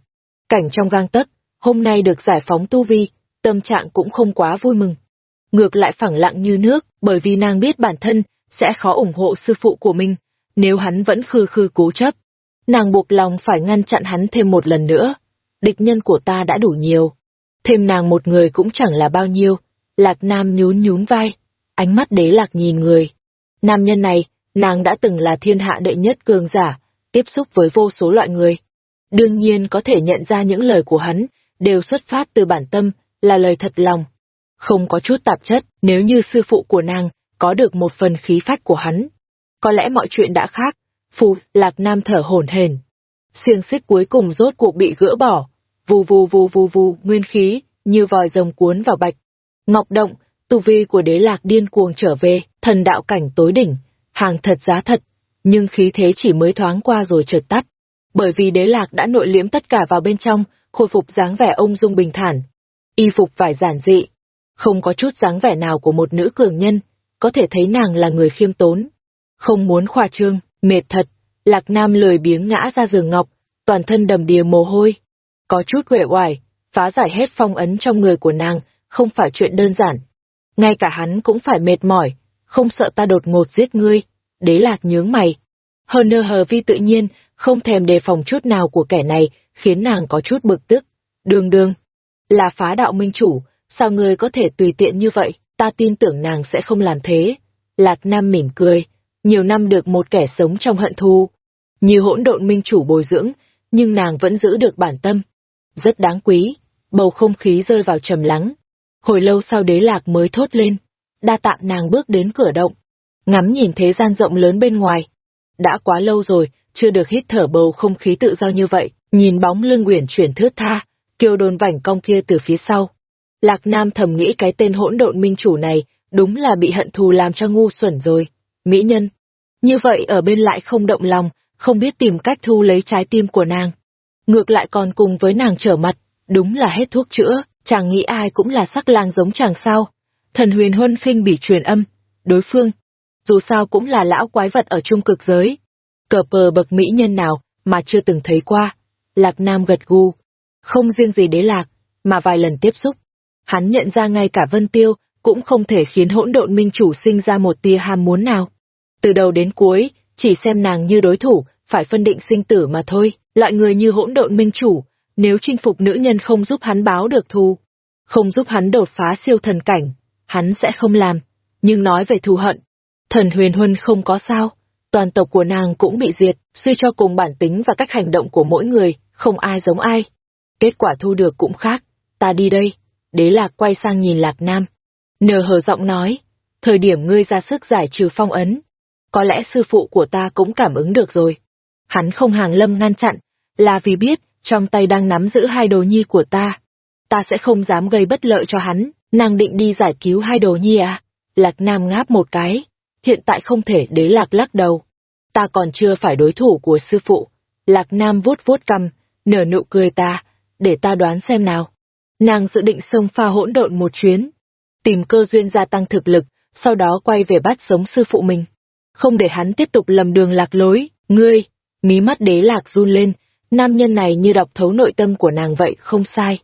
Speaker 1: Cảnh trong gang tấc, hôm nay được giải phóng tu vi, tâm trạng cũng không quá vui mừng. Ngược lại phẳng lặng như nước, bởi vì nàng biết bản thân sẽ khó ủng hộ sư phụ của mình, nếu hắn vẫn khư khư cố chấp. Nàng buộc lòng phải ngăn chặn hắn thêm một lần nữa. Địch nhân của ta đã đủ nhiều. Thêm nàng một người cũng chẳng là bao nhiêu. Lạc Nam nhún nhún vai, ánh mắt đế lạc nhìn người. Nam nhân này, nàng đã từng là thiên hạ đệ nhất cường giả, tiếp xúc với vô số loại người. Đương nhiên có thể nhận ra những lời của hắn đều xuất phát từ bản tâm, là lời thật lòng. Không có chút tạp chất, nếu như sư phụ của nàng có được một phần khí phách của hắn. Có lẽ mọi chuyện đã khác. Phù, Lạc Nam thở hổn hển. Xiềng xích cuối cùng rốt cuộc bị gỡ bỏ. Vù vù vù vù vù, nguyên khí, như vòi rồng cuốn vào bạch. Ngọc động, tu vi của đế lạc điên cuồng trở về, thần đạo cảnh tối đỉnh, hàng thật giá thật, nhưng khí thế chỉ mới thoáng qua rồi chợt tắt. Bởi vì đế lạc đã nội liễm tất cả vào bên trong, khôi phục dáng vẻ ông dung bình thản, y phục vải giản dị, không có chút dáng vẻ nào của một nữ cường nhân, có thể thấy nàng là người khiêm tốn. Không muốn khoa trương, mệt thật, Lạc Nam lười biếng ngã ra giường ngọc, toàn thân đầm đìa mồ hôi. Có chút huệ hoài, phá giải hết phong ấn trong người của nàng, không phải chuyện đơn giản. Ngay cả hắn cũng phải mệt mỏi, không sợ ta đột ngột giết ngươi. Đế lạc nhướng mày. Hờ nơ hờ vi tự nhiên, không thèm đề phòng chút nào của kẻ này, khiến nàng có chút bực tức. Đường đường, là phá đạo minh chủ, sao ngươi có thể tùy tiện như vậy, ta tin tưởng nàng sẽ không làm thế. Lạc Nam mỉm cười, nhiều năm được một kẻ sống trong hận thù. Như hỗn độn minh chủ bồi dưỡng, nhưng nàng vẫn giữ được bản tâm. Rất đáng quý, bầu không khí rơi vào trầm lắng. Hồi lâu sau đế lạc mới thốt lên, đa tạng nàng bước đến cửa động, ngắm nhìn thế gian rộng lớn bên ngoài. Đã quá lâu rồi, chưa được hít thở bầu không khí tự do như vậy, nhìn bóng lưng uyển chuyển thướt tha, kiều đồn vảnh cong kia từ phía sau. Lạc Nam thầm nghĩ cái tên hỗn độn minh chủ này đúng là bị hận thù làm cho ngu xuẩn rồi. Mỹ nhân. Như vậy ở bên lại không động lòng, không biết tìm cách thu lấy trái tim của nàng. Ngược lại còn cùng với nàng trở mặt, đúng là hết thuốc chữa, chàng nghĩ ai cũng là sắc lang giống chàng sao. Thần huyền huân khinh bỉ truyền âm, đối phương, dù sao cũng là lão quái vật ở trung cực giới. Cờ pờ bậc mỹ nhân nào mà chưa từng thấy qua. Lạc Nam gật gù. Không riêng gì đế lạc, mà vài lần tiếp xúc. Hắn nhận ra ngay cả Vân Tiêu cũng không thể khiến hỗn độn minh chủ sinh ra một tia ham muốn nào. Từ đầu đến cuối, chỉ xem nàng như đối thủ, phải phân định sinh tử mà thôi. Loại người như hỗn độn minh chủ, nếu chinh phục nữ nhân không giúp hắn báo được thù, không giúp hắn đột phá siêu thần cảnh, hắn sẽ không làm. Nhưng nói về thù hận, thần huyền huân không có sao, toàn tộc của nàng cũng bị diệt, suy cho cùng bản tính và cách hành động của mỗi người, không ai giống ai. Kết quả thu được cũng khác, ta đi đây. Đế lạc quay sang nhìn lạc nam. Nờ hờ giọng nói, thời điểm ngươi ra sức giải trừ phong ấn. Có lẽ sư phụ của ta cũng cảm ứng được rồi. Hắn không hàng lâm ngăn chặn, là vì biết, trong tay đang nắm giữ hai đồ nhi của ta. Ta sẽ không dám gây bất lợi cho hắn, nàng định đi giải cứu hai đồ nhi à? Lạc Nam ngáp một cái, hiện tại không thể đế lạc lắc đầu. Ta còn chưa phải đối thủ của sư phụ. Lạc Nam vuốt vuốt cầm, nở nụ cười ta, để ta đoán xem nào. Nàng dự định xông pha hỗn độn một chuyến, tìm cơ duyên gia tăng thực lực, sau đó quay về bắt sống sư phụ mình. Không để hắn tiếp tục lầm đường lạc lối, ngươi, mí mắt đế lạc run lên, nam nhân này như đọc thấu nội tâm của nàng vậy không sai.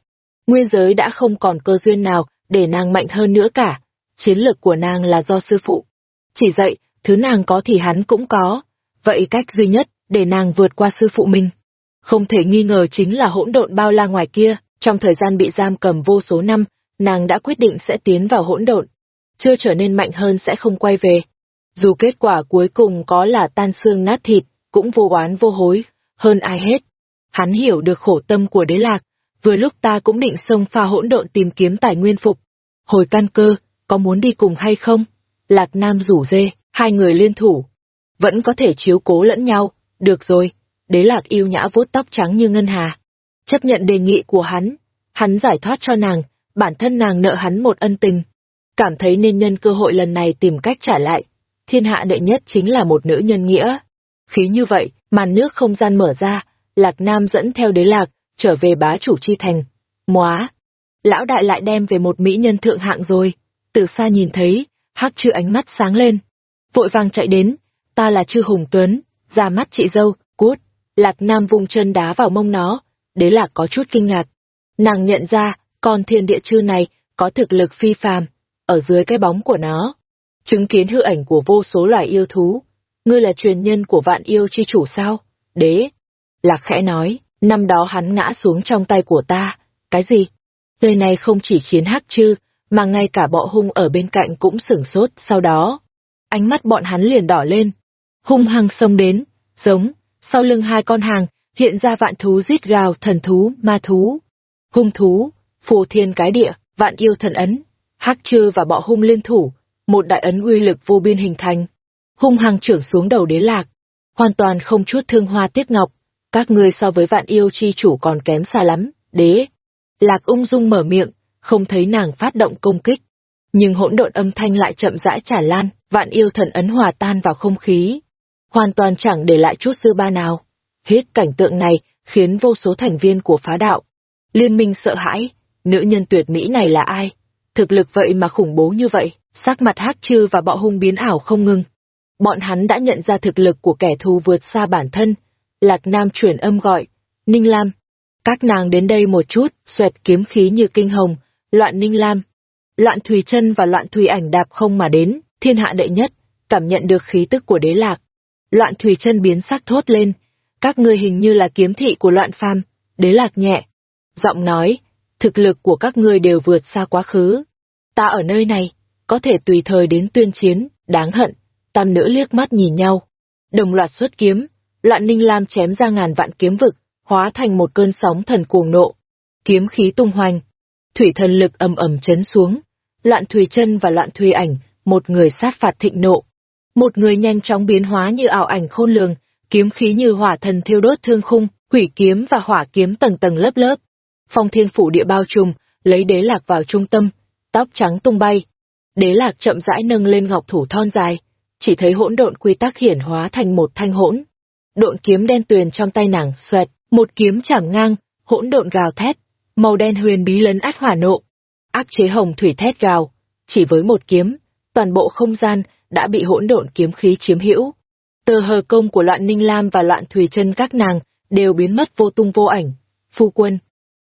Speaker 1: Nguyên giới đã không còn cơ duyên nào để nàng mạnh hơn nữa cả, chiến lược của nàng là do sư phụ. Chỉ dạy, thứ nàng có thì hắn cũng có, vậy cách duy nhất để nàng vượt qua sư phụ mình. Không thể nghi ngờ chính là hỗn độn bao la ngoài kia, trong thời gian bị giam cầm vô số năm, nàng đã quyết định sẽ tiến vào hỗn độn. Chưa trở nên mạnh hơn sẽ không quay về. Dù kết quả cuối cùng có là tan xương nát thịt, cũng vô oán vô hối, hơn ai hết. Hắn hiểu được khổ tâm của đế lạc, vừa lúc ta cũng định xông pha hỗn độn tìm kiếm tài nguyên phục. Hồi căn cơ, có muốn đi cùng hay không? Lạc Nam rủ dê, hai người liên thủ. Vẫn có thể chiếu cố lẫn nhau, được rồi. Đế lạc yêu nhã vuốt tóc trắng như ngân hà. Chấp nhận đề nghị của hắn, hắn giải thoát cho nàng, bản thân nàng nợ hắn một ân tình. Cảm thấy nên nhân cơ hội lần này tìm cách trả lại. Thiên hạ đệ nhất chính là một nữ nhân nghĩa. Khí như vậy, màn nước không gian mở ra, Lạc Nam dẫn theo đế lạc, trở về bá chủ chi thành. Móa! Lão đại lại đem về một mỹ nhân thượng hạng rồi. Từ xa nhìn thấy, hắc chư ánh mắt sáng lên. Vội vàng chạy đến, ta là chư hùng tuấn, ra mắt chị dâu, cút. Lạc Nam vung chân đá vào mông nó, đế lạc có chút kinh ngạc. Nàng nhận ra, con thiên địa chư này có thực lực phi phàm, ở dưới cái bóng của nó. Chứng kiến hư ảnh của vô số loài yêu thú. Ngươi là truyền nhân của vạn yêu chi chủ sao? Đế. Lạc khẽ nói, năm đó hắn ngã xuống trong tay của ta. Cái gì? Lời này không chỉ khiến hắc chư, mà ngay cả bọ hung ở bên cạnh cũng sửng sốt sau đó. Ánh mắt bọn hắn liền đỏ lên. Hung hăng xông đến, giống, sau lưng hai con hàng, hiện ra vạn thú rít gào thần thú, ma thú. Hung thú, phù thiên cái địa, vạn yêu thần ấn, hắc chư và bọ hung liên thủ, một đại ấn uy lực vô biên hình thành. Hung hăng trưởng xuống đầu đế lạc, hoàn toàn không chút thương hoa tiếc ngọc, các ngươi so với vạn yêu chi chủ còn kém xa lắm, đế. Lạc ung dung mở miệng, không thấy nàng phát động công kích. Nhưng hỗn độn âm thanh lại chậm rãi trả lan, vạn yêu thần ấn hòa tan vào không khí. Hoàn toàn chẳng để lại chút dư ba nào. Hết cảnh tượng này khiến vô số thành viên của phá đạo. Liên minh sợ hãi, nữ nhân tuyệt mỹ này là ai? Thực lực vậy mà khủng bố như vậy, sắc mặt hắc chư và bọ hung biến ảo không ngừng. Bọn hắn đã nhận ra thực lực của kẻ thù vượt xa bản thân. Lạc Nam chuyển âm gọi, Ninh Lam. Các nàng đến đây một chút, xoẹt kiếm khí như kinh hồng, loạn Ninh Lam. Loạn Thùy chân và loạn Thùy ảnh đạp không mà đến, thiên hạ đệ nhất, cảm nhận được khí tức của đế lạc. Loạn Thùy chân biến sắc thốt lên, các ngươi hình như là kiếm thị của loạn phàm, đế lạc nhẹ. Giọng nói, thực lực của các ngươi đều vượt xa quá khứ. Ta ở nơi này, có thể tùy thời đến tuyên chiến, đáng hận. Tam nữ liếc mắt nhìn nhau. Đồng loạt xuất kiếm, loạn ninh lam chém ra ngàn vạn kiếm vực, hóa thành một cơn sóng thần cuồng nộ. Kiếm khí tung hoành, thủy thần lực ầm ầm chấn xuống. Loạn thùy chân và loạn thùy ảnh, một người sát phạt thịnh nộ. Một người nhanh chóng biến hóa như ảo ảnh khôn lường, kiếm khí như hỏa thần thiêu đốt thương khung, hủy kiếm và hỏa kiếm tầng tầng lớp lớp. Phong thiên phủ địa bao trùm, lấy đế lạc vào trung tâm, tóc trắng tung bay. Đế lạc chậm rãi nâng lên ngọc thủ thon dài, chỉ thấy hỗn độn quy tắc hiển hóa thành một thanh hỗn. Độn kiếm đen tuyền trong tay nàng xoẹt, một kiếm chảm ngang, hỗn độn gào thét, màu đen huyền bí lấn át hỏa nộ. Áp chế hồng thủy thét gào, chỉ với một kiếm, toàn bộ không gian đã bị hỗn độn kiếm khí chiếm hữu. Tờ hờ công của loạn ninh lam và loạn thủy chân các nàng đều biến mất vô tung vô ảnh. Phu quân,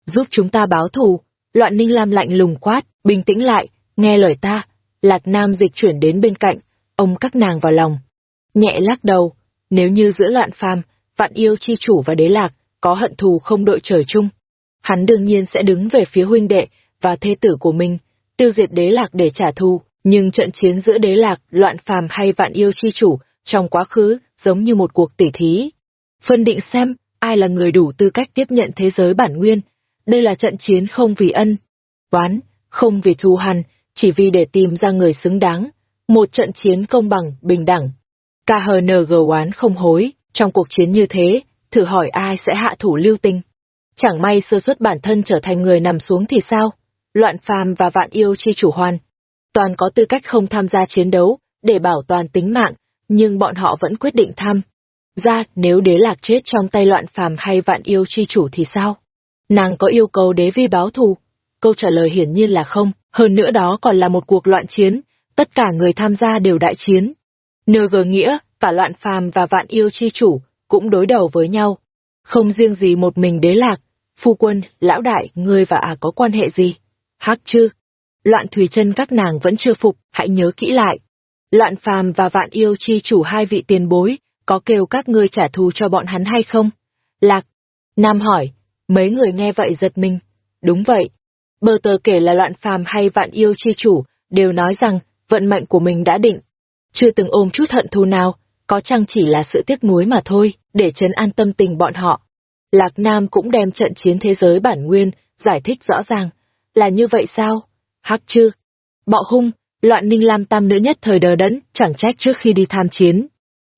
Speaker 1: giúp chúng ta báo thù, loạn ninh lam lạnh lùng quát, bình tĩnh lại, nghe lời ta, lạc nam dịch chuyển đến bên cạnh, ông các nàng vào lòng. Nhẹ lắc đầu, nếu như giữa loạn phàm, vạn yêu chi chủ và đế lạc, có hận thù không đội trời chung. Hắn đương nhiên sẽ đứng về phía huynh đệ và thê tử của mình, tiêu diệt đế lạc để trả thù, nhưng trận chiến giữa đế lạc, loạn phàm hay vạn yêu chi chủ trong quá khứ giống như một cuộc tỉ thí. Phân định xem ai là người đủ tư cách tiếp nhận thế giới bản nguyên. Đây là trận chiến không vì ân, oán, không vì thù hằn, chỉ vì để tìm ra người xứng đáng. Một trận chiến công bằng, bình đẳng. KHNG oán không hối, trong cuộc chiến như thế, thử hỏi ai sẽ hạ thủ lưu tình. Chẳng may sơ suất bản thân trở thành người nằm xuống thì sao? Loạn phàm và vạn yêu chi chủ hoàn. Toàn có tư cách không tham gia chiến đấu, để bảo toàn tính mạng, nhưng bọn họ vẫn quyết định tham. Ra, nếu đế lạc chết trong tay loạn phàm hay vạn yêu chi chủ thì sao? Nàng có yêu cầu đế vi báo thù? Câu trả lời hiển nhiên là không, hơn nữa đó còn là một cuộc loạn chiến, tất cả người tham gia đều đại chiến. NG nghĩa, cả loạn phàm và vạn yêu chi chủ, cũng đối đầu với nhau. Không riêng gì một mình đế lạc, phu quân, lão đại, ngươi và à có quan hệ gì? Hắc chứ? Loạn thủy chân các nàng vẫn chưa phục, hãy nhớ kỹ lại. Loạn phàm và vạn yêu chi chủ hai vị tiền bối, có kêu các ngươi trả thù cho bọn hắn hay không? Lạc. Nam hỏi, mấy người nghe vậy giật mình. Đúng vậy. Bờ tờ kể là loạn phàm hay vạn yêu chi chủ, đều nói rằng, vận mệnh của mình đã định. Chưa từng ôm chút hận thù nào, có chăng chỉ là sự tiếc nuối mà thôi, để trấn an tâm tình bọn họ. Lạc Nam cũng đem trận chiến thế giới bản nguyên, giải thích rõ ràng. Là như vậy sao? Hắc chư. Bọ hung, loạn ninh lam tam nữ nhất thời đờ đẫn, chẳng trách trước khi đi tham chiến.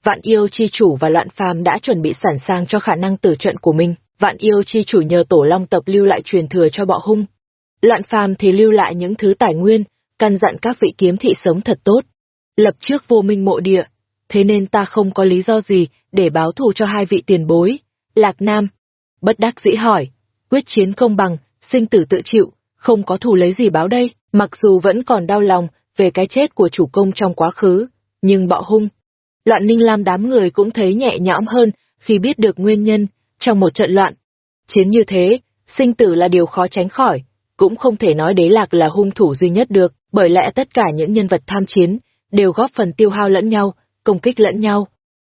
Speaker 1: Vạn yêu chi chủ và loạn phàm đã chuẩn bị sẵn sàng cho khả năng tử trận của mình. Vạn yêu chi chủ nhờ tổ long tập lưu lại truyền thừa cho bọ hung. Loạn phàm thì lưu lại những thứ tài nguyên, căn dặn các vị kiếm thị sống thật tốt. Lập trước vô minh mộ địa, thế nên ta không có lý do gì để báo thù cho hai vị tiền bối. Lạc Nam, bất đắc dĩ hỏi, quyết chiến công bằng, sinh tử tự chịu, không có thù lấy gì báo đây, mặc dù vẫn còn đau lòng về cái chết của chủ công trong quá khứ, nhưng bọ hung. Loạn ninh lam đám người cũng thấy nhẹ nhõm hơn khi biết được nguyên nhân trong một trận loạn. Chiến như thế, sinh tử là điều khó tránh khỏi, cũng không thể nói đế lạc là hung thủ duy nhất được, bởi lẽ tất cả những nhân vật tham chiến đều góp phần tiêu hao lẫn nhau, công kích lẫn nhau.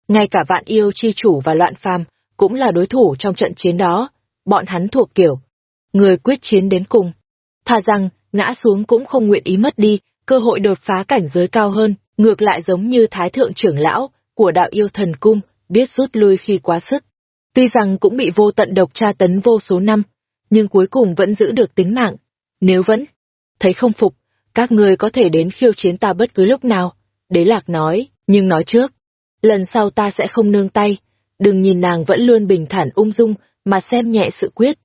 Speaker 1: Ngay cả vạn yêu chi chủ và loạn phàm cũng là đối thủ trong trận chiến đó, bọn hắn thuộc kiểu. Người quyết chiến đến cùng. Thà rằng, ngã xuống cũng không nguyện ý mất đi, cơ hội đột phá cảnh giới cao hơn, ngược lại giống như thái thượng trưởng lão của đạo yêu thần cung, biết rút lui khi quá sức. Tuy rằng cũng bị vô tận độc tra tấn vô số năm, nhưng cuối cùng vẫn giữ được tính mạng. Nếu vẫn thấy không phục, các người có thể đến khiêu chiến ta bất cứ lúc nào. Đế lạc nói, nhưng nói trước, lần sau ta sẽ không nương tay, đừng nhìn nàng vẫn luôn bình thản ung dung mà xem nhẹ sự quyết.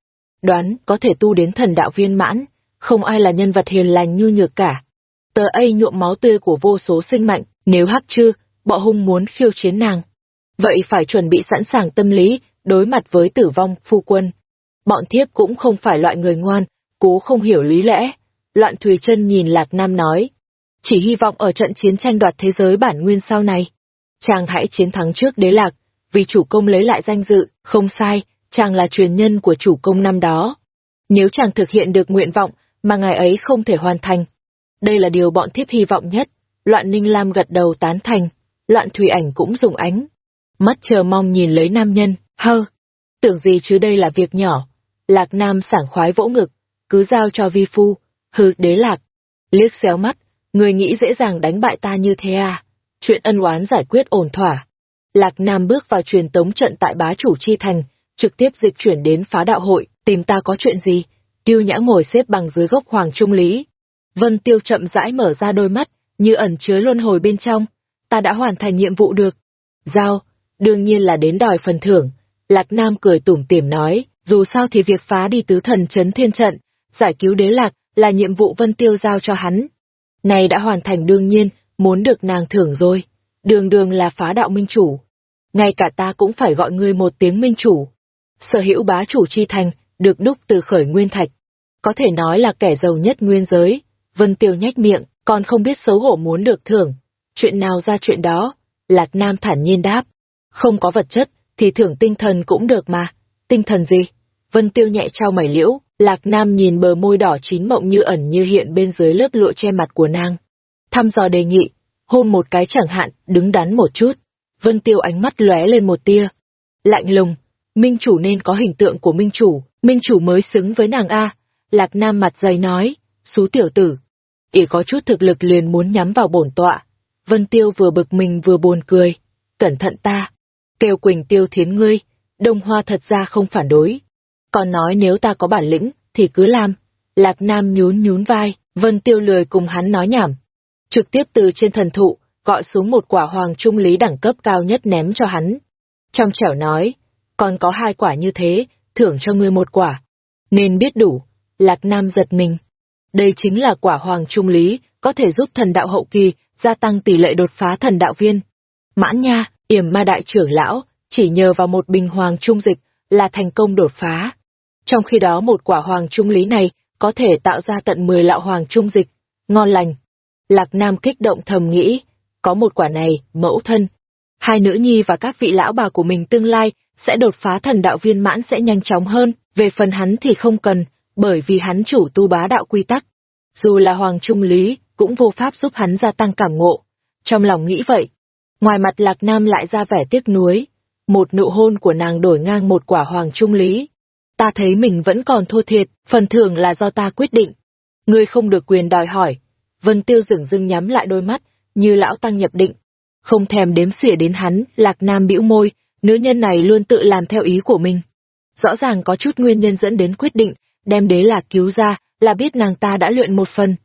Speaker 1: Đoán có thể tu đến thần đạo viên mãn, không ai là nhân vật hiền lành như nhược cả. Tờ ấy nhuộm máu tươi của vô số sinh mạnh, nếu hắc chư, bọ hung muốn khiêu chiến nàng. Vậy phải chuẩn bị sẵn sàng tâm lý, đối mặt với tử vong, phu quân. Bọn thiếp cũng không phải loại người ngoan, cố không hiểu lý lẽ. Loạn Thùy chân nhìn Lạc Nam nói. Chỉ hy vọng ở trận chiến tranh đoạt thế giới bản nguyên sau này. Chàng hãy chiến thắng trước đế lạc, vì chủ công lấy lại danh dự, không sai, chàng là truyền nhân của chủ công năm đó. Nếu chàng thực hiện được nguyện vọng mà ngài ấy không thể hoàn thành, đây là điều bọn thiếp hy vọng nhất. Loạn Ninh Lam gật đầu tán thành, loạn Thủy ảnh cũng dùng ánh. Mắt chờ mong nhìn lấy nam nhân, hơ. Tưởng gì chứ đây là việc nhỏ. Lạc Nam sảng khoái vỗ ngực, cứ giao cho vi phu, hư đế lạc. Liếc xéo mắt, người nghĩ dễ dàng đánh bại ta như thế à? Chuyện ân oán giải quyết ổn thỏa. Lạc Nam bước vào truyền tống trận tại bá chủ chi thành, trực tiếp dịch chuyển đến phá đạo hội, tìm ta có chuyện gì? Tiêu nhã ngồi xếp bằng dưới gốc hoàng trung lý. Vân tiêu chậm rãi mở ra đôi mắt, như ẩn chứa luân hồi bên trong. Ta đã hoàn thành nhiệm vụ được. Giao, đương nhiên là đến đòi phần thưởng. Lạc Nam cười tủm tỉm nói, dù sao thì việc phá đi tứ thần chấn thiên trận, giải cứu đế lạc, là nhiệm vụ Vân Tiêu giao cho hắn. Này đã hoàn thành đương nhiên, muốn được nàng thưởng rồi. Đường đường là phá đạo minh chủ. Ngay cả ta cũng phải gọi ngươi một tiếng minh chủ. Sở hữu bá chủ chi thành, được đúc từ khởi nguyên thạch. Có thể nói là kẻ giàu nhất nguyên giới. Vân Tiêu nhách miệng, còn không biết xấu hổ muốn được thưởng. Chuyện nào ra chuyện đó, Lạc Nam thản nhiên đáp. Không có vật chất, thì thưởng tinh thần cũng được mà. Tinh thần gì? Vân Tiêu nhẹ trao mày liễu, Lạc Nam nhìn bờ môi đỏ chín mộng như ẩn như hiện bên dưới lớp lụa che mặt của nàng. Thăm dò đề nghị, hôn một cái chẳng hạn, đứng đắn một chút. Vân Tiêu ánh mắt lóe lên một tia. Lạnh lùng, Minh chủ nên có hình tượng của Minh chủ, Minh chủ mới xứng với nàng A. Lạc Nam mặt dày nói, xú tiểu tử ỉ có chút thực lực liền muốn nhắm vào bổn tọa. Vân Tiêu vừa bực mình vừa buồn cười. Cẩn thận ta. Kêu Quỳnh Tiêu thiến ngươi, Đông Hoa thật ra không phản đối. Còn nói nếu ta có bản lĩnh, thì cứ làm. Lạc Nam nhún nhún vai, Vân Tiêu lười cùng hắn nói nhảm. Trực tiếp từ trên thần thụ, gọi xuống một quả hoàng trung lý đẳng cấp cao nhất ném cho hắn. Trong trẻo nói, còn có hai quả như thế, thưởng cho ngươi một quả. Nên biết đủ, Lạc Nam giật mình. Đây chính là quả hoàng trung lý, có thể giúp thần đạo hậu kỳ gia tăng tỷ lệ đột phá thần đạo viên. Mãn nha, yểm ma đại trưởng lão, chỉ nhờ vào một bình hoàng trung dịch là thành công đột phá. Trong khi đó một quả hoàng trung lý này có thể tạo ra tận 10 lạo hoàng trung dịch, ngon lành. Lạc Nam kích động thầm nghĩ, có một quả này, mẫu thân. Hai nữ nhi và các vị lão bà của mình tương lai sẽ đột phá thần đạo viên mãn sẽ nhanh chóng hơn, về phần hắn thì không cần, bởi vì hắn chủ tu bá đạo quy tắc. Dù là hoàng trung lý, cũng vô pháp giúp hắn gia tăng cảm ngộ. Trong lòng nghĩ vậy, ngoài mặt Lạc Nam lại ra vẻ tiếc nuối, một nụ hôn của nàng đổi ngang một quả hoàng trung lý. Ta thấy mình vẫn còn thua thiệt, phần thưởng là do ta quyết định. Ngươi không được quyền đòi hỏi. Vân Tiêu dửng dưng nhắm lại đôi mắt, như lão tăng nhập định. Không thèm đếm xỉa đến hắn, Lạc Nam bĩu môi, nữ nhân này luôn tự làm theo ý của mình. Rõ ràng có chút nguyên nhân dẫn đến quyết định, đem đế lạc cứu ra, là biết nàng ta đã luyện một phần.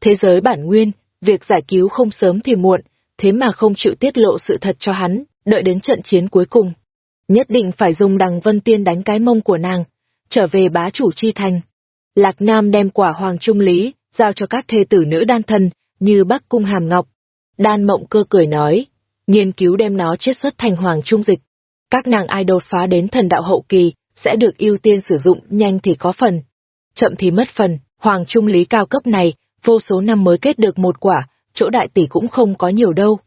Speaker 1: Thế giới bản nguyên, việc giải cứu không sớm thì muộn, thế mà không chịu tiết lộ sự thật cho hắn, đợi đến trận chiến cuối cùng. Nhất định phải dùng đằng vân tiên đánh cái mông của nàng, trở về bá chủ chi thành. Lạc Nam đem quả hoàng trung lý, giao cho các thê tử nữ đan thân như Bắc Cung Hàm Ngọc. Đan mộng cơ cười nói, nghiên cứu đem nó chiết xuất thành hoàng trung dịch. Các nàng ai đột phá đến thần đạo hậu kỳ, sẽ được ưu tiên sử dụng nhanh thì có phần. Chậm thì mất phần, hoàng trung lý cao cấp này, vô số năm mới kết được một quả, chỗ đại tỷ cũng không có nhiều đâu.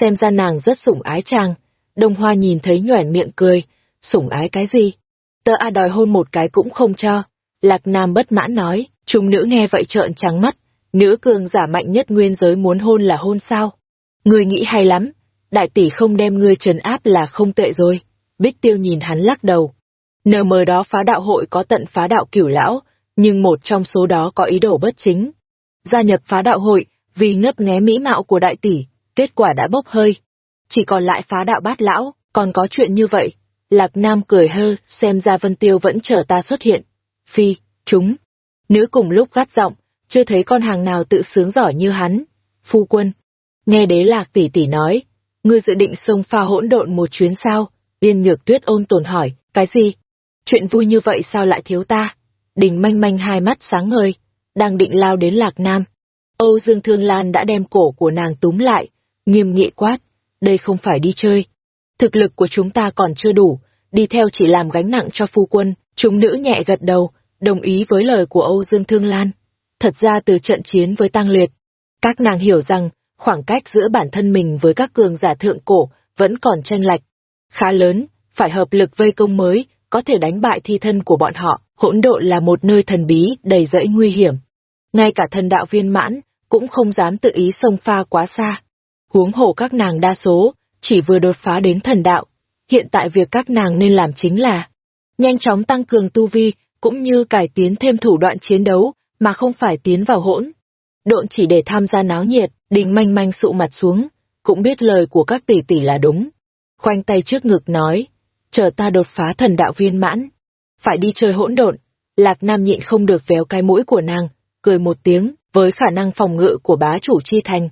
Speaker 1: Xem ra nàng rất sủng ái chàng. Đông Hoa nhìn thấy nhoẻn miệng cười, sủng ái cái gì? Tớ A đòi hôn một cái cũng không cho. Lạc Nam bất mãn nói, trung nữ nghe vậy trợn trắng mắt, nữ cường giả mạnh nhất nguyên giới muốn hôn là hôn sao? Người nghĩ hay lắm, đại tỷ không đem ngươi trấn áp là không tệ rồi. Bích tiêu nhìn hắn lắc đầu. Nờ mờ đó phá đạo hội có tận phá đạo cửu lão, nhưng một trong số đó có ý đồ bất chính. Gia nhập phá đạo hội, vì ngấp nghé mỹ mạo của đại tỷ, kết quả đã bốc hơi. Chỉ còn lại phá đạo bát lão, còn có chuyện như vậy. Lạc Nam cười hơ, xem ra Vân Tiêu vẫn chờ ta xuất hiện. Phi, chúng. Nữ cùng lúc gắt giọng, chưa thấy con hàng nào tự sướng giỏi như hắn. Phu quân. Nghe đế lạc tỷ tỷ nói, ngươi dự định xông pha hỗn độn một chuyến sao? Yên nhược tuyết ôn tồn hỏi, cái gì? Chuyện vui như vậy sao lại thiếu ta? Đình manh manh hai mắt sáng ngời, đang định lao đến lạc nam. Âu Dương Thương Lan đã đem cổ của nàng túm lại, nghiêm nghị quát, đây không phải đi chơi. Thực lực của chúng ta còn chưa đủ, đi theo chỉ làm gánh nặng cho phu quân, chúng nữ nhẹ gật đầu, đồng ý với lời của Âu Dương Thương Lan. Thật ra từ trận chiến với Tăng Liệt, các nàng hiểu rằng khoảng cách giữa bản thân mình với các cường giả thượng cổ vẫn còn tranh lệch, khá lớn, phải hợp lực vây công mới, có thể đánh bại thi thân của bọn họ, hỗn độn là một nơi thần bí, đầy rẫy nguy hiểm. Ngay cả thần đạo viên mãn, cũng không dám tự ý xông pha quá xa. Huống hồ các nàng đa số, chỉ vừa đột phá đến thần đạo. Hiện tại việc các nàng nên làm chính là nhanh chóng tăng cường tu vi, cũng như cải tiến thêm thủ đoạn chiến đấu, mà không phải tiến vào hỗn. Độn chỉ để tham gia náo nhiệt, đình manh manh sụ mặt xuống, cũng biết lời của các tỷ tỷ là đúng. Khoanh tay trước ngực nói, chờ ta đột phá thần đạo viên mãn. Phải đi chơi hỗn độn, Lạc Nam nhịn không được véo cái mũi của nàng, cười một tiếng, với khả năng phòng ngự của bá chủ chi thành.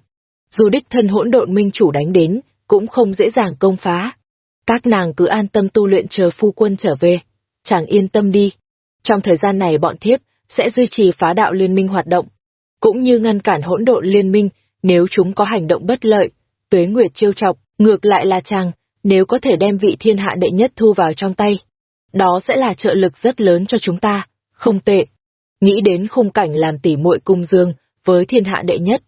Speaker 1: Dù đích thân hỗn độn minh chủ đánh đến, cũng không dễ dàng công phá. Các nàng cứ an tâm tu luyện chờ phu quân trở về. Chàng yên tâm đi. Trong thời gian này bọn thiếp sẽ duy trì phá đạo liên minh hoạt động, cũng như ngăn cản hỗn độn liên minh nếu chúng có hành động bất lợi. Tuế Nguyệt chiêu chọc, ngược lại là chàng, nếu có thể đem vị thiên hạ đệ nhất thu vào trong tay. Đó sẽ là trợ lực rất lớn cho chúng ta, không tệ. Nghĩ đến khung cảnh làm tỉ muội cung dương, với thiên hạ đệ nhất.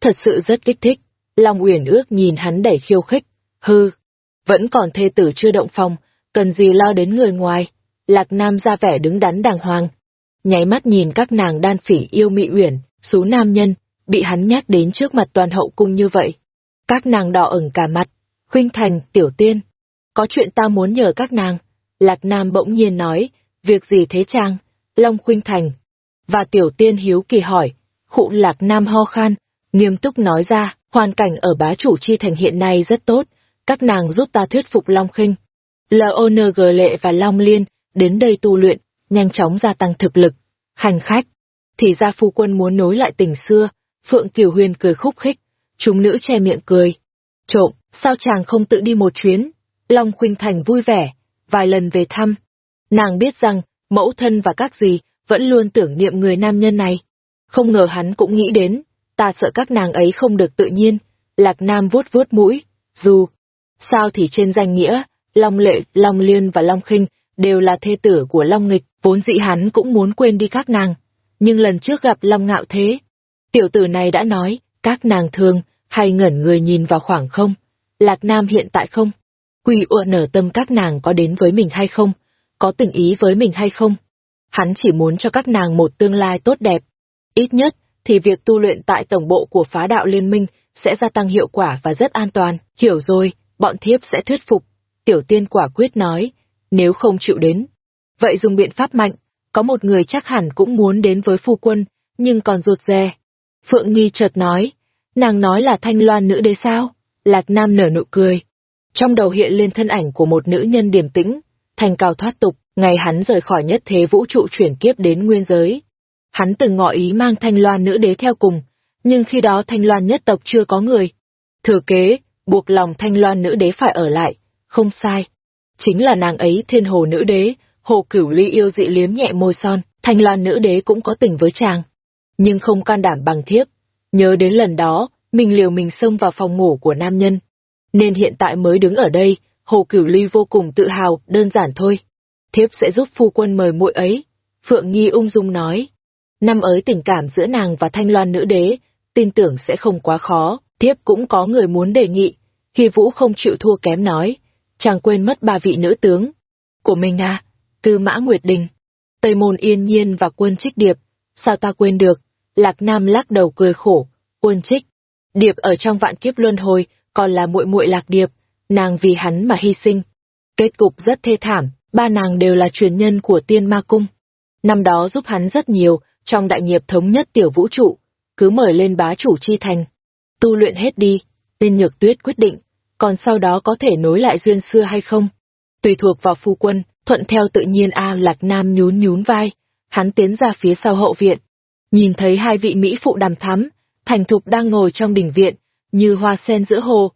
Speaker 1: Thật sự rất kích thích. Long Uyển ước nhìn hắn đẩy khiêu khích. Hư, vẫn còn thê tử chưa động phòng, cần gì lo đến người ngoài. Lạc Nam ra vẻ đứng đắn đàng hoàng. Nháy mắt nhìn các nàng đan phỉ yêu mị uyển, số nam nhân, bị hắn nhắc đến trước mặt toàn hậu cung như vậy. Các nàng đỏ ửng cả mặt, khuynh thành, tiểu tiên. Có chuyện ta muốn nhờ các nàng. Lạc Nam bỗng nhiên nói, việc gì thế trang? Long khuynh thành. Và tiểu tiên hiếu kỳ hỏi, khụ Lạc Nam ho khan, nghiêm túc nói ra, hoàn cảnh ở bá chủ chi thành hiện nay rất tốt, các nàng giúp ta thuyết phục Long khinh. G Lệ và Long Liên đến đây tu luyện, nhanh chóng gia tăng thực lực. Hành khách. Thì ra phu quân muốn nối lại tình xưa, Phượng Kiều Huyền cười khúc khích, chúng nữ che miệng cười. Trộm, sao chàng không tự đi một chuyến? Long Khuynh Thành vui vẻ, vài lần về thăm. Nàng biết rằng, mẫu thân và các gì vẫn luôn tưởng niệm người nam nhân này. Không ngờ hắn cũng nghĩ đến, ta sợ các nàng ấy không được tự nhiên. Lạc Nam vuốt vuốt mũi, dù, sao thì trên danh nghĩa, Long Lệ, Long Liên và Long Khinh đều là thê tử của Long Nghịch, vốn dĩ hắn cũng muốn quên đi các nàng. Nhưng lần trước gặp Long Ngạo Thế, tiểu tử này đã nói, các nàng thường, hay ngẩn người nhìn vào khoảng không. Lạc Nam hiện tại không. Quỳ ua nở tâm các nàng có đến với mình hay không, có tình ý với mình hay không. Hắn chỉ muốn cho các nàng một tương lai tốt đẹp. Ít nhất, thì việc tu luyện tại tổng bộ của phá đạo liên minh sẽ gia tăng hiệu quả và rất an toàn. Hiểu rồi, bọn thiếp sẽ thuyết phục. Tiểu tiên quả quyết nói, nếu không chịu đến. Vậy dùng biện pháp mạnh, có một người chắc hẳn cũng muốn đến với phu quân, nhưng còn ruột rè. Phượng Nghi chợt nói, nàng nói là thanh loan nữ đế sao? Lạc Nam nở nụ cười. Trong đầu hiện lên thân ảnh của một nữ nhân điềm tĩnh, thành cao thoát tục, ngày hắn rời khỏi nhất thế vũ trụ chuyển kiếp đến nguyên giới. Hắn từng ngỏ ý mang thanh loan nữ đế theo cùng, nhưng khi đó thanh loan nhất tộc chưa có người. Thừa kế, buộc lòng thanh loan nữ đế phải ở lại, không sai. Chính là nàng ấy thiên hồ nữ đế, hồ cửu ly yêu dị liếm nhẹ môi son, thanh loan nữ đế cũng có tình với chàng. Nhưng không can đảm bằng thiếp. Nhớ đến lần đó, mình liều mình xông vào phòng ngủ của nam nhân. Nên hiện tại mới đứng ở đây, hồ cửu ly vô cùng tự hào, đơn giản thôi. Thiếp sẽ giúp phu quân mời muội ấy. Phượng Nghi ung dung nói. Năm ấy tình cảm giữa nàng và thanh loan nữ đế, tin tưởng sẽ không quá khó, thiếp cũng có người muốn đề nghị. Hy Vũ không chịu thua kém nói, chàng quên mất ba vị nữ tướng. Của mình à, Tư Mã Nguyệt Đình, Tây Môn Yên Nhiên và Quân Trích Điệp, sao ta quên được? Lạc Nam lắc đầu cười khổ, Quân Trích, Điệp ở trong vạn kiếp luân hồi, còn là muội muội Lạc Điệp, nàng vì hắn mà hy sinh. Kết cục rất thê thảm, ba nàng đều là truyền nhân của Tiên Ma Cung. Năm đó giúp hắn rất nhiều, trong đại nghiệp thống nhất tiểu vũ trụ, cứ mời lên bá chủ chi thành. Tu luyện hết đi, nên nhược tuyết quyết định, còn sau đó có thể nối lại duyên xưa hay không? Tùy thuộc vào phu quân, thuận theo tự nhiên A Lạc Nam nhún nhún vai, hắn tiến ra phía sau hậu viện. Nhìn thấy hai vị Mỹ phụ đàm thắm, thành thục đang ngồi trong đình viện, như hoa sen giữa hồ.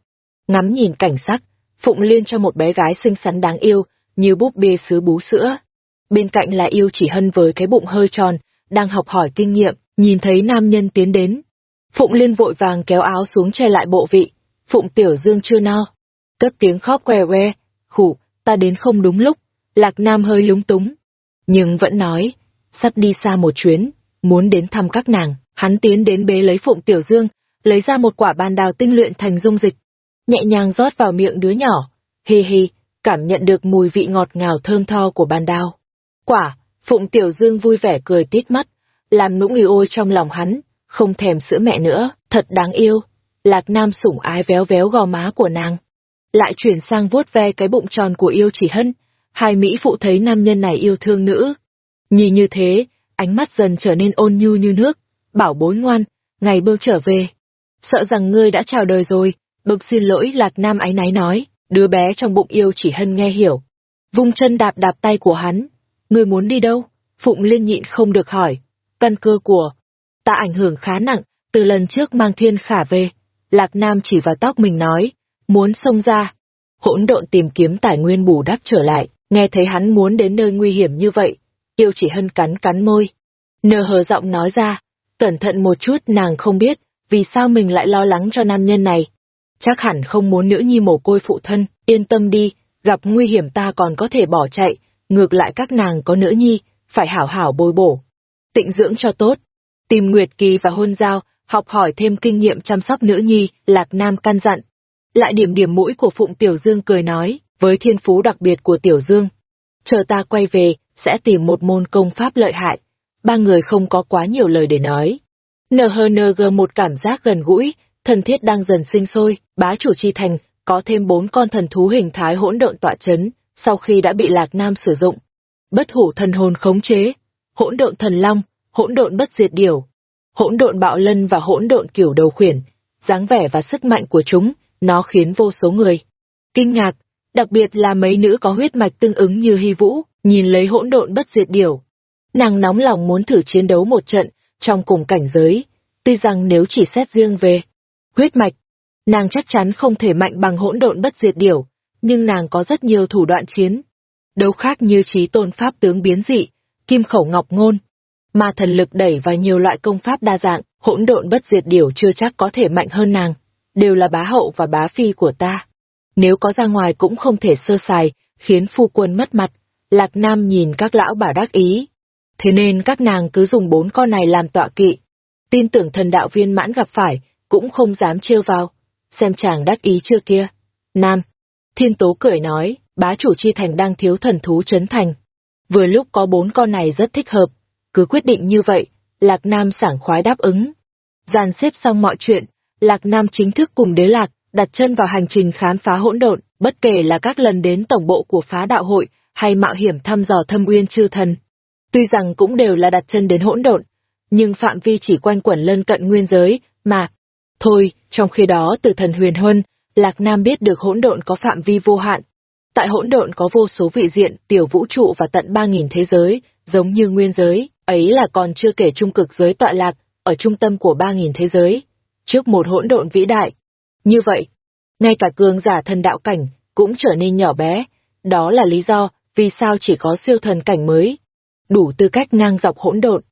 Speaker 1: Ngắm nhìn cảnh sắc, Phụng Liên cho một bé gái xinh xắn đáng yêu, như búp bê sứ bú sữa. Bên cạnh là yêu chỉ hân với cái bụng hơi tròn, đang học hỏi kinh nghiệm, nhìn thấy nam nhân tiến đến. Phụng Liên vội vàng kéo áo xuống che lại bộ vị, Phụng Tiểu Dương chưa no. Cất tiếng khóc què que, khủ, ta đến không đúng lúc, Lạc Nam hơi lúng túng. Nhưng vẫn nói, sắp đi xa một chuyến, muốn đến thăm các nàng, hắn tiến đến bế lấy Phụng Tiểu Dương, lấy ra một quả bàn đào tinh luyện thành dung dịch, nhẹ nhàng rót vào miệng đứa nhỏ, hi hi, cảm nhận được mùi vị ngọt ngào thơm tho của bàn đào. Quả, Phụng Tiểu Dương vui vẻ cười tít mắt, làm nũng yêu ôi trong lòng hắn, không thèm sữa mẹ nữa, thật đáng yêu. Lạc Nam sủng ái véo véo gò má của nàng. Lại chuyển sang vuốt ve cái bụng tròn của yêu chỉ hân, hai Mỹ phụ thấy nam nhân này yêu thương nữ. Nhìn như thế, ánh mắt dần trở nên ôn nhu như nước, bảo bối ngoan, ngày bưu trở về. Sợ rằng ngươi đã chào đời rồi, bực xin lỗi Lạc Nam ái náy nói, đứa bé trong bụng yêu chỉ hân nghe hiểu. Vung chân đạp đạp tay của hắn, ngươi muốn đi đâu? Phụng Liên nhịn không được hỏi, căn cơ của, ta ảnh hưởng khá nặng, từ lần trước mang thiên khả về. Lạc Nam chỉ vào tóc mình nói, muốn xông ra. Hỗn độn tìm kiếm tài nguyên bù đắp trở lại, nghe thấy hắn muốn đến nơi nguy hiểm như vậy. Yêu chỉ hân cắn cắn môi. Nờ hờ giọng nói ra, cẩn thận một chút nàng không biết, vì sao mình lại lo lắng cho nam nhân này. Chắc hẳn không muốn nữ nhi mồ côi phụ thân, yên tâm đi, gặp nguy hiểm ta còn có thể bỏ chạy, ngược lại các nàng có nữ nhi, phải hảo hảo bồi bổ. Tịnh dưỡng cho tốt. Tìm Nguyệt Kỳ và hôn giao, học hỏi thêm kinh nghiệm chăm sóc nữ nhi, Lạc Nam căn dặn. Lại điểm điểm mũi của Phụng Tiểu Dương cười nói, với thiên phú đặc biệt của Tiểu Dương. Chờ ta quay về, sẽ tìm một môn công pháp lợi hại. Ba người không có quá nhiều lời để nói. NHNG một cảm giác gần gũi, thần thiết đang dần sinh sôi, bá chủ chi thành, có thêm bốn con thần thú hình thái hỗn độn tọa chấn, sau khi đã bị Lạc Nam sử dụng. Bất hủ thần hồn khống chế, hỗn độn thần long, hỗn độn bất diệt điểu, hỗn độn bạo lân và hỗn độn kiểu đầu khuyển, dáng vẻ và sức mạnh của chúng, nó khiến vô số người kinh ngạc, đặc biệt là mấy nữ có huyết mạch tương ứng như Hy Vũ, nhìn lấy hỗn độn bất diệt điểu. Nàng nóng lòng muốn thử chiến đấu một trận, trong cùng cảnh giới, tuy rằng nếu chỉ xét riêng về huyết mạch, nàng chắc chắn không thể mạnh bằng hỗn độn bất diệt điểu, nhưng nàng có rất nhiều thủ đoạn chiến. Đấu khác như trí tôn pháp tướng biến dị, kim khẩu ngọc ngôn, mà thần lực đẩy và nhiều loại công pháp đa dạng, hỗn độn bất diệt điểu chưa chắc có thể mạnh hơn nàng, đều là bá hậu và bá phi của ta. Nếu có ra ngoài cũng không thể sơ sài, khiến phu quân mất mặt. Lạc Nam nhìn các lão bà đắc ý. Thế nên các nàng cứ dùng bốn con này làm tọa kỵ. Tin tưởng thần đạo viên mãn gặp phải, cũng không dám trêu vào. Xem chàng đắc ý chưa kia. Nam. Thiên Tố cười nói, bá chủ chi thành đang thiếu thần thú trấn thành. Vừa lúc có bốn con này rất thích hợp, cứ quyết định như vậy, Lạc Nam sảng khoái đáp ứng. Giàn xếp xong mọi chuyện, Lạc Nam chính thức cùng đế lạc, đặt chân vào hành trình khám phá hỗn độn, bất kể là các lần đến tổng bộ của phá đạo hội, hay mạo hiểm thăm dò thâm uyên chư thần. Tuy rằng cũng đều là đặt chân đến hỗn độn, nhưng phạm vi chỉ quanh quẩn lân cận nguyên giới, mà. Thôi, trong khi đó từ thần huyền huân, Lạc Nam biết được hỗn độn có phạm vi vô hạn. Tại hỗn độn có vô số vị diện, tiểu vũ trụ và tận 3.000 thế giới, giống như nguyên giới, ấy là còn chưa kể trung cực giới tọa lạc, ở trung tâm của 3.000 thế giới, trước một hỗn độn vĩ đại. Như vậy, ngay cả cường giả thần đạo cảnh cũng trở nên nhỏ bé, đó là lý do vì sao chỉ có siêu thần cảnh mới, đủ tư cách ngang dọc hỗn độn,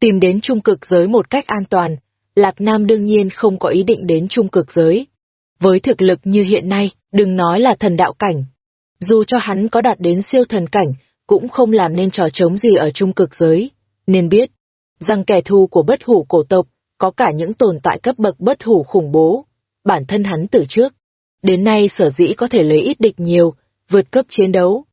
Speaker 1: tìm đến trung cực giới một cách an toàn. Lạc Nam đương nhiên không có ý định đến trung cực giới. Với thực lực như hiện nay, đừng nói là thần đạo cảnh. Dù cho hắn có đạt đến siêu thần cảnh, cũng không làm nên trò trống gì ở trung cực giới. Nên biết, rằng kẻ thù của bất hủ cổ tộc, có cả những tồn tại cấp bậc bất hủ khủng bố. Bản thân hắn từ trước, đến nay sở dĩ có thể lấy ít địch nhiều, vượt cấp chiến đấu.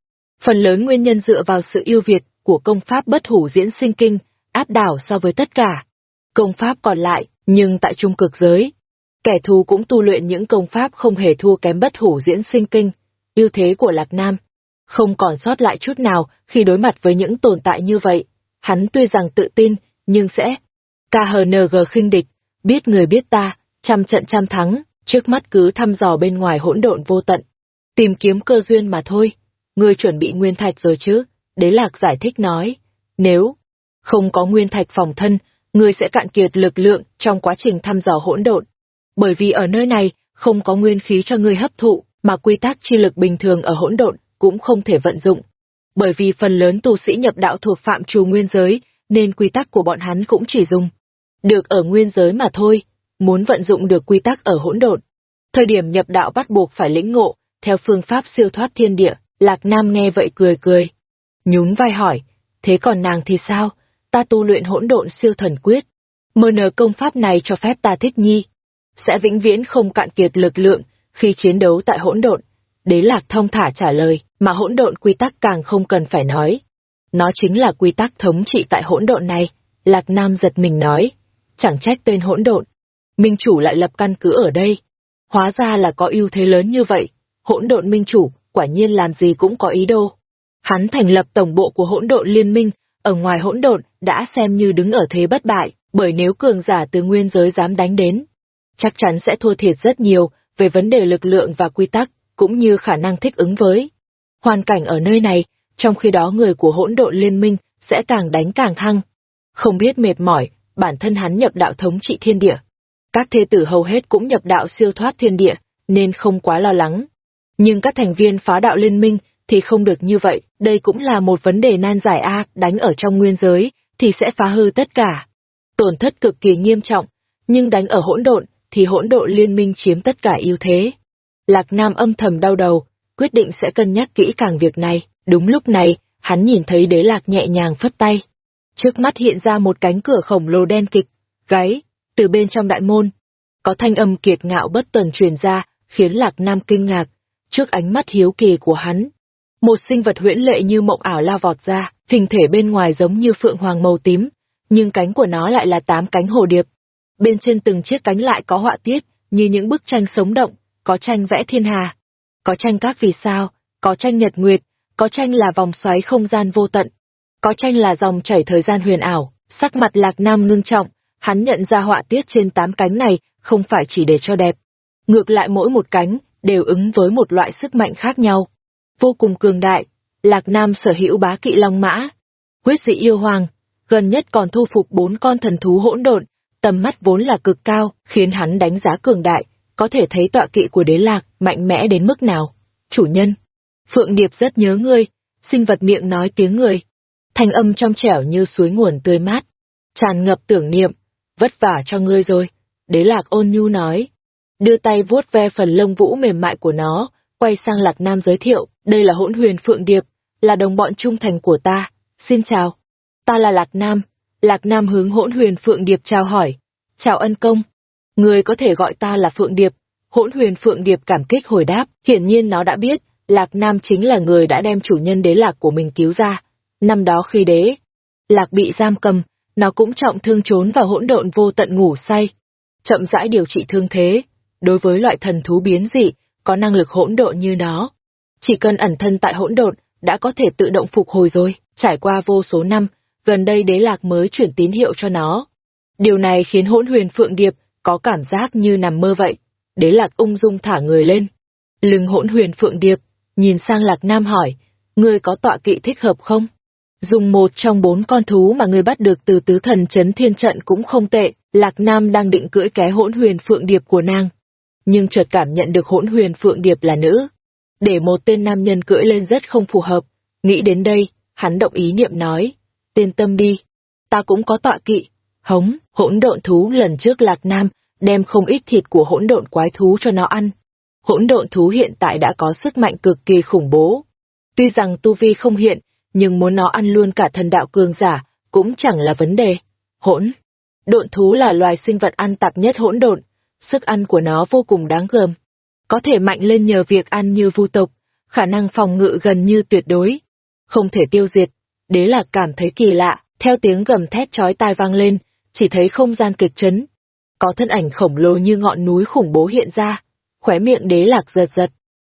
Speaker 1: Phần lớn nguyên nhân dựa vào sự yêu việt của công pháp bất hủ diễn sinh kinh, áp đảo so với tất cả. Công pháp còn lại, nhưng tại trung cực giới, kẻ thù cũng tu luyện những công pháp không hề thua kém bất hủ diễn sinh kinh, ưu thế của Lạc Nam. Không còn sót lại chút nào khi đối mặt với những tồn tại như vậy. Hắn tuy rằng tự tin, nhưng sẽ KHNG khinh địch, biết người biết ta, trăm trận trăm thắng, trước mắt cứ thăm dò bên ngoài hỗn độn vô tận. Tìm kiếm cơ duyên mà thôi. Ngươi chuẩn bị nguyên thạch rồi chứ? Đế lạc giải thích nói. Nếu không có nguyên thạch phòng thân, ngươi sẽ cạn kiệt lực lượng trong quá trình thăm dò hỗn độn. Bởi vì ở nơi này, không có nguyên khí cho ngươi hấp thụ, mà quy tắc chi lực bình thường ở hỗn độn cũng không thể vận dụng. Bởi vì phần lớn tu sĩ nhập đạo thuộc phạm trù nguyên giới, nên quy tắc của bọn hắn cũng chỉ dùng được ở nguyên giới mà thôi, muốn vận dụng được quy tắc ở hỗn độn. Thời điểm nhập đạo bắt buộc phải lĩnh ngộ, theo phương pháp siêu thoát thiên địa, Lạc Nam nghe vậy cười cười. Nhún vai hỏi, thế còn nàng thì sao? Ta tu luyện hỗn độn siêu thần quyết. Mờ nờ công pháp này cho phép ta thích nhi. Sẽ vĩnh viễn không cạn kiệt lực lượng khi chiến đấu tại hỗn độn. Đế Lạc thông thả trả lời, mà hỗn độn quy tắc càng không cần phải nói. Nó chính là quy tắc thống trị tại hỗn độn này. Lạc Nam giật mình nói, chẳng trách tên hỗn độn. Minh chủ lại lập căn cứ ở đây. Hóa ra là có ưu thế lớn như vậy. Hỗn độn minh chủ, quả nhiên làm gì cũng có ý đồ. Hắn thành lập tổng bộ của hỗn độn liên minh, ở ngoài hỗn độn đã xem như đứng ở thế bất bại, bởi nếu cường giả từ nguyên giới dám đánh đến, chắc chắn sẽ thua thiệt rất nhiều về vấn đề lực lượng và quy tắc, cũng như khả năng thích ứng với. Hoàn cảnh ở nơi này, trong khi đó người của hỗn độn liên minh sẽ càng đánh càng thăng. Không biết mệt mỏi, bản thân hắn nhập đạo thống trị thiên địa. Các thê tử hầu hết cũng nhập đạo siêu thoát thiên địa, nên không quá lo lắng. Nhưng các thành viên phá đạo liên minh thì không được như vậy, đây cũng là một vấn đề nan giải A, đánh ở trong nguyên giới, thì sẽ phá hư tất cả. Tổn thất cực kỳ nghiêm trọng, nhưng đánh ở hỗn độn, thì hỗn độn liên minh chiếm tất cả ưu thế. Lạc Nam âm thầm đau đầu, quyết định sẽ cân nhắc kỹ càng việc này. Đúng lúc này, hắn nhìn thấy đế lạc nhẹ nhàng phất tay. Trước mắt hiện ra một cánh cửa khổng lồ đen kịch, gáy, từ bên trong đại môn, có thanh âm kiệt ngạo bất tuần truyền ra, khiến Lạc Nam kinh ngạc, trước ánh mắt hiếu kỳ của hắn. Một sinh vật huyễn lệ như mộng ảo lao vọt ra, hình thể bên ngoài giống như phượng hoàng màu tím, nhưng cánh của nó lại là tám cánh hồ điệp. Bên trên từng chiếc cánh lại có họa tiết, như những bức tranh sống động, có tranh vẽ thiên hà, có tranh các vì sao, có tranh nhật nguyệt, có tranh là vòng xoáy không gian vô tận, có tranh là dòng chảy thời gian huyền ảo, sắc mặt Lạc Nam ngưng trọng, hắn nhận ra họa tiết trên tám cánh này không phải chỉ để cho đẹp. Ngược lại mỗi một cánh đều ứng với một loại sức mạnh khác nhau. Vô cùng cường đại, Lạc Nam sở hữu bá kỵ long mã, huyết dị yêu hoàng, gần nhất còn thu phục bốn con thần thú hỗn độn, tầm mắt vốn là cực cao, khiến hắn đánh giá cường đại, có thể thấy tọa kỵ của đế lạc mạnh mẽ đến mức nào. Chủ nhân, Phượng Điệp rất nhớ ngươi, sinh vật miệng nói tiếng người. Thanh âm trong trẻo như suối nguồn tươi mát, tràn ngập tưởng niệm, vất vả cho ngươi rồi. Đế lạc ôn nhu nói, đưa tay vuốt ve phần lông vũ mềm mại của nó, quay sang Lạc Nam giới thiệu, đây là hỗn huyền Phượng Điệp, là đồng bọn trung thành của ta, xin chào. Ta là Lạc Nam, Lạc Nam hướng hỗn huyền Phượng Điệp chào hỏi, chào ân công, người có thể gọi ta là Phượng Điệp, hỗn huyền Phượng Điệp cảm kích hồi đáp, hiển nhiên nó đã biết, Lạc Nam chính là người đã đem chủ nhân đế lạc của mình cứu ra. Năm đó khi đế, lạc bị giam cầm, nó cũng trọng thương trốn vào hỗn độn vô tận ngủ say. Chậm rãi điều trị thương thế, đối với loại thần thú biến dị, có năng lực hỗn độn như nó. Chỉ cần ẩn thân tại hỗn độn, đã có thể tự động phục hồi rồi, trải qua vô số năm, gần đây đế lạc mới chuyển tín hiệu cho nó. Điều này khiến hỗn huyền phượng điệp có cảm giác như nằm mơ vậy. Đế lạc ung dung thả người lên. Lưng hỗn huyền phượng điệp, nhìn sang lạc nam hỏi, ngươi có tọa kỵ thích hợp không? Dùng một trong bốn con thú mà ngươi bắt được từ tứ thần chấn thiên trận cũng không tệ, lạc nam đang định cưỡi cái hỗn huyền phượng điệp của nàng. Nhưng chợt cảm nhận được hỗn huyền phượng điệp là nữ. Để một tên nam nhân cưỡi lên rất không phù hợp. Nghĩ đến đây, hắn động ý niệm nói, tên tâm đi, ta cũng có tọa kỵ, hống, hỗn độn thú lần trước lạc nam, đem không ít thịt của hỗn độn quái thú cho nó ăn. Hỗn độn thú hiện tại đã có sức mạnh cực kỳ khủng bố. Tuy rằng tu vi không hiện, nhưng muốn nó ăn luôn cả thần đạo cường giả, cũng chẳng là vấn đề. Hỗn. Độn thú là loài sinh vật ăn tạp nhất hỗn độn, sức ăn của nó vô cùng đáng gờm. Có thể mạnh lên nhờ việc ăn như vu tộc, khả năng phòng ngự gần như tuyệt đối. Không thể tiêu diệt, đế lạc cảm thấy kỳ lạ, theo tiếng gầm thét chói tai vang lên, chỉ thấy không gian kịch chấn. Có thân ảnh khổng lồ như ngọn núi khủng bố hiện ra, khóe miệng đế lạc giật giật,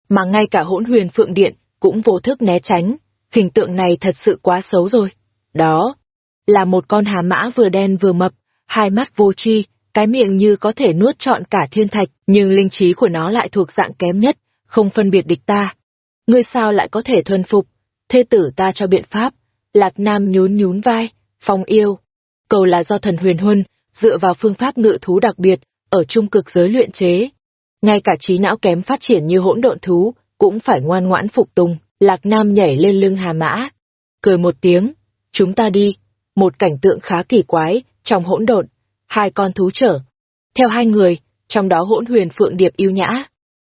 Speaker 1: mà ngay cả hỗn huyền phượng điện cũng vô thức né tránh, hình tượng này thật sự quá xấu rồi. Đó, là một con hà mã vừa đen vừa mập, hai mắt vô tri, cái miệng như có thể nuốt trọn cả thiên thạch, nhưng linh trí của nó lại thuộc dạng kém nhất, không phân biệt địch ta. Ngươi sao lại có thể thuần phục? Thê tử ta cho biện pháp. Lạc Nam nhún nhún vai, phong yêu. Cầu là do thần huyền huân, dựa vào phương pháp ngự thú đặc biệt, ở trung cực giới luyện chế. Ngay cả trí não kém phát triển như hỗn độn thú, cũng phải ngoan ngoãn phục tùng. Lạc Nam nhảy lên lưng hà mã. Cười một tiếng, chúng ta đi. Một cảnh tượng khá kỳ quái, trong hỗn độn, hai con thú trở. Theo hai người, trong đó hỗn huyền phượng điệp yêu nhã.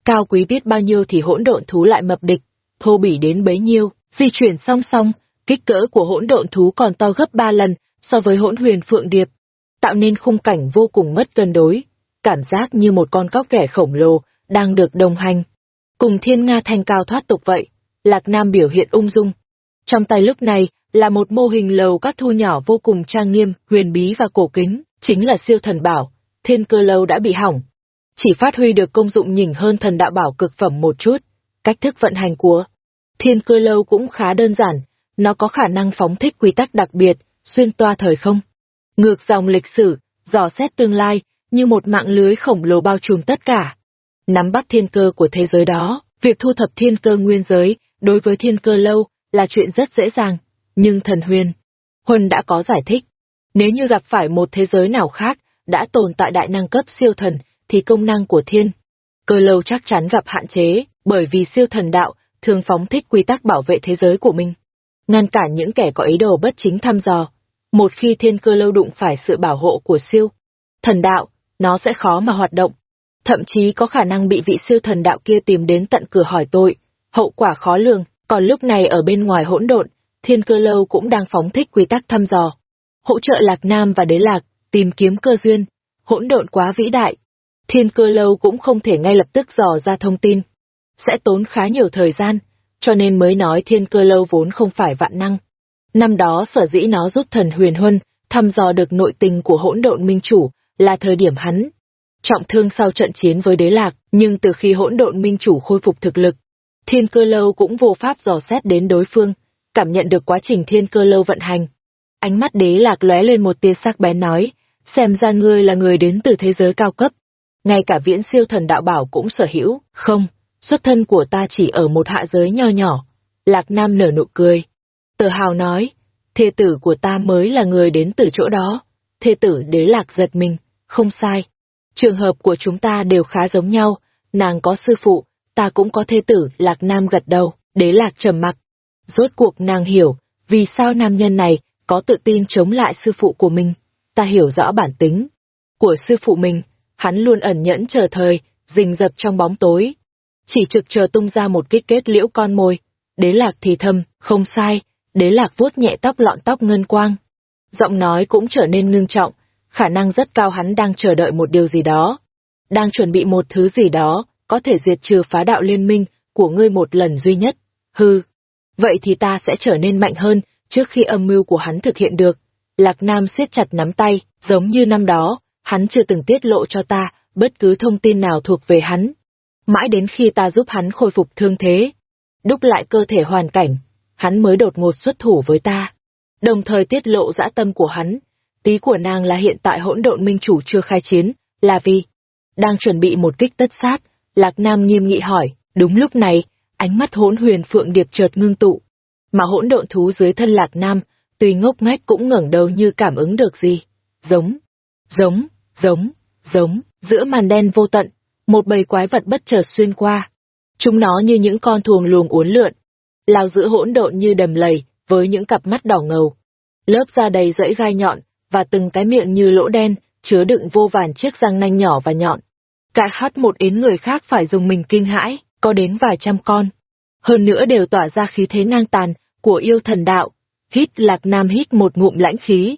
Speaker 1: Cao quý biết bao nhiêu thì hỗn độn thú lại mập địch, thô bỉ đến bấy nhiêu, di chuyển song song, kích cỡ của hỗn độn thú còn to gấp ba lần so với hỗn huyền phượng điệp, tạo nên khung cảnh vô cùng mất cân đối, cảm giác như một con cóc kẻ khổng lồ đang được đồng hành. Cùng thiên nga thanh cao thoát tục vậy, Lạc Nam biểu hiện ung dung. Trong tay lúc này là một mô hình lầu các thu nhỏ vô cùng trang nghiêm, huyền bí và cổ kính, chính là siêu thần bảo, thiên cơ lâu đã bị hỏng. Chỉ phát huy được công dụng nhỉnh hơn thần đạo bảo cực phẩm một chút, cách thức vận hành của thiên cơ lâu cũng khá đơn giản, nó có khả năng phóng thích quy tắc đặc biệt, xuyên toa thời không. Ngược dòng lịch sử, dò xét tương lai, như một mạng lưới khổng lồ bao trùm tất cả. Nắm bắt thiên cơ của thế giới đó, việc thu thập thiên cơ nguyên giới, đối với thiên cơ lâu, là chuyện rất dễ dàng. Nhưng thần huyền, Huân đã có giải thích. Nếu như gặp phải một thế giới nào khác, đã tồn tại đại năng cấp siêu thần, thì công năng của thiên cơ lâu chắc chắn gặp hạn chế, bởi vì siêu thần đạo thường phóng thích quy tắc bảo vệ thế giới của mình. Ngăn cản những kẻ có ý đồ bất chính thăm dò. Một khi thiên cơ lâu đụng phải sự bảo hộ của siêu thần đạo, nó sẽ khó mà hoạt động. Thậm chí có khả năng bị vị siêu thần đạo kia tìm đến tận cửa hỏi tội, hậu quả khó lường, còn lúc này ở bên ngoài hỗn độn, thiên cơ lâu cũng đang phóng thích quy tắc thăm dò. Hỗ trợ Lạc Nam và Đế Lạc, tìm kiếm cơ duyên, hỗn độn quá vĩ đại. Thiên cơ lâu cũng không thể ngay lập tức dò ra thông tin. Sẽ tốn khá nhiều thời gian, cho nên mới nói thiên cơ lâu vốn không phải vạn năng. Năm đó sở dĩ nó giúp thần huyền huân, thăm dò được nội tình của hỗn độn minh chủ, là thời điểm hắn. Trọng thương sau trận chiến với đế lạc, nhưng từ khi hỗn độn minh chủ khôi phục thực lực, thiên cơ lâu cũng vô pháp dò xét đến đối phương, cảm nhận được quá trình thiên cơ lâu vận hành. Ánh mắt đế lạc lóe lên một tia sắc bén nói, xem ra ngươi là người đến từ thế giới cao cấp. Ngay cả viễn siêu thần đạo bảo cũng sở hữu, không, xuất thân của ta chỉ ở một hạ giới nho nhỏ. Lạc Nam nở nụ cười. Tự hào nói, thê tử của ta mới là người đến từ chỗ đó. Thê tử đế lạc giật mình, không sai. Trường hợp của chúng ta đều khá giống nhau, nàng có sư phụ, ta cũng có thê tử, Lạc Nam gật đầu, đế lạc trầm mặc. Rốt cuộc nàng hiểu, vì sao nam nhân này có tự tin chống lại sư phụ của mình. Ta hiểu rõ bản tính của sư phụ mình, hắn luôn ẩn nhẫn chờ thời, rình rập trong bóng tối. Chỉ trực chờ tung ra một kích kết liễu con mồi. Đế lạc thì thầm, không sai, đế lạc vuốt nhẹ tóc lọn tóc ngân quang. Giọng nói cũng trở nên ngưng trọng, khả năng rất cao hắn đang chờ đợi một điều gì đó. Đang chuẩn bị một thứ gì đó, có thể diệt trừ phá đạo liên minh của ngươi một lần duy nhất. Hư. Vậy thì ta sẽ trở nên mạnh hơn trước khi âm mưu của hắn thực hiện được. Lạc Nam siết chặt nắm tay, giống như năm đó, hắn chưa từng tiết lộ cho ta bất cứ thông tin nào thuộc về hắn. Mãi đến khi ta giúp hắn khôi phục thương thế, đúc lại cơ thể hoàn cảnh, hắn mới đột ngột xuất thủ với ta. Đồng thời tiết lộ dã tâm của hắn, tí của nàng là hiện tại hỗn độn minh chủ chưa khai chiến, là vì đang chuẩn bị một kích tất sát, Lạc Nam nghiêm nghị hỏi, đúng lúc này, ánh mắt hỗn huyền phượng điệp chợt ngưng tụ, mà hỗn độn thú dưới thân Lạc Nam, tuy ngốc ngách cũng ngẩng đầu như cảm ứng được gì. Giống, giống, giống, giống, giữa màn đen vô tận, một bầy quái vật bất chợt xuyên qua. Chúng nó như những con thuồng luồng uốn lượn, lao giữa hỗn độn như đầm lầy, với những cặp mắt đỏ ngầu. Lớp da đầy rẫy gai nhọn, và từng cái miệng như lỗ đen, chứa đựng vô vàn chiếc răng nanh nhỏ và nhọn. Cái hát một yến người khác phải dùng mình kinh hãi, có đến vài trăm con. Hơn nữa đều tỏa ra khí thế ngang tàn, của yêu thần đạo. Hít lạc nam hít một ngụm lãnh khí.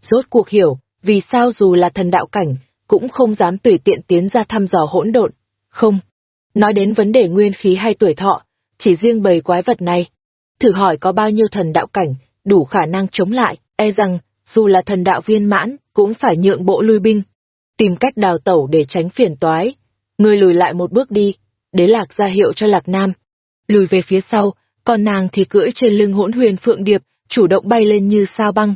Speaker 1: Rốt cuộc hiểu, vì sao dù là thần đạo cảnh, cũng không dám tùy tiện tiến ra thăm dò hỗn độn. Không. Nói đến vấn đề nguyên khí hay tuổi thọ, chỉ riêng bầy quái vật này. Thử hỏi có bao nhiêu thần đạo cảnh, đủ khả năng chống lại, e rằng, dù là thần đạo viên mãn, cũng phải nhượng bộ lui binh. Tìm cách đào tẩu để tránh phiền toái. Người lùi lại một bước đi, đế lạc ra hiệu cho lạc nam. Lùi về phía sau, còn nàng thì cưỡi trên lưng hỗn huyền phượng điệp, chủ động bay lên như sao băng.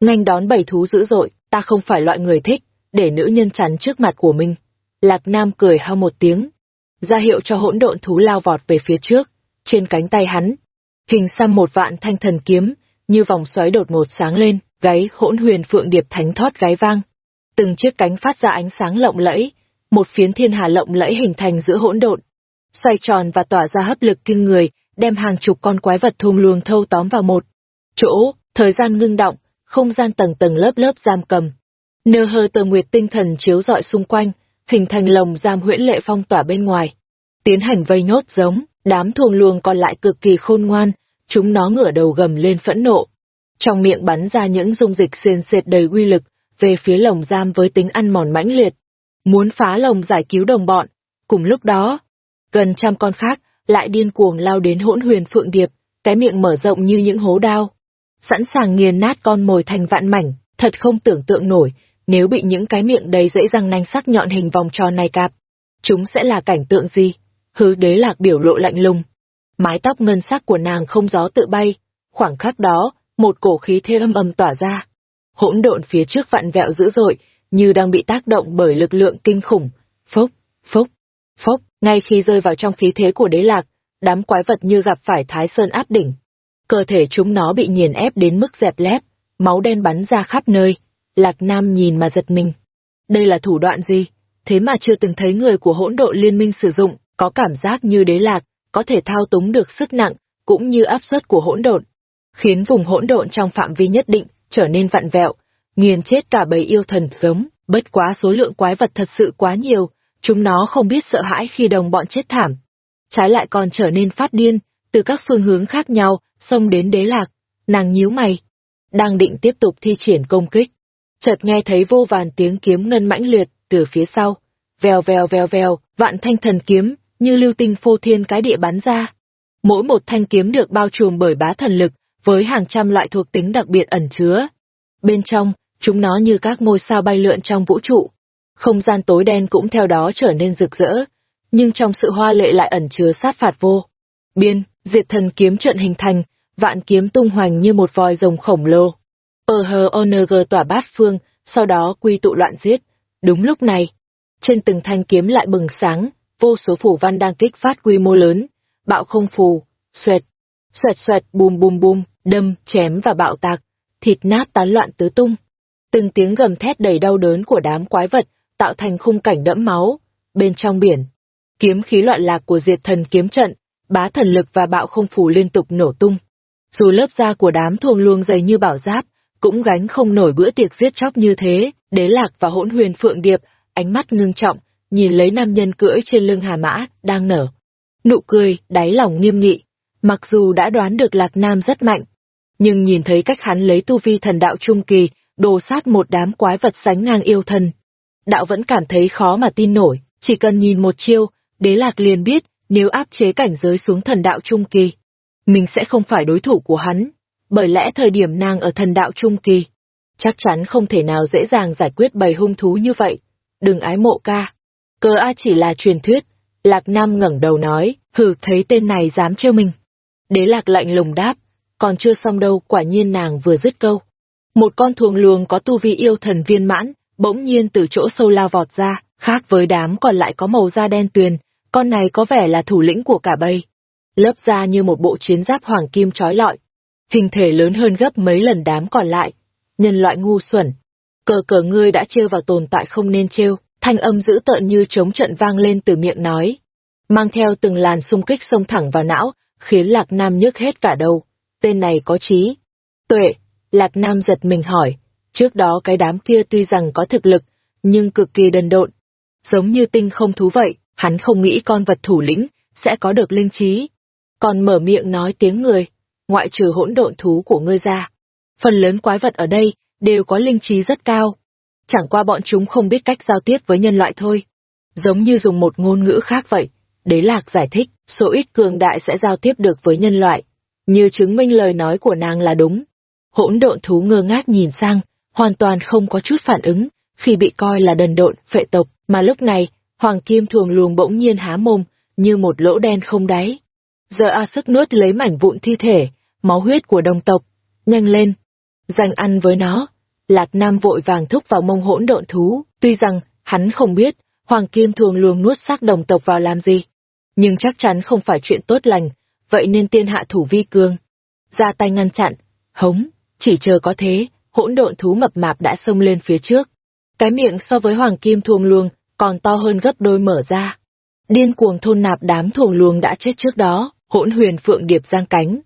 Speaker 1: Nhanh đón bảy thú dữ dội, ta không phải loại người thích, để nữ nhân chắn trước mặt của mình. Lạc Nam cười hao một tiếng, ra hiệu cho hỗn độn thú lao vọt về phía trước, trên cánh tay hắn. Hình xăm một vạn thanh thần kiếm, như vòng xoáy đột ngột sáng lên, gáy hỗn huyền phượng điệp thánh thót gáy vang. Từng chiếc cánh phát ra ánh sáng lộng lẫy, một phiến thiên hà lộng lẫy hình thành giữa hỗn độn, xoay tròn và tỏa ra hấp lực kinh người, đem hàng chục con quái vật thùng luồng thâu tóm vào một chỗ, thời gian ngưng động, không gian tầng tầng lớp lớp giam cầm. Nơ hơ tờ nguyệt tinh thần chiếu rọi xung quanh, hình thành lồng giam huyễn lệ phong tỏa bên ngoài. Tiến hành vây nốt giống, đám thuồng luồng còn lại cực kỳ khôn ngoan, chúng nó ngửa đầu gầm lên phẫn nộ. Trong miệng bắn ra những dung dịch xiên xệt đầy uy lực, về phía lồng giam với tính ăn mòn mãnh liệt. Muốn phá lồng giải cứu đồng bọn. Cùng lúc đó, gần trăm con khác lại điên cuồng lao đến hỗn huyền phượng điệp, cái miệng mở rộng như những hố đao. Sẵn sàng nghiền nát con mồi thành vạn mảnh, thật không tưởng tượng nổi, nếu bị những cái miệng đầy dãy răng nanh sắc nhọn hình vòng tròn này cạp, chúng sẽ là cảnh tượng gì? Hứ đế lạc biểu lộ lạnh lùng. Mái tóc ngân sắc của nàng không gió tự bay, khoảng khắc đó, một cổ khí thê âm âm tỏa ra. Hỗn độn phía trước vặn vẹo dữ dội, như đang bị tác động bởi lực lượng kinh khủng. Phốc, phốc, phốc, ngay khi rơi vào trong khí thế của đế lạc, đám quái vật như gặp phải thái sơn áp đỉnh. Cơ thể chúng nó bị nghiền ép đến mức dẹp lép, máu đen bắn ra khắp nơi. Lạc Nam nhìn mà giật mình. Đây là thủ đoạn gì? Thế mà chưa từng thấy người của hỗn độ liên minh sử dụng, có cảm giác như đế lạc, có thể thao túng được sức nặng, cũng như áp suất của hỗn độn, khiến vùng hỗn độn trong phạm vi nhất định trở nên vặn vẹo, nghiền chết cả bầy yêu thần giống, bất quá số lượng quái vật thật sự quá nhiều, chúng nó không biết sợ hãi khi đồng bọn chết thảm. Trái lại còn trở nên phát điên, từ các phương hướng khác nhau, xông đến đế lạc, nàng nhíu mày. Đang định tiếp tục thi triển công kích. chợt nghe thấy vô vàn tiếng kiếm ngân mãnh liệt từ phía sau. Vèo vèo vèo vèo, vạn thanh thần kiếm, như lưu tinh phô thiên cái địa bắn ra. Mỗi một thanh kiếm được bao trùm bởi bá thần lực, với hàng trăm loại thuộc tính đặc biệt ẩn chứa. Bên trong, chúng nó như các ngôi sao bay lượn trong vũ trụ. Không gian tối đen cũng theo đó trở nên rực rỡ, nhưng trong sự hoa lệ lại ẩn chứa sát phạt vô. Biên, diệt thần kiếm trận hình thành, vạn kiếm tung hoành như một vòi rồng khổng lồ. Ở hờ ONG tỏa bát phương, sau đó quy tụ loạn giết. Đúng lúc này, trên từng thanh kiếm lại bừng sáng, vô số phủ văn đang kích phát quy mô lớn, bạo không phù, xoẹt, xoẹt xoẹt bùm bùm bùm, đâm, chém và bạo tạc, thịt nát tán loạn tứ tung. Từng tiếng gầm thét đầy đau đớn của đám quái vật, tạo thành khung cảnh đẫm máu. Bên trong biển, kiếm khí loạn lạc của diệt thần kiếm trận, bá thần lực và bạo không phù liên tục nổ tung. Dù lớp da của đám thuồng luông dày như bảo giáp, cũng gánh không nổi bữa tiệc giết chóc như thế, đế lạc và hỗn huyền phượng điệp, ánh mắt ngưng trọng, nhìn lấy nam nhân cưỡi trên lưng hà mã, đang nở. Nụ cười, đáy lòng nghiêm nghị. Mặc dù đã đoán được Lạc Nam rất mạnh, nhưng nhìn thấy cách hắn lấy tu vi thần đạo trung kỳ, đồ sát một đám quái vật sánh ngang yêu thần. Đạo vẫn cảm thấy khó mà tin nổi, chỉ cần nhìn một chiêu, đế lạc liền biết, nếu áp chế cảnh giới xuống thần đạo trung kỳ, mình sẽ không phải đối thủ của hắn, bởi lẽ thời điểm nàng ở thần đạo trung kỳ, chắc chắn không thể nào dễ dàng giải quyết bầy hung thú như vậy. Đừng ái mộ ca. Cớ A chỉ là truyền thuyết. Lạc Nam ngẩng đầu nói, hừ thấy tên này dám trêu mình. Đế lạc lạnh lùng đáp, còn chưa xong đâu quả nhiên nàng vừa dứt câu. Một con thuồng luồng có tu vi yêu thần viên mãn, bỗng nhiên từ chỗ sâu lao vọt ra, khác với đám còn lại có màu da đen tuyền, con này có vẻ là thủ lĩnh của cả bầy. Lớp da như một bộ chiến giáp hoàng kim trói lọi, hình thể lớn hơn gấp mấy lần đám còn lại. Nhân loại ngu xuẩn, cờ cờ ngươi đã trêu vào tồn tại không nên trêu, thanh âm dữ tợn như chống trận vang lên từ miệng nói. Mang theo từng làn xung kích xông thẳng vào não, khiến Lạc Nam nhức hết cả đầu. Tên này có trí. Tuệ, Lạc Nam giật mình hỏi, trước đó cái đám kia tuy rằng có thực lực, nhưng cực kỳ đần độn. Giống như tinh không thú vậy, hắn không nghĩ con vật thủ lĩnh sẽ có được linh trí. Còn mở miệng nói tiếng người, ngoại trừ hỗn độn thú của ngươi ra. Phần lớn quái vật ở đây đều có linh trí rất cao. Chẳng qua bọn chúng không biết cách giao tiếp với nhân loại thôi. Giống như dùng một ngôn ngữ khác vậy. Đế lạc giải thích, số ít cường đại sẽ giao tiếp được với nhân loại. Như chứng minh lời nói của nàng là đúng. Hỗn độn thú ngơ ngác nhìn sang, hoàn toàn không có chút phản ứng, khi bị coi là đần độn, phệ tộc, mà lúc này, Hoàng Kim thuồng luồng bỗng nhiên há mồm, như một lỗ đen không đáy. Giờ A sức nuốt lấy mảnh vụn thi thể, máu huyết của đồng tộc. Nhanh lên, dành ăn với nó. Lạc Nam vội vàng thúc vào mông hỗn độn thú, tuy rằng, hắn không biết, Hoàng Kim thường luồng nuốt xác đồng tộc vào làm gì. Nhưng chắc chắn không phải chuyện tốt lành, vậy nên tiên hạ thủ vi cương. Ra tay ngăn chặn, hống, chỉ chờ có thế, hỗn độn thú mập mạp đã xông lên phía trước. Cái miệng so với Hoàng Kim thuồng luồng, còn to hơn gấp đôi mở ra. Điên cuồng thôn nạp đám thuồng luồng đã chết trước đó, hỗn huyền phượng điệp giang cánh.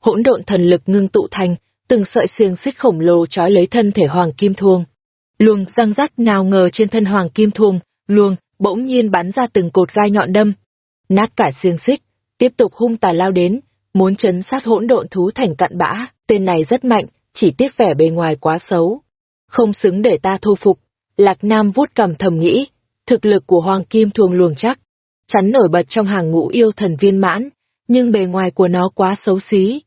Speaker 1: Hỗn độn thần lực ngưng tụ thành, từng sợi xiềng xích khổng lồ trói lấy thân thể hoàng kim thuông. Luồng răng rắc nào ngờ trên thân hoàng kim thuông, luồng bỗng nhiên bắn ra từng cột gai nhọn đâm, nát cả xiềng xích, tiếp tục hung tà lao đến, muốn chấn sát hỗn độn thú thành cặn bã, tên này rất mạnh, chỉ tiếc vẻ bề ngoài quá xấu. Không xứng để ta thu phục, Lạc Nam vuốt cầm thầm nghĩ, thực lực của Hoàng Kim thuồng luồng chắc, chắn nổi bật trong hàng ngũ yêu thần viên mãn, nhưng bề ngoài của nó quá xấu xí,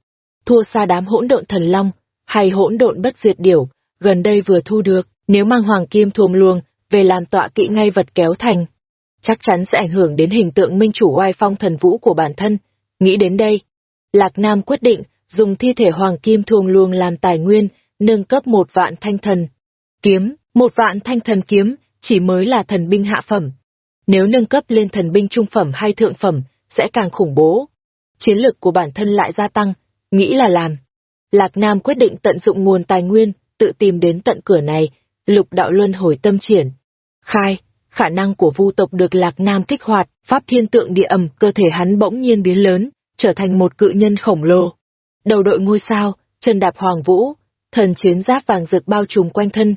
Speaker 1: thua xa đám hỗn độn thần long, hay hỗn độn bất diệt điểu, gần đây vừa thu được, nếu mang hoàng kim thuồng luồng về làm tọa kỵ ngay vật kéo thành. Chắc chắn sẽ ảnh hưởng đến hình tượng minh chủ oai phong thần vũ của bản thân. Nghĩ đến đây, Lạc Nam quyết định dùng thi thể hoàng kim thuồng luồng làm tài nguyên, nâng cấp một vạn thanh thần. Kiếm, một vạn thanh thần kiếm, chỉ mới là thần binh hạ phẩm. Nếu nâng cấp lên thần binh trung phẩm hay thượng phẩm, sẽ càng khủng bố. Chiến lực của bản thân lại gia tăng, nghĩ là làm. Lạc Nam quyết định tận dụng nguồn tài nguyên, tự tìm đến tận cửa này, lục đạo luân hồi tâm triển. Khai, khả năng của vu tộc được Lạc Nam kích hoạt, pháp thiên tượng địa ẩm, cơ thể hắn bỗng nhiên biến lớn, trở thành một cự nhân khổng lồ. Đầu đội ngôi sao, chân đạp hoàng vũ, thần chiến giáp vàng rực bao trùm quanh thân.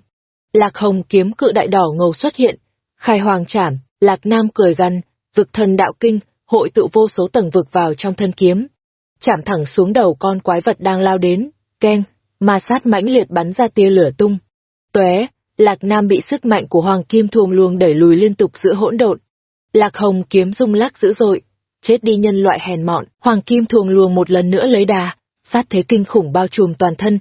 Speaker 1: Lạc hồng kiếm cự đại đỏ ngầu xuất hiện, khai hoàng trảm, Lạc Nam cười gằn, vực thần đạo kinh, hội tụ vô số tầng vực vào trong thân kiếm, chạm thẳng xuống đầu con quái vật đang lao đến, keng, ma sát mãnh liệt bắn ra tia lửa tung. tóe, Lạc Nam bị sức mạnh của Hoàng Kim Thuồng Luồng đẩy lùi liên tục giữa hỗn độn. Lạc Hồng kiếm rung lắc dữ dội, chết đi nhân loại hèn mọn, Hoàng Kim Thuồng Luồng một lần nữa lấy đà, sát thế kinh khủng bao trùm toàn thân.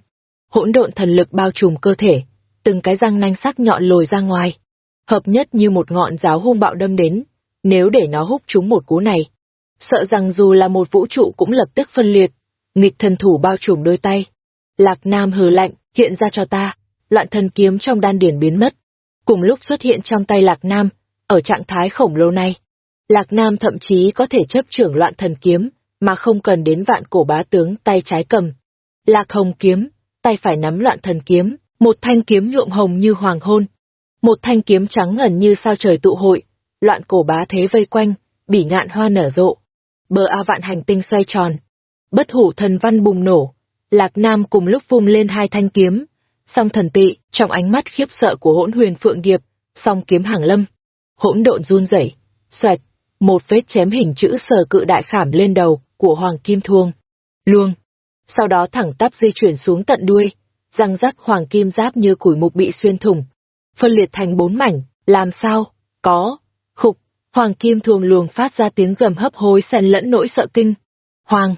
Speaker 1: Hỗn độn thần lực bao trùm cơ thể, từng cái răng nanh sắc nhọn lồi ra ngoài, hợp nhất như một ngọn giáo hung bạo đâm đến, nếu để nó húc chúng một cú này, sợ rằng dù là một vũ trụ cũng lập tức phân liệt, nghịch thần thủ bao trùm đôi tay. Lạc Nam hừ lạnh, hiện ra cho ta, loạn thần kiếm trong đan điển biến mất. Cùng lúc xuất hiện trong tay Lạc Nam, ở trạng thái khổng lồ này, Lạc Nam thậm chí có thể chấp trưởng loạn thần kiếm, mà không cần đến vạn cổ bá tướng tay trái cầm. Lạc hồng kiếm, tay phải nắm loạn thần kiếm, một thanh kiếm nhuộm hồng như hoàng hôn. Một thanh kiếm trắng ngần như sao trời tụ hội, loạn cổ bá thế vây quanh, bỉ ngạn hoa nở rộ. Bờ A vạn hành tinh xoay tròn. Bất hủ thần văn bùng nổ. Lạc Nam cùng lúc vung lên hai thanh kiếm. Song thần tị, trong ánh mắt khiếp sợ của hỗn huyền phượng điệp, song kiếm hàng lâm. Hỗn độn run rẩy, xoẹt, một vết chém hình chữ sở cự đại khảm lên đầu của Hoàng Kim Thuông. Luông. Sau đó thẳng tắp di chuyển xuống tận đuôi, răng rắc Hoàng Kim giáp như củi mục bị xuyên thủng. Phân liệt thành bốn mảnh, làm sao? Có. Khục, Hoàng Kim Thuông luồng phát ra tiếng gầm hấp hối xen lẫn nỗi sợ kinh. Hoàng.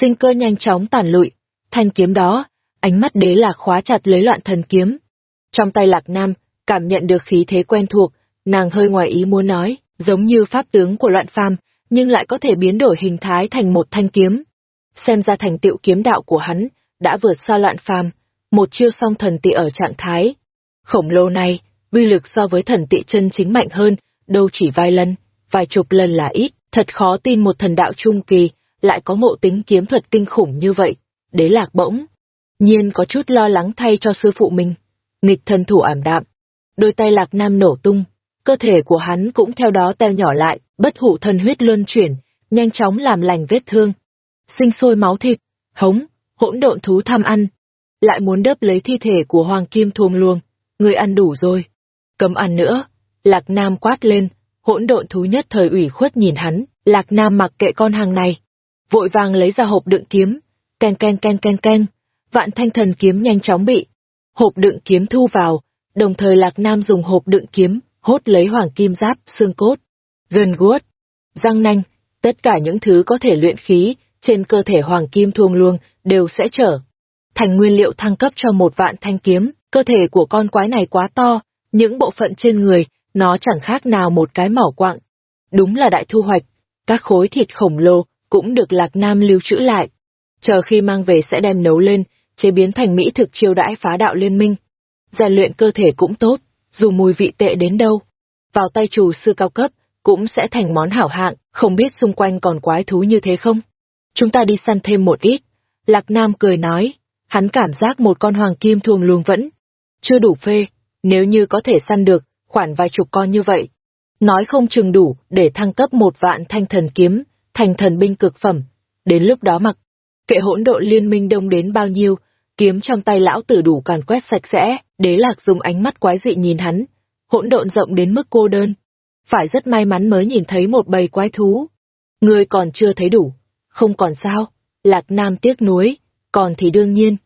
Speaker 1: Sinh cơ nhanh chóng tàn lụi. Thanh kiếm đó, ánh mắt đế lạc khóa chặt lấy loạn thần kiếm. Trong tay lạc nam, cảm nhận được khí thế quen thuộc, nàng hơi ngoài ý muốn nói giống như pháp tướng của loạn phàm, nhưng lại có thể biến đổi hình thái thành một thanh kiếm. Xem ra thành tựu kiếm đạo của hắn đã vượt xa loạn phàm, một chiêu song thần tị ở trạng thái. Khổng lồ này, uy lực so với thần tị chân chính mạnh hơn, đâu chỉ vài lần, vài chục lần là ít, thật khó tin một thần đạo trung kỳ lại có ngộ tính kiếm thuật kinh khủng như vậy. Đế lạc bỗng, nhiên có chút lo lắng thay cho sư phụ mình. Nghịch thần thủ ảm đạm, đôi tay lạc nam nổ tung, cơ thể của hắn cũng theo đó teo nhỏ lại, bất hủ thần huyết luân chuyển, nhanh chóng làm lành vết thương. Sinh sôi máu thịt, hống, hỗn độn thú tham ăn. Lại muốn đớp lấy thi thể của Hoàng Kim thuồng luồng, người ăn đủ rồi. Cấm ăn nữa. Lạc Nam quát lên, hỗn độn thú nhất thời ủy khuất nhìn hắn, Lạc Nam mặc kệ con hàng này. Vội vàng lấy ra hộp đựng kiếm, ken ken ken ken ken, vạn thanh thần kiếm nhanh chóng bị. Hộp đựng kiếm thu vào, đồng thời Lạc Nam dùng hộp đựng kiếm hốt lấy hoàng kim giáp, xương cốt, gân guốt, răng nanh, tất cả những thứ có thể luyện khí trên cơ thể hoàng kim thuông luông đều sẽ trở thành nguyên liệu thăng cấp cho một vạn thanh kiếm. Cơ thể của con quái này quá to, những bộ phận trên người, nó chẳng khác nào một cái mỏ quặng. Đúng là đại thu hoạch, các khối thịt khổng lồ cũng được Lạc Nam lưu trữ lại. Chờ khi mang về sẽ đem nấu lên, chế biến thành mỹ thực chiêu đãi phá đạo liên minh. Rèn luyện cơ thể cũng tốt dù mùi vị tệ đến đâu, vào tay chủ sư cao cấp, cũng sẽ thành món hảo hạng, không biết xung quanh còn quái thú như thế không? Chúng ta đi săn thêm một ít. Lạc Nam cười nói, hắn cảm giác một con hoàng kim thuồng luồng vẫn chưa đủ phê, nếu như có thể săn được, khoảng vài chục con như vậy. Nói không chừng đủ để thăng cấp một vạn thanh thần kiếm, thành thần binh cực phẩm. Đến lúc đó mặc, kệ hỗn độ liên minh đông đến bao nhiêu, kiếm trong tay lão tử đủ càn quét sạch sẽ, đế lạc dùng ánh mắt quái dị nhìn hắn, hỗn độn rộng đến mức cô đơn. Phải rất may mắn mới nhìn thấy một bầy quái thú. Ngươi còn chưa thấy đủ, không còn sao, lạc nam tiếc nuối, còn thì đương nhiên.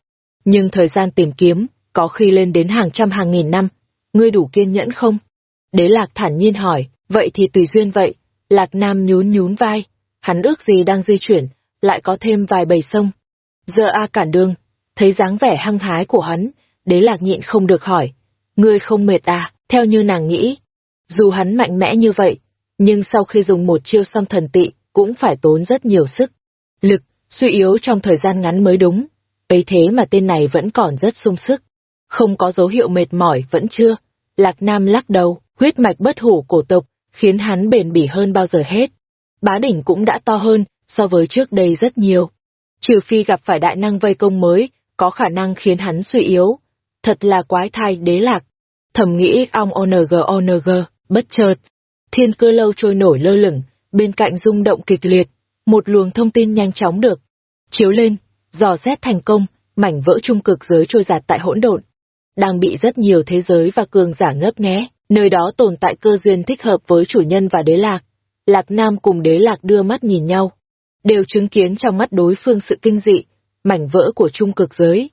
Speaker 1: Nhưng thời gian tìm kiếm, có khi lên đến hàng trăm hàng nghìn năm, ngươi đủ kiên nhẫn không? Đế lạc thản nhiên hỏi, vậy thì tùy duyên vậy, lạc nam nhún nhún vai, hắn ước gì đang di chuyển, lại có thêm vài bầy sông. Giờ A cản đường, Thấy dáng vẻ hăng hái của hắn, đế lạc nhịn không được hỏi. Ngươi không mệt à, theo như nàng nghĩ. Dù hắn mạnh mẽ như vậy, nhưng sau khi dùng một chiêu xong thần tị, cũng phải tốn rất nhiều sức. Lực, suy yếu trong thời gian ngắn mới đúng. ấy thế mà tên này vẫn còn rất sung sức. Không có dấu hiệu mệt mỏi vẫn chưa. Lạc Nam lắc đầu, huyết mạch bất hủ cổ tộc, khiến hắn bền bỉ hơn bao giờ hết. Bá đỉnh cũng đã to hơn so với trước đây rất nhiều. Trừ phi gặp phải đại năng vây công mới, có khả năng khiến hắn suy yếu. Thật là quái thai đế lạc. Thầm nghĩ ong ONG ONG, bất chợt. Thiên cơ lâu trôi nổi lơ lửng, bên cạnh rung động kịch liệt, một luồng thông tin nhanh chóng được. Chiếu lên, dò xét thành công, mảnh vỡ trung cực giới trôi giạt tại hỗn độn. Đang bị rất nhiều thế giới và cường giả ngấp nghé, nơi đó tồn tại cơ duyên thích hợp với chủ nhân và đế lạc. Lạc Nam cùng đế lạc đưa mắt nhìn nhau, đều chứng kiến trong mắt đối phương sự kinh dị, mảnh vỡ của trung cực giới,